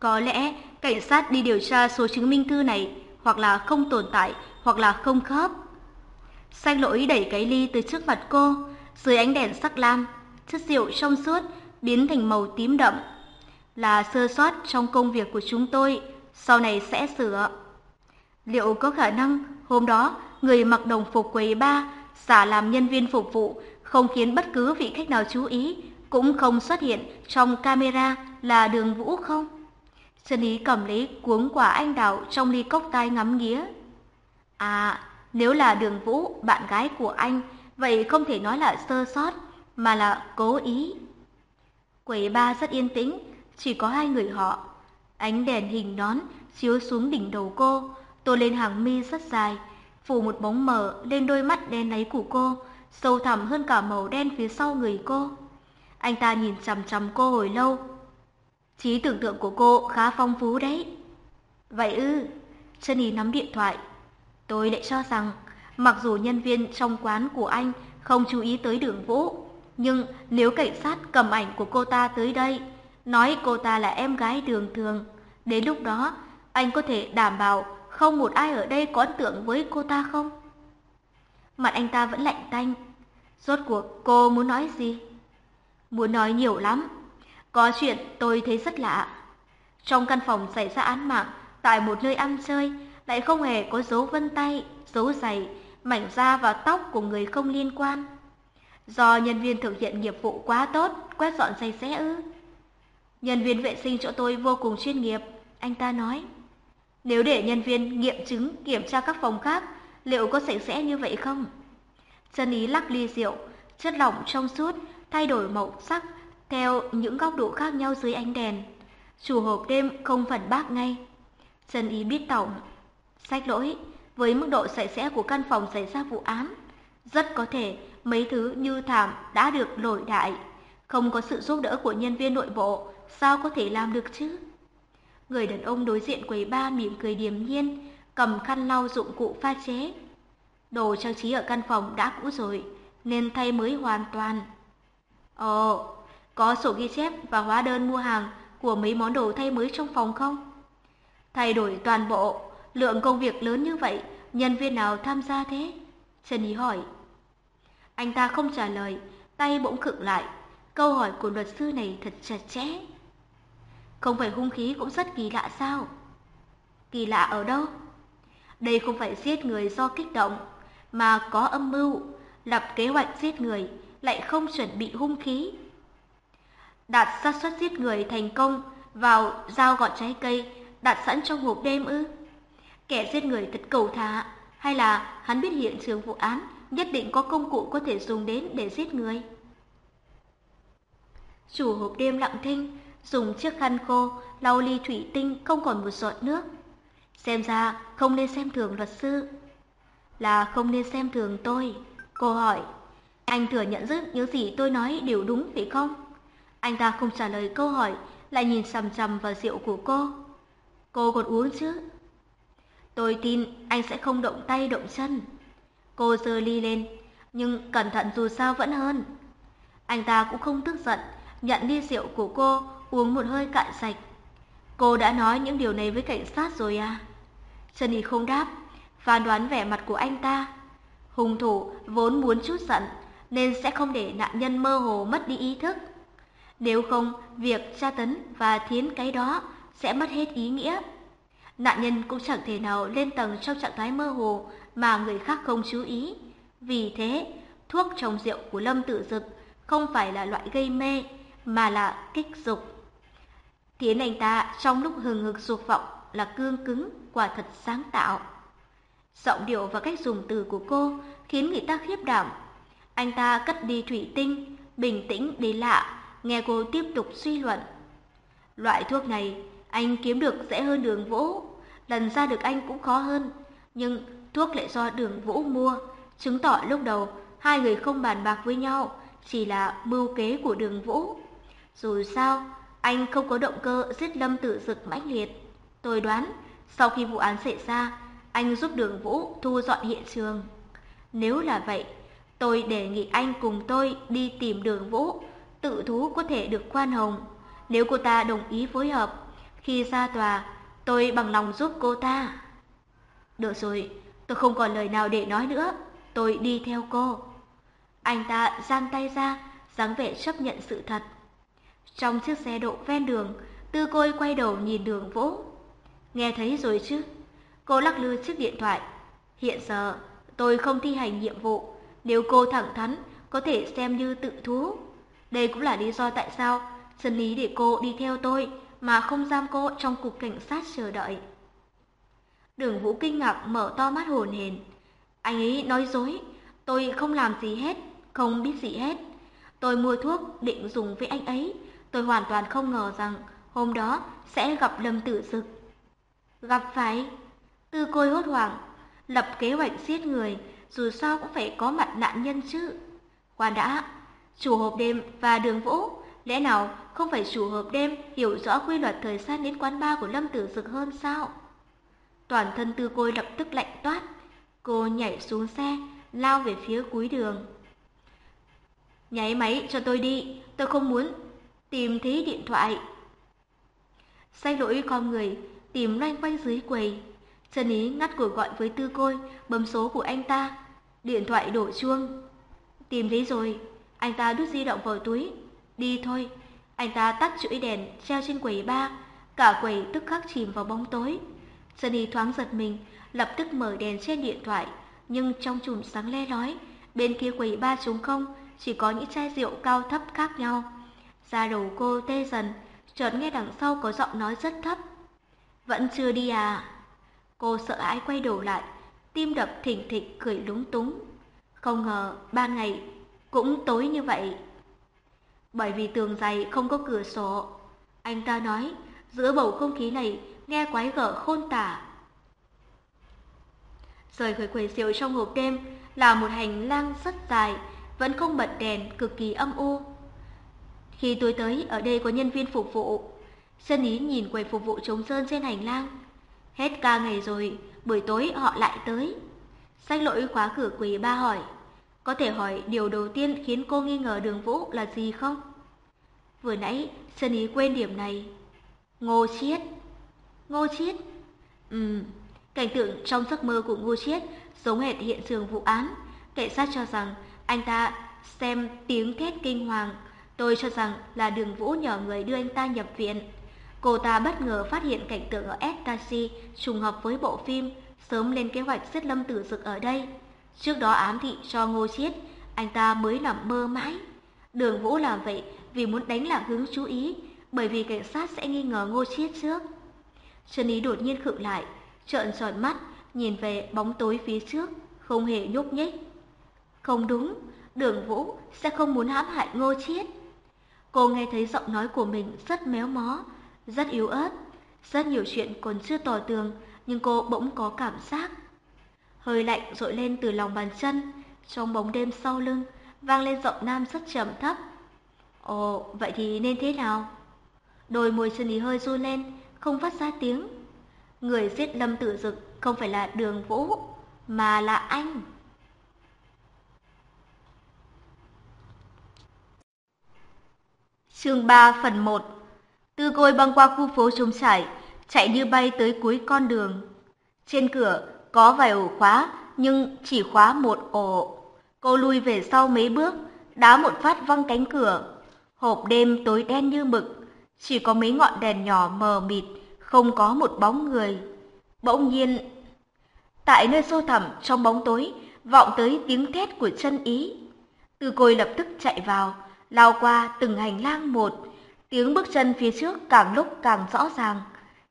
Speaker 1: Có lẽ cảnh sát đi điều tra số chứng minh thư này hoặc là không tồn tại hoặc là không khớp. Xanh lỗi đẩy cái ly từ trước mặt cô, dưới ánh đèn sắc lam, chất rượu trong suốt biến thành màu tím đậm. Là sơ sót trong công việc của chúng tôi, sau này sẽ sửa. Liệu có khả năng hôm đó người mặc đồng phục quầy ba xả làm nhân viên phục vụ không khiến bất cứ vị khách nào chú ý, cũng không xuất hiện trong camera là đường vũ không? Trần Ý cầm lấy cuống quả anh đào trong ly cốc tai ngắm nghía. À, nếu là đường vũ, bạn gái của anh, vậy không thể nói là sơ sót, mà là cố ý. Quầy ba rất yên tĩnh, chỉ có hai người họ. Ánh đèn hình nón chiếu xuống đỉnh đầu cô, tô lên hàng mi rất dài, phủ một bóng mờ lên đôi mắt đen láy của cô, sâu thẳm hơn cả màu đen phía sau người cô. Anh ta nhìn chằm chằm cô hồi lâu, Trí tưởng tượng của cô khá phong phú đấy. Vậy ư, chân ý nắm điện thoại. Tôi lại cho rằng, mặc dù nhân viên trong quán của anh không chú ý tới đường vũ, nhưng nếu cảnh sát cầm ảnh của cô ta tới đây, nói cô ta là em gái đường thường, đến lúc đó anh có thể đảm bảo không một ai ở đây có ấn tượng với cô ta không? Mặt anh ta vẫn lạnh tanh. Rốt cuộc cô muốn nói gì? Muốn nói nhiều lắm, có chuyện tôi thấy rất lạ. Trong căn phòng xảy ra án mạng,
Speaker 2: tại một nơi ăn chơi, lại không hề có dấu vân tay, dấu giày, mảnh da và tóc của người không liên quan. Do nhân viên thực hiện nghiệp vụ quá tốt, quét dọn sạch sẽ ư? Nhân viên vệ sinh chỗ tôi vô cùng chuyên nghiệp, anh ta nói. Nếu để nhân viên nghiệm chứng kiểm tra các phòng khác, liệu có sạch sẽ như vậy không? Chân ý lắc ly rượu, chất lỏng trong suốt, thay đổi màu sắc theo những góc độ khác nhau dưới ánh đèn. Chủ hộp đêm không phản bác ngay. Chân ý biết tổng. Sách lỗi, với mức độ sạch sẽ của căn phòng xảy ra vụ án, rất có thể mấy thứ như thảm đã được lội đại. Không có sự giúp đỡ của nhân viên nội bộ, sao có thể làm được chứ? Người đàn ông đối diện quầy ba mỉm cười điềm nhiên, cầm khăn lau dụng cụ pha chế. Đồ trang trí ở căn phòng đã cũ rồi, nên thay mới hoàn toàn. Ồ, có sổ ghi chép và hóa đơn mua hàng của mấy món đồ thay mới trong phòng không? Thay đổi toàn bộ, lượng công việc lớn như vậy, nhân viên nào tham gia thế? Trần Ý hỏi. Anh ta không trả lời, tay bỗng khựng lại. Câu hỏi của luật sư này thật chặt chẽ. Không phải hung khí cũng rất kỳ lạ sao? Kỳ lạ ở đâu? Đây không phải giết người do kích động, mà có âm mưu, lập kế hoạch giết người, lại không chuẩn bị hung khí. Đạt xác suất giết người thành công vào dao gọt trái cây đặt sẵn trong hộp đêm ư? Kẻ giết người thật cầu thả, hay là hắn biết hiện trường vụ án nhất định có công cụ có thể dùng đến để giết người? Chủ hộp đêm lặng thinh, dùng chiếc khăn khô lau ly thủy tinh không còn một giọt nước. Xem ra không nên xem thường luật sư. Là không nên xem thường tôi. Cô hỏi, anh thừa nhận rất những gì tôi nói đều đúng phải không? Anh ta không trả lời câu hỏi, lại nhìn sầm sầm vào rượu của cô. Cô còn uống chứ? Tôi tin anh sẽ không động tay động chân. Cô giơ ly lên, nhưng cẩn thận dù sao vẫn hơn. Anh ta cũng không tức giận, nhận ly rượu của cô, uống một hơi cạn sạch. Cô đã nói những điều này với cảnh sát rồi à? Trần Ý không đáp, phán đoán vẻ mặt của anh ta. Hung thủ vốn muốn chút giận, nên sẽ không để nạn nhân mơ hồ mất đi ý thức. Nếu không, việc tra tấn và thiến cái đó sẽ mất hết ý nghĩa. Nạn nhân cũng chẳng thể nào lên tầng trong trạng thái mơ hồ mà người khác không chú ý. Vì thế, thuốc trồng rượu của Lâm Tử Dực không phải là loại gây mê, mà là kích dục khiến anh ta trong lúc hừng hực dục vọng là cương cứng, quả thật sáng tạo. Giọng điệu và cách dùng từ của cô khiến người ta khiếp đảm. Anh ta cất đi thủy tinh, bình tĩnh đến lạ, nghe cô tiếp tục suy luận. Loại thuốc này anh kiếm được dễ hơn đường vũ, lần ra được anh cũng khó hơn. Nhưng thuốc lại do đường vũ mua, chứng tỏ lúc đầu hai người không bàn bạc với nhau, chỉ là mưu kế của đường vũ. Dù sao, anh không có động cơ giết lâm tử dực mãnh liệt. Tôi đoán, sau khi vụ án xảy ra, anh giúp đường vũ thu dọn hiện trường. Nếu là vậy, tôi đề nghị anh cùng tôi đi tìm đường vũ, tự thú có thể được khoan hồng. Nếu cô ta đồng ý phối hợp, khi ra tòa, tôi bằng lòng giúp cô ta. Được rồi, tôi không còn lời nào để nói nữa, tôi đi theo cô. Anh ta giang tay ra, dáng vẻ chấp nhận sự thật. Trong chiếc xe độ ven đường, tư côi quay đầu nhìn đường vũ. Nghe thấy rồi chứ? Cô lắc lư chiếc điện thoại. Hiện giờ, tôi không thi hành nhiệm vụ. Nếu cô thẳng thắn, có thể xem như tự thú. Đây cũng là lý do tại sao Trần Lý để cô đi theo tôi mà không giam cô trong cục cảnh sát chờ đợi. Đường Vũ kinh ngạc mở to mắt hồn hển. Anh ấy nói dối, tôi không làm gì hết, không biết gì hết. Tôi mua thuốc định dùng với anh ấy, tôi hoàn toàn không ngờ rằng hôm đó sẽ gặp Lâm Tử Dực. Gặp phải? Tư côi hốt hoảng, lập kế hoạch giết người, dù sao cũng phải có mặt nạn nhân chứ. Khoan đã, chủ hộp đêm và đường vũ, lẽ nào không phải chủ hộp đêm hiểu rõ quy luật thời gian đến quán bar của Lâm Tử Dực hơn sao? Toàn thân tư côi lập tức lạnh toát, cô nhảy xuống xe, lao về phía cuối đường. Nháy máy cho tôi đi, tôi không muốn tìm thấy điện thoại. Say lỗi con người, tìm loanh quanh dưới quầy. Trần Ý ngắt cuộc gọi với tư côi, bấm số của anh ta. Điện thoại đổ chuông. Tìm thấy rồi, anh ta đút di động vào túi. Đi thôi. Anh ta tắt chuỗi đèn treo trên quầy ba, cả quầy tức khắc chìm vào bóng tối. Sunny thoáng giật mình, lập tức mở đèn trên điện thoại, nhưng trong chùm sáng le lói, bên kia quầy ba trống không, chỉ có những chai rượu cao thấp khác nhau. Da đầu cô tê dần, chợt nghe đằng sau có giọng nói rất thấp. Vẫn chưa đi à? Cô sợ hãi quay đầu lại, tim đập thình thịch cười lúng túng. Không ngờ ba ngày cũng tối như vậy. Bởi vì tường dày không có cửa sổ. Anh ta nói, giữa bầu không khí này nghe quái gở khôn tả. Rời khỏi quầy rượu trong hộp đêm là một hành lang rất dài, vẫn không bật đèn, cực kỳ âm u. Khi tôi tới, ở đây có nhân viên phục vụ. Sân ý nhìn quầy phục vụ trống sơn trên hành lang. Hết ca ngày rồi, buổi tối họ lại tới. Sách lỗi khóa cửa quầy ba hỏi. Có thể hỏi điều đầu tiên khiến cô nghi ngờ đường vũ là gì không? Vừa nãy, Sân ý quên điểm này. Ngô Chiết. Ngô Chiết? Ừm, cảnh tượng trong giấc mơ của Ngô Chiết giống hệt hiện trường vụ án. Cảnh sát cho rằng anh ta xem tiếng thét kinh hoàng. Tôi cho rằng là đường vũ nhờ người đưa anh ta nhập viện. Cô ta bất ngờ phát hiện cảnh tượng ở Estasi trùng hợp với bộ phim, sớm lên kế hoạch giết Lâm Tử Dực ở đây. Trước đó ám thị cho Ngô Chiết, anh ta mới nằm mơ mãi. Đường Vũ làm vậy vì muốn đánh lạc hướng chú ý, bởi vì cảnh sát sẽ nghi ngờ Ngô Chiết trước. Trần Ý đột nhiên khựng lại, trợn tròn mắt, nhìn về bóng tối phía trước, không hề nhúc nhích. Không đúng, đường Vũ sẽ không muốn hãm hại Ngô Chiết. Cô nghe thấy giọng nói của mình rất méo mó, rất yếu ớt. Rất nhiều chuyện còn chưa tỏ tường, nhưng cô bỗng có cảm giác. Hơi lạnh rội lên từ lòng bàn chân, trong bóng đêm sau lưng, vang lên giọng nam rất trầm thấp. Ồ, vậy thì nên thế nào? Đôi môi chân ý hơi run lên, không phát ra tiếng. Người giết Lâm Tử Dực không phải là Đường Vũ, mà là anh.
Speaker 1: Chương 3 phần 1 Tư côi băng qua khu phố trống trải, chạy như bay tới cuối con đường. Trên cửa có vài ổ khóa, nhưng chỉ khóa một ổ. Cô lui về sau mấy bước, đá một phát văng cánh cửa. Hộp đêm tối đen như mực, chỉ có mấy ngọn đèn nhỏ mờ mịt, không có một bóng người. Bỗng nhiên, tại nơi sâu thẳm trong bóng tối, vọng tới tiếng thét của chân ý. Từ côi lập tức chạy vào, lao qua từng hành lang một, tiếng bước chân phía trước càng lúc càng rõ ràng,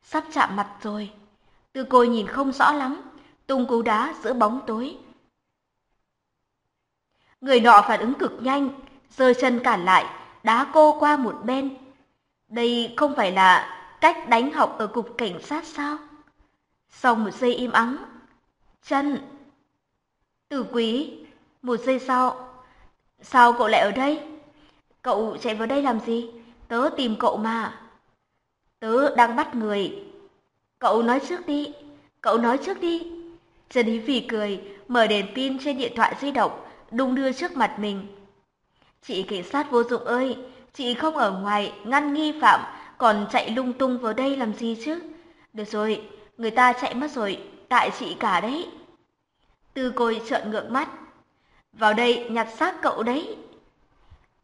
Speaker 1: sắp chạm mặt rồi. Từ côi nhìn không rõ lắm, tung cú đá giữa bóng tối. Người nọ phản ứng cực nhanh, giơ chân cản lại, đá cô qua một bên. Đây không phải là cách đánh học ở cục cảnh sát sao? Sau một giây im ắng, chân. Tử quý, một giây sau, sao cậu lại ở đây? Cậu chạy vào đây làm gì? Tớ tìm cậu mà. Tớ đang bắt người. Cậu nói trước đi, cậu nói trước đi. Trần Ý Vì cười, mở đèn pin trên điện thoại di động, đung đưa trước mặt mình. Chị cảnh sát vô dụng ơi, chị không ở ngoài ngăn nghi phạm, còn chạy lung tung vào đây làm gì chứ? Được rồi, người ta chạy mất rồi, tại chị cả đấy. Tư côi trợn ngượng mắt. Vào đây nhặt xác cậu đấy.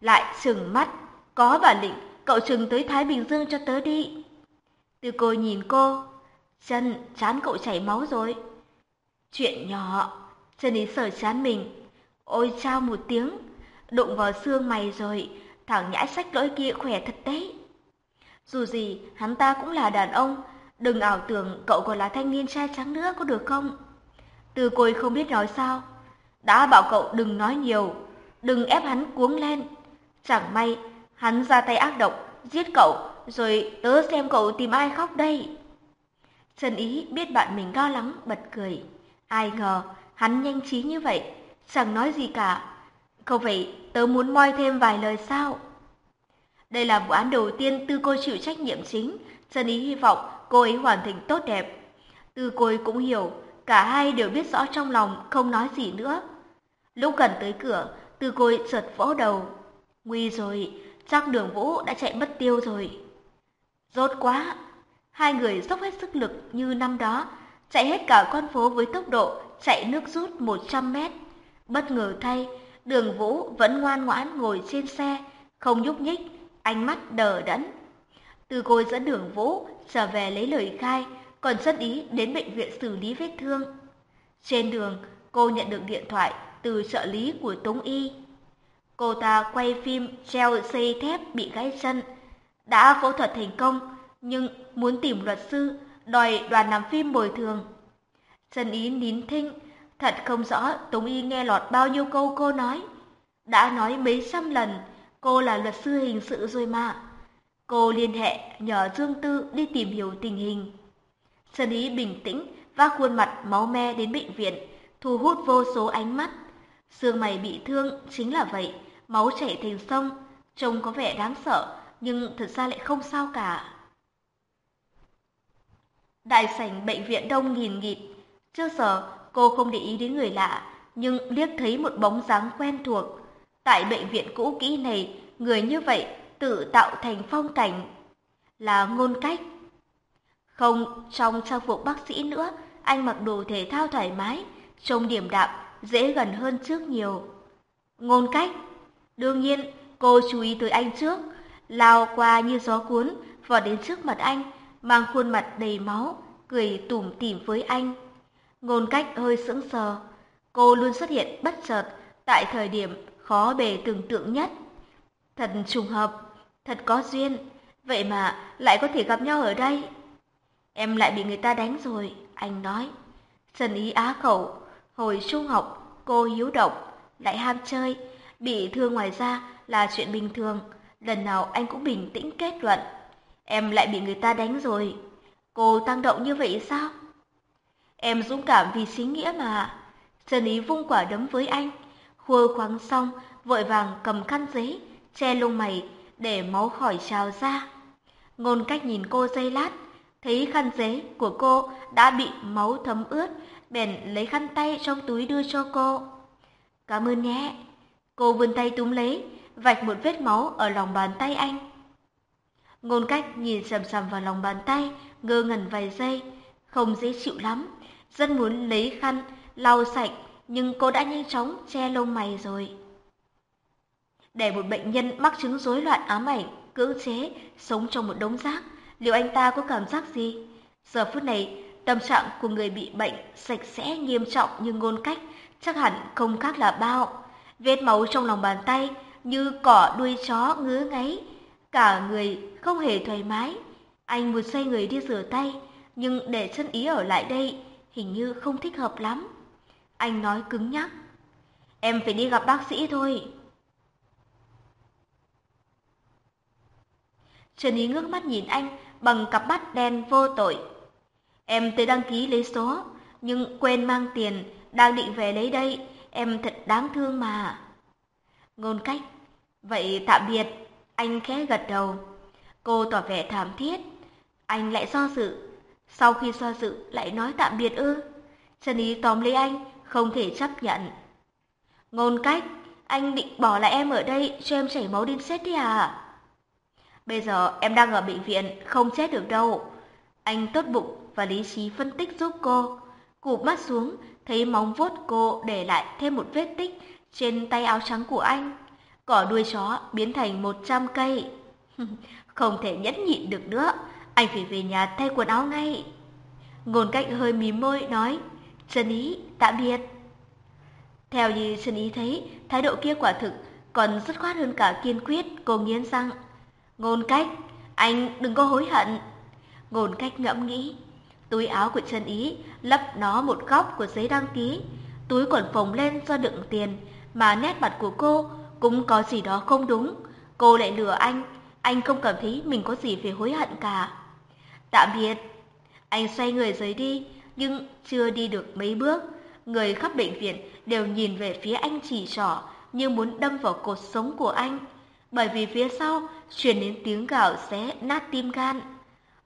Speaker 1: Lại trừng mắt, có bản lĩnh, cậu trừng tới Thái Bình Dương cho tớ đi. từ côi nhìn cô, chân chán cậu chảy máu rồi. Chuyện nhỏ, chân ý sở chán mình. Ôi chao một tiếng, đụng vào xương mày rồi, thằng nhãi sách lỗi kia khỏe thật đấy. Dù gì, hắn ta cũng là đàn ông, đừng ảo tưởng cậu còn là thanh niên trai trắng nữa có được không? Từ côi không biết nói sao, đã bảo cậu đừng nói nhiều, đừng ép hắn cuống lên. Chẳng may, hắn ra tay ác độc, giết cậu, rồi tớ xem cậu tìm ai khóc đây. Trần Ý biết bạn mình lo lắng, bật cười. Ai ngờ, hắn nhanh trí như vậy, chẳng nói gì cả. Không phải tớ muốn moi thêm vài lời sao? Đây là vụ án đầu tiên Tư cô chịu trách nhiệm chính, Trần Ý hy vọng cô ấy hoàn thành tốt đẹp. Tư Côi cũng hiểu, cả hai đều biết rõ trong lòng, không nói gì nữa. Lúc gần tới cửa, Tư Côi chợt vỗ đầu. Nguy rồi, chắc đường vũ đã chạy mất tiêu rồi. Rốt quá, hai người dốc hết sức lực như năm đó, chạy hết cả con phố với tốc độ chạy nước rút 100 mét. Bất ngờ thay, đường vũ vẫn ngoan ngoãn ngồi trên xe, không nhúc nhích, ánh mắt đờ đẫn. Từ côi dẫn đường vũ trở về lấy lời khai, còn rất ý đến bệnh viện xử lý vết thương. Trên đường, cô nhận được điện thoại từ trợ lý của Tống Y. Cô ta quay phim treo dây thép bị gãy chân, đã phẫu thuật thành công nhưng muốn tìm luật sư đòi đoàn làm phim bồi thường. Trần Ý nín thinh, thật không rõ Tống Y nghe lọt bao nhiêu câu cô nói. Đã nói mấy trăm lần cô là luật sư hình sự rồi mà. Cô liên hệ nhờ Dương Tư đi tìm hiểu tình hình. Trần Ý bình tĩnh vác khuôn mặt máu me đến bệnh viện, thu hút vô số ánh mắt. Xương mày bị thương chính là vậy, máu chảy thành sông, trông có vẻ đáng sợ, nhưng thật ra lại không sao cả. Đại sảnh bệnh viện đông nghìn nghịt, trước giờ cô không để ý đến người lạ, nhưng liếc thấy một bóng dáng quen thuộc. Tại bệnh viện cũ kỹ này, người như vậy tự tạo thành phong cảnh, là ngôn cách. Không trong trang phục bác sĩ nữa, anh mặc đồ thể thao thoải mái, trông điểm đạm, dễ gần hơn trước nhiều. Ngôn cách, đương nhiên cô chú ý tới anh trước, lao qua như gió cuốn, vào đến trước mặt anh, mang khuôn mặt đầy máu, cười tủm tỉm với anh. Ngôn cách hơi sững sờ, cô luôn xuất hiện bất chợt tại thời điểm khó bề tưởng tượng nhất. Thật trùng hợp, thật có duyên, vậy mà lại có thể gặp nhau ở đây. Em lại bị người ta đánh rồi, anh nói. Trần ý á khẩu, hồi trung học, cô hiếu động, lại ham chơi, bị thương ngoài ra là chuyện bình thường. Lần nào anh cũng bình tĩnh kết luận. Em lại bị người ta đánh rồi. Cô tăng động như vậy sao? Em dũng cảm vì xí nghĩa mà. Trần ý vung quả đấm với anh. Khua khoáng xong, vội vàng cầm khăn giấy, che lông mày để máu khỏi trào ra. Ngôn cách nhìn cô dây lát, thấy khăn giấy của cô đã bị máu thấm ướt, bèn lấy khăn tay trong túi đưa cho cô. Cảm ơn nhé. Cô vươn tay túm lấy, vạch một vết máu ở lòng bàn tay anh. Ngôn cách nhìn sầm sầm vào lòng bàn tay, ngơ ngẩn vài giây, không dễ chịu lắm. Rất muốn lấy khăn, lau sạch, nhưng cô đã nhanh chóng che lông mày rồi. Để một bệnh nhân mắc chứng rối loạn ám ảnh, cưỡng chế, sống trong một đống rác, liệu anh ta có cảm giác gì? Giờ phút này, tâm trạng của người bị bệnh sạch sẽ nghiêm trọng như ngôn cách, chắc hẳn không khác là bao. Vết máu trong lòng bàn tay như cỏ đuôi chó ngứa ngáy, cả người không hề thoải mái. Anh muốn xoay người đi rửa tay, nhưng để chân ý ở lại đây hình như không thích hợp lắm. Anh nói cứng nhắc. Em phải đi gặp bác sĩ thôi. Trần Ý ngước mắt nhìn anh bằng cặp mắt đen vô tội. Em tới đăng ký lấy số, nhưng quên mang tiền, đang định về lấy đây, em thật đáng thương mà. Ngôn cách, vậy tạm biệt, anh khẽ gật đầu. Cô tỏ vẻ thảm thiết, anh lại do dự, sau khi do dự lại nói tạm biệt ư. Trần Ý tóm lấy anh, không thể chấp nhận. Ngôn cách, anh định bỏ lại em ở đây cho em chảy máu đến chết đi à? Bây giờ em đang ở bệnh viện, không chết được đâu. Anh tốt bụng và lý trí phân tích giúp cô. Cụp mắt xuống, thấy móng vuốt cô để lại thêm một vết tích trên tay áo trắng của anh. Cỏ đuôi chó biến thành một trăm cây. không thể nhẫn nhịn được nữa, anh phải về nhà thay quần áo ngay. Ngôn cách hơi mím môi nói, Trần Ý, tạm biệt. Theo như Trần Ý thấy, thái độ kia quả thực còn dứt khoát hơn cả kiên quyết, cô nghiến răng. Ngôn cách, anh đừng có hối hận. Ngôn cách ngẫm nghĩ, túi áo của chân ý lấp nó một góc của giấy đăng ký, túi quần phồng lên do đựng tiền, mà nét mặt của cô cũng có gì đó không đúng. Cô lại lừa anh, anh không cảm thấy mình có gì phải hối hận cả. Tạm biệt. Anh xoay người rời đi, nhưng chưa đi được mấy bước. Người khắp bệnh viện đều nhìn về phía anh chỉ trỏ như muốn đâm vào cột sống của anh bởi vì phía sau truyền đến tiếng gào xé nát tim gan.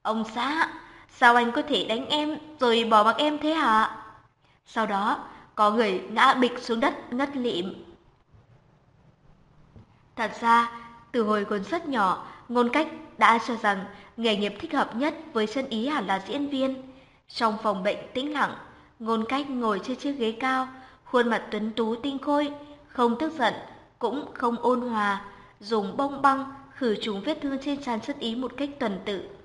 Speaker 1: Ông xã, sao anh có thể đánh em rồi bỏ mặc em thế hả? Sau đó, có người ngã bịch xuống đất ngất lịm. Thật ra, từ hồi còn rất nhỏ, ngôn cách đã cho rằng nghề nghiệp thích hợp nhất với chân ý hẳn là diễn viên. Trong phòng bệnh tĩnh lặng, ngôn cách ngồi trên chiếc ghế cao, khuôn mặt tuấn tú tinh khôi, không tức giận, cũng không ôn hòa, dùng bông băng khử trùng vết thương trên trán chân ý một cách tuần tự.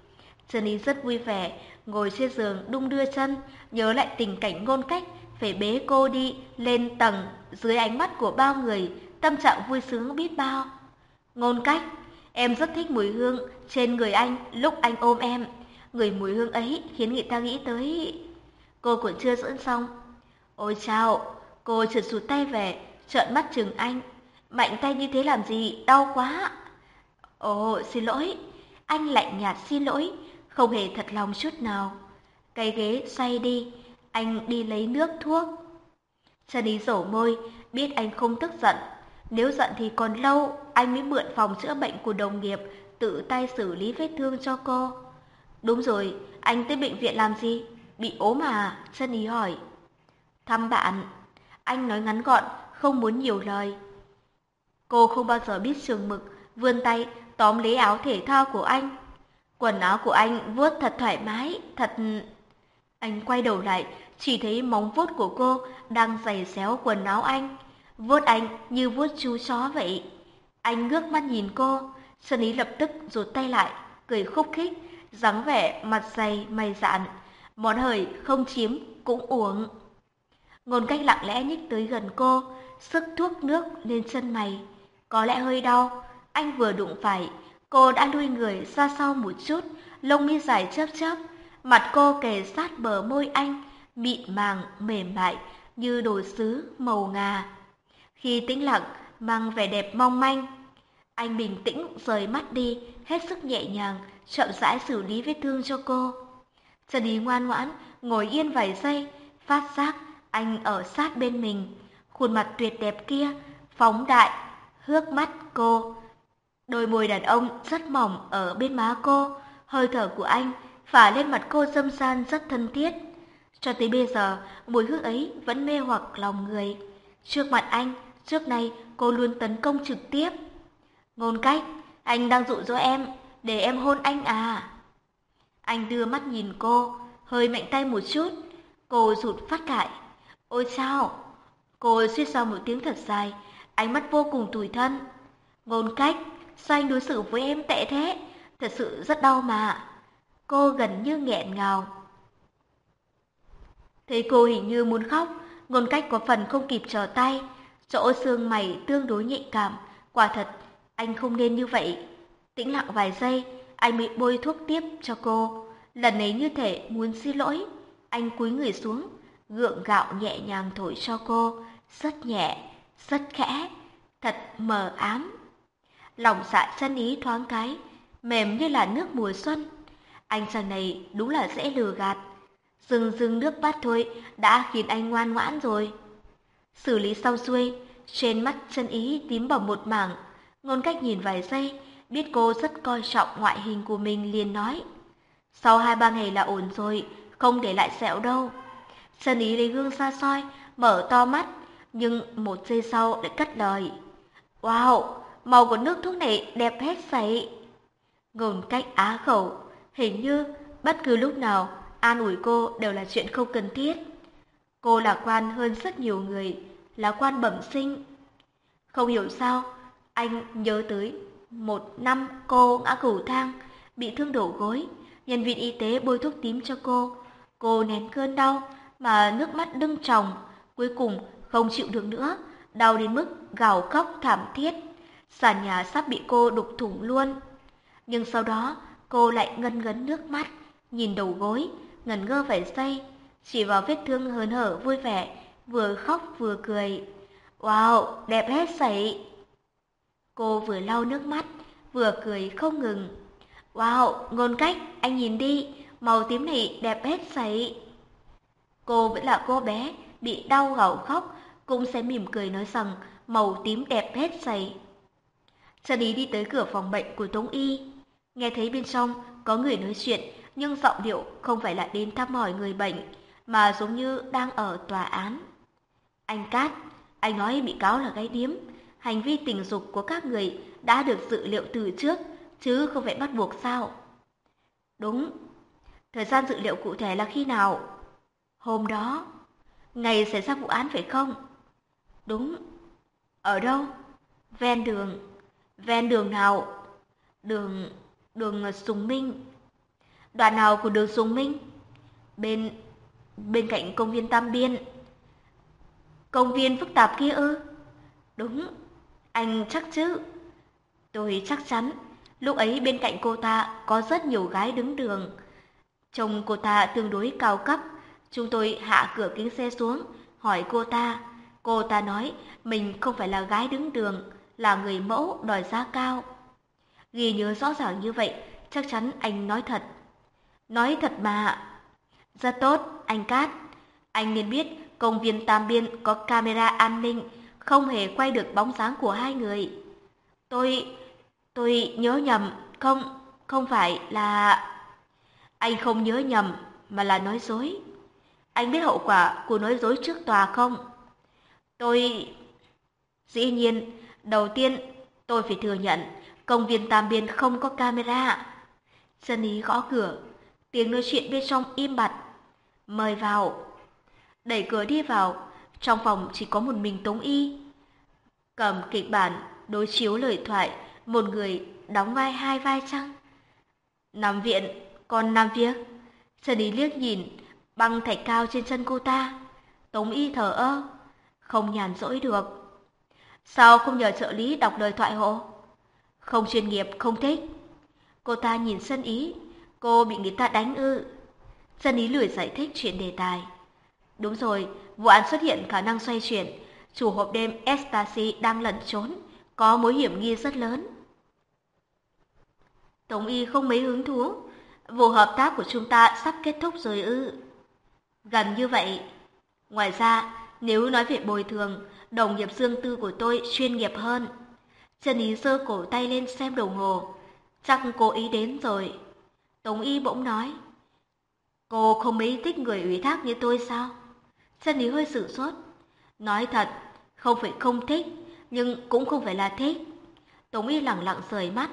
Speaker 1: Trần Ý rất vui vẻ, ngồi trên giường đung đưa chân, nhớ lại tình cảnh ngôn cách phải bế cô đi lên tầng dưới ánh mắt của bao người, tâm trạng vui sướng biết bao. Ngôn cách, em rất thích mùi hương trên người anh lúc anh ôm em. Người mùi hương ấy khiến người ta nghĩ tới... Cô còn chưa dẫn xong. Ôi chào, cô trượt sụt tay về, trợn mắt chừng anh. Mạnh tay như thế làm gì, đau quá. Ồ, xin lỗi. Anh lạnh nhạt xin lỗi, không hề thật lòng chút nào. Cái ghế xoay đi, anh đi lấy nước thuốc. Trần Ý rổ môi, biết anh không tức giận. Nếu giận thì còn lâu, anh mới mượn phòng chữa bệnh của đồng nghiệp, tự tay xử lý vết thương cho cô. Đúng rồi, anh tới bệnh viện làm gì? Bị ốm à? Trần Ý hỏi. Thăm bạn. Anh nói ngắn gọn, không muốn nhiều lời. Cô không bao giờ biết trường mực, vươn tay tóm lấy áo thể thao của anh. Quần áo của anh vuốt thật thoải mái, thật... Anh quay đầu lại, chỉ thấy móng vuốt của cô đang giày xéo quần áo anh. Vuốt anh như vuốt chú chó vậy. Anh ngước mắt nhìn cô, Sơn Ý lập tức rụt tay lại, cười khúc khích, dáng vẻ mặt dày mày dạn. Món hời không chiếm cũng uống. Ngôn cách lặng lẽ nhích tới gần cô, sức thuốc nước lên chân mày. Có lẽ hơi đau, anh vừa đụng phải, cô đã lui người ra sau một chút, lông mi dài chớp chớp, mặt cô kề sát bờ môi anh, mịn màng, mềm mại như đồ sứ màu ngà. Khi tĩnh lặng, mang vẻ đẹp mong manh, anh bình tĩnh rời mắt đi, hết sức nhẹ nhàng, chậm rãi xử lý vết thương cho cô. Trần Ý ngoan ngoãn, ngồi yên vài giây, phát giác anh ở sát bên mình. Khuôn mặt tuyệt đẹp kia, phóng đại, hước mắt cô. Đôi môi đàn ông rất mỏng ở bên má cô, hơi thở của anh phả lên mặt cô dâm san rất thân thiết. Cho tới bây giờ, mùi hương ấy vẫn mê hoặc lòng người. Trước mặt anh, trước nay cô luôn tấn công trực tiếp. Ngôn cách, anh đang dụ dỗ em, để em hôn anh à. Anh đưa mắt nhìn cô, hơi mạnh tay một chút. Cô rụt phát cại. Ôi sao? Cô suýt sau một tiếng thật dài, ánh mắt vô cùng tủi thân. Ngôn cách, sao anh đối xử với em tệ thế? Thật sự rất đau mà. Cô gần như nghẹn ngào. Thấy cô hình như muốn khóc, ngôn cách có phần không kịp trở tay. Chỗ xương mày tương đối nhạy cảm, quả thật, anh không nên như vậy. Tĩnh lặng vài giây, anh bị bôi thuốc tiếp cho cô. Lần ấy như thể muốn xin lỗi, anh cúi người xuống, gượng gạo nhẹ nhàng thổi cho cô, rất nhẹ, rất khẽ, thật mờ ám. Lòng dạ chân ý thoáng cái, mềm như là nước mùa xuân. Anh chàng này đúng là dễ lừa gạt. Dừng dừng nước bát thôi đã khiến anh ngoan ngoãn rồi. Xử lý sau xuôi, trên mắt chân ý tím bầm một mảng. Ngôn cách nhìn vài giây, biết cô rất coi trọng ngoại hình của mình liền nói. Sau hai ba ngày là ổn rồi, không để lại sẹo đâu. Chân ý lấy gương xa soi, mở to mắt, nhưng một giây sau lại cất lời. Wow, màu của nước thuốc này đẹp hết sảy. Ngôn cách á khẩu, hình như bất cứ lúc nào an ủi cô đều là chuyện không cần thiết. Cô lạc quan hơn rất nhiều người, lạc quan bẩm sinh. Không hiểu sao, anh nhớ tới một năm cô ngã cầu thang, bị thương đổ gối, nhân viên y tế bôi thuốc tím cho cô. Cô nén cơn đau mà nước mắt đưng tròng, cuối cùng không chịu được nữa, đau đến mức gào khóc thảm thiết. Sàn nhà sắp bị cô đục thủng luôn. Nhưng sau đó, cô lại ngân ngấn nước mắt, nhìn đầu gối, ngẩn ngơ vài giây, chỉ vào vết thương hớn hở vui vẻ, vừa khóc vừa cười. Wow, đẹp hết sảy. Cô vừa lau nước mắt, vừa cười không ngừng. Wow, ngôn cách, anh nhìn đi, màu tím này đẹp hết sảy. Cô vẫn là cô bé, bị đau gào khóc, cũng sẽ mỉm cười nói rằng màu tím đẹp hết sảy. Trần Ý đi tới cửa phòng bệnh của Tống Y, nghe thấy bên trong có người nói chuyện, nhưng giọng điệu không phải là đến thăm hỏi người bệnh, mà giống như đang ở tòa án. Anh Cát, anh nói bị cáo là gái điếm, hành vi tình dục của các người đã được dự liệu từ trước, chứ không phải bắt buộc sao? Đúng. Thời gian dự liệu cụ thể là khi nào? Hôm đó. Ngày xảy ra vụ án phải không? Đúng. Ở đâu? Ven đường. Ven đường nào? Đường... đường Sùng Minh.
Speaker 2: Đoạn nào của đường Sùng Minh? Bên bên cạnh công viên Tam Biên. Công viên phức tạp kia ư? Đúng, anh chắc chứ? Tôi chắc chắn, lúc ấy bên cạnh cô ta có rất nhiều gái đứng đường. Chồng cô ta tương đối cao cấp, chúng tôi hạ cửa kính xe xuống, hỏi cô ta. Cô ta nói mình không phải là gái đứng đường, là người mẫu đòi giá cao. Ghi nhớ rõ ràng như vậy, chắc chắn anh nói thật. Nói thật mà. Rất tốt, anh Cát. Anh nên biết công viên Tam Biên có camera an ninh, không hề quay được bóng dáng của hai người. Tôi, tôi nhớ nhầm, không, không phải là... Anh không nhớ nhầm, mà là nói dối. Anh biết hậu quả của nói dối trước tòa không? Tôi... Dĩ nhiên, đầu tiên tôi phải thừa nhận công viên Tam Biên không có camera. Dân ý gõ cửa, tiếng nói chuyện bên trong im bặt. Mời vào. Đẩy cửa đi vào, trong phòng chỉ có một mình Tống Y. Cầm kịch bản, đối chiếu lời thoại, một người đóng vai hai vai chăng? Nằm viện, còn làm việc. Dân ý liếc nhìn, băng thạch cao trên chân cô ta. Tống Y thở ơ, không nhàn rỗi được. Sao không nhờ trợ lý đọc lời thoại hộ? Không chuyên nghiệp, không thích. Cô ta nhìn sân ý, cô bị người ta đánh ư. Sân ý lười giải thích chuyện đề tài. Đúng rồi, vụ án xuất hiện khả năng xoay chuyển. Chủ hộp đêm Estasi đang lẩn trốn, có mối hiểm nghi rất lớn. Tống y không mấy hứng thú. Vụ hợp tác của chúng ta sắp kết thúc rồi ư. Gần như vậy. Ngoài ra, nếu nói về bồi thường, đồng nghiệp dương tư của tôi chuyên nghiệp hơn. Trần Ý giơ cổ tay lên xem đồng hồ. Chắc cô ý đến rồi. Tống Y bỗng nói. Cô không mấy thích người ủy thác như tôi sao? Trần Ý hơi sửng sốt. Nói thật, không phải không thích, nhưng cũng không phải là thích. Tống Y lặng lặng rời mắt.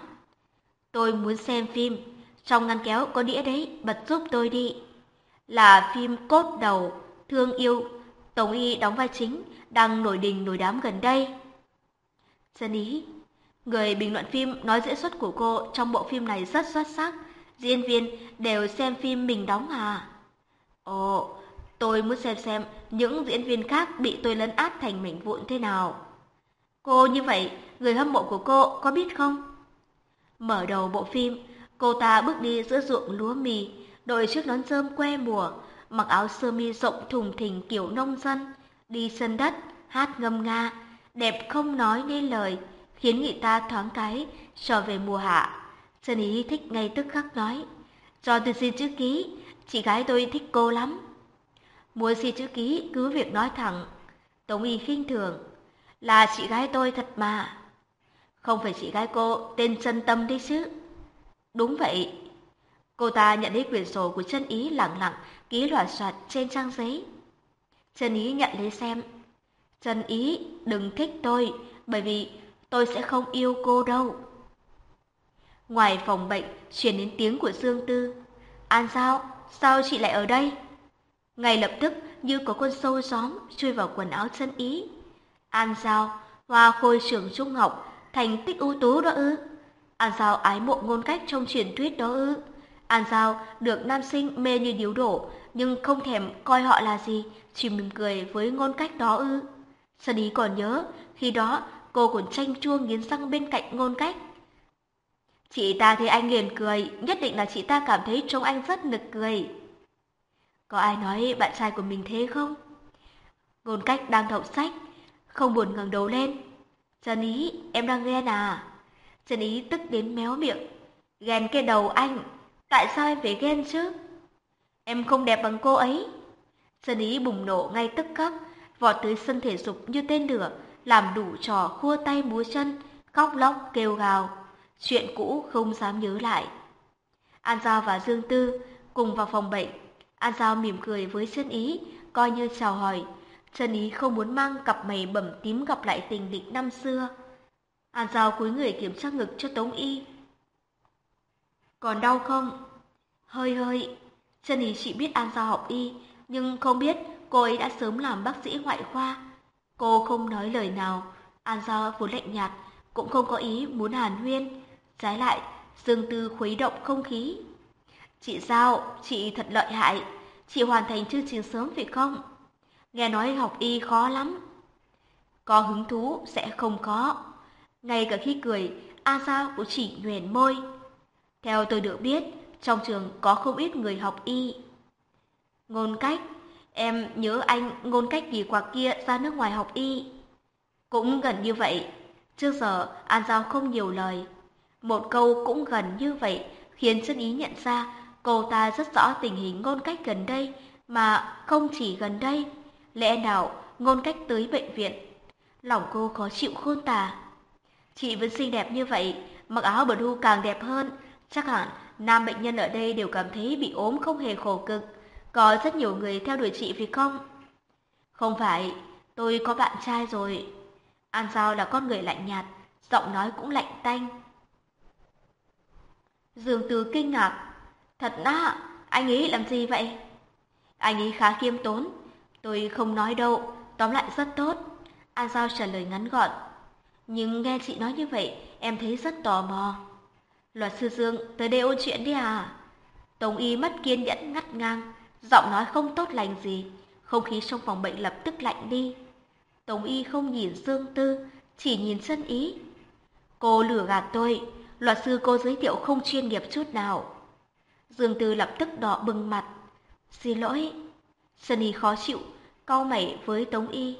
Speaker 2: Tôi muốn xem phim, trong ngăn kéo có đĩa đấy, bật giúp tôi đi. Là phim cốt đầu, thương yêu, Tống Y đóng vai chính, đang nổi đình nổi đám gần đây. Dân ý, người bình luận phim nói diễn xuất của cô trong bộ phim này rất xuất sắc, diễn viên đều xem phim mình đóng à? Ồ, tôi muốn xem xem những diễn viên khác bị tôi lấn át thành mảnh vụn thế nào. Cô như vậy, người hâm mộ của cô có biết không? Mở đầu bộ phim, cô ta bước đi giữa ruộng lúa mì, đội chiếc nón rơm que mùa, mặc áo sơ mi rộng thùng thình kiểu nông dân, đi sân đất, hát ngâm nga, đẹp không nói nên lời, khiến người ta thoáng cái trở về mùa hạ. Sơn ý thích ngay tức khắc nói, cho tôi xin chữ ký, chị gái tôi thích cô lắm. Muốn xin chữ ký cứ việc nói thẳng. Tống y khinh thường, là chị gái tôi thật mà. Không phải chị gái cô tên chân tâm đi chứ. Đúng vậy. Cô ta nhận lấy quyển sổ của chân ý lặng lặng ký loạt soạt trên trang giấy. Trần Ý nhận lấy xem. Trần Ý đừng thích tôi, bởi vì tôi sẽ không yêu cô đâu. Ngoài phòng bệnh, truyền đến tiếng của Dương Tư. An sao? Sao chị lại ở đây? Ngay lập tức như có con sâu gióm chui vào quần áo chân Ý. An sao? Hoa khôi trường trung học, thành tích ưu tú đó ư? An sao ái mộ ngôn cách trong truyền thuyết đó ư? An sao được nam sinh mê như điếu đổ, nhưng không thèm coi họ là gì, chỉ mỉm cười với ngôn cách đó ư. Sơn ý còn nhớ, khi đó cô còn tranh chua nghiến răng bên cạnh ngôn cách. Chị ta thấy anh liền cười, nhất định là chị ta cảm thấy trông anh rất nực cười. Có ai nói bạn trai của mình thế không? Ngôn cách đang đọc sách, không buồn ngẩng đầu lên. Trần ý, em đang ghen à? Trần ý tức đến méo miệng. Ghen cái đầu anh, tại sao em phải ghen chứ? Em không đẹp bằng cô ấy. Dân ý bùng nổ ngay tức khắc, vọt tới sân thể dục như tên lửa, làm đủ trò khua tay múa chân, khóc lóc kêu gào. Chuyện cũ không dám nhớ lại. An Giao và Dương Tư cùng vào phòng bệnh. An Giao mỉm cười với Sơn ý, coi như chào hỏi. Chân ý không muốn mang cặp mày bẩm tím gặp lại tình địch năm xưa. An Giao cúi người kiểm tra ngực cho Tống Y. Còn đau không? Hơi hơi, Chân ý chị biết An Giao học y, nhưng không biết cô ấy đã sớm làm bác sĩ ngoại khoa. Cô không nói lời nào, An Giao vốn lạnh nhạt, cũng không có ý muốn hàn huyên. Trái lại, Dương Tư khuấy động không khí.
Speaker 1: Chị sao? Chị thật lợi hại. Chị hoàn thành chương trình sớm phải không? Nghe nói học y khó lắm. Có hứng thú sẽ không có. Ngay cả khi cười, A Giao cũng chỉ nhuền môi. Theo tôi được biết, trong trường có không ít người học y. Ngôn cách, em nhớ anh ngôn cách kỳ quặc kia ra nước ngoài học y. Cũng gần như vậy. Trước giờ, An Giao không nhiều lời. Một câu cũng gần như vậy khiến chân ý nhận ra cô ta rất rõ tình hình ngôn cách gần đây mà không chỉ gần đây. Lẽ nào ngôn cách tới bệnh viện? Lòng cô khó chịu khôn tả. Chị vẫn xinh đẹp như vậy, mặc áo blue càng đẹp hơn. Chắc hẳn nam bệnh nhân ở đây đều cảm thấy bị ốm không hề khổ cực. Có rất nhiều người theo đuổi chị vì không? Không phải, tôi có bạn trai rồi. An Giao là con người lạnh nhạt, giọng nói cũng lạnh tanh. Dương Từ kinh ngạc. Thật á, anh ấy làm gì vậy? Anh ấy khá khiêm tốn. Tôi không nói đâu, tóm lại rất tốt. An Giao trả lời ngắn gọn. Nhưng nghe chị nói như vậy, em thấy rất tò mò. Luật sư Dương, tới đây ôn chuyện đi à? Tống y mất kiên nhẫn ngắt ngang, giọng nói không tốt lành gì. Không khí trong phòng bệnh lập tức lạnh đi. Tống y không nhìn Dương Tư, chỉ nhìn chân ý. Cô lừa gạt tôi, luật sư cô giới thiệu không chuyên nghiệp chút nào. Dương Tư lập tức đỏ bừng mặt. Xin lỗi. Sân y khó chịu, cau mày với Tống y.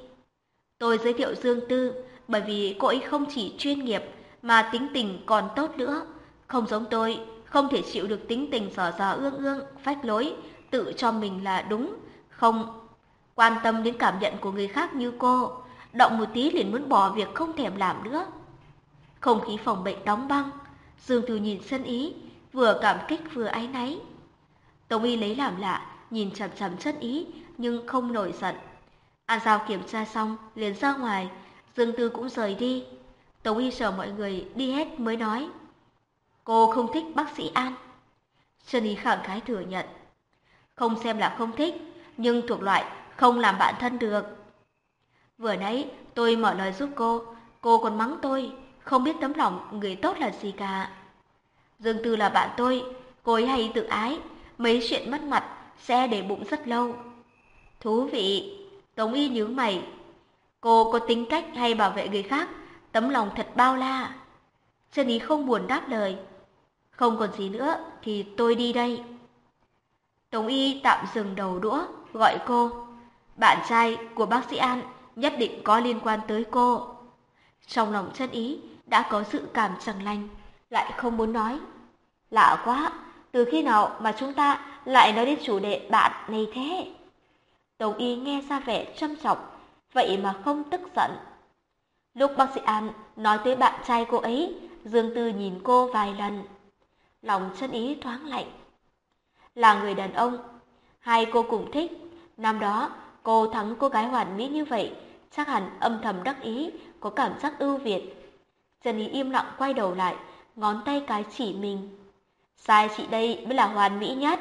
Speaker 1: Tôi giới thiệu Dương Tư bởi vì cô ấy không chỉ chuyên nghiệp mà tính tình còn tốt nữa. Không giống tôi, không thể chịu được tính tình dò dò ương ương, phách lối, tự cho mình là đúng, không quan tâm đến cảm nhận của người khác như cô, động một tí liền muốn bỏ việc không thèm làm nữa. Không khí phòng bệnh đóng băng, Dương Từ nhìn sân ý, vừa cảm kích vừa áy náy. Tống Y lấy làm lạ, nhìn chằm chằm chân ý nhưng không nổi giận. An Giao kiểm tra xong, liền ra ngoài, Dương Tư cũng rời đi. Tống Y chờ mọi người đi hết mới nói. Cô không thích bác sĩ An. Chân ý khẳng khái thừa nhận. Không xem là không thích, nhưng thuộc loại không làm bạn thân được. Vừa nãy tôi mở lời giúp cô, cô còn mắng tôi, không biết tấm lòng người tốt là gì cả. Dương Tư là bạn tôi, cô ấy hay tự ái, mấy chuyện mất mặt sẽ để bụng rất lâu. Thú vị, Tống Y nhướng mày. Cô có tính cách hay bảo vệ người khác, tấm lòng thật bao la. Chân ý không buồn đáp lời. Không còn gì nữa thì tôi đi đây. Tống Y tạm dừng đầu đũa, gọi cô. Bạn trai của bác sĩ An nhất định có liên quan tới cô. Trong lòng chân ý đã có sự cảm chẳng lành, lại không muốn nói. Lạ quá, từ khi nào mà chúng ta lại nói đến chủ đề bạn này thế? Tống y nghe ra vẻ châm trọng, vậy mà không tức giận. Lúc bác sĩ An nói tới bạn trai cô ấy, Dương Tư nhìn cô vài lần lòng chân ý thoáng lạnh. Là người đàn ông, hai cô cùng thích. Năm đó, cô thắng cô gái hoàn mỹ như vậy, chắc hẳn âm thầm đắc ý, có cảm giác ưu việt. Trần ý im lặng quay đầu lại, ngón tay cái chỉ mình. Sai chị đây mới là hoàn mỹ nhất.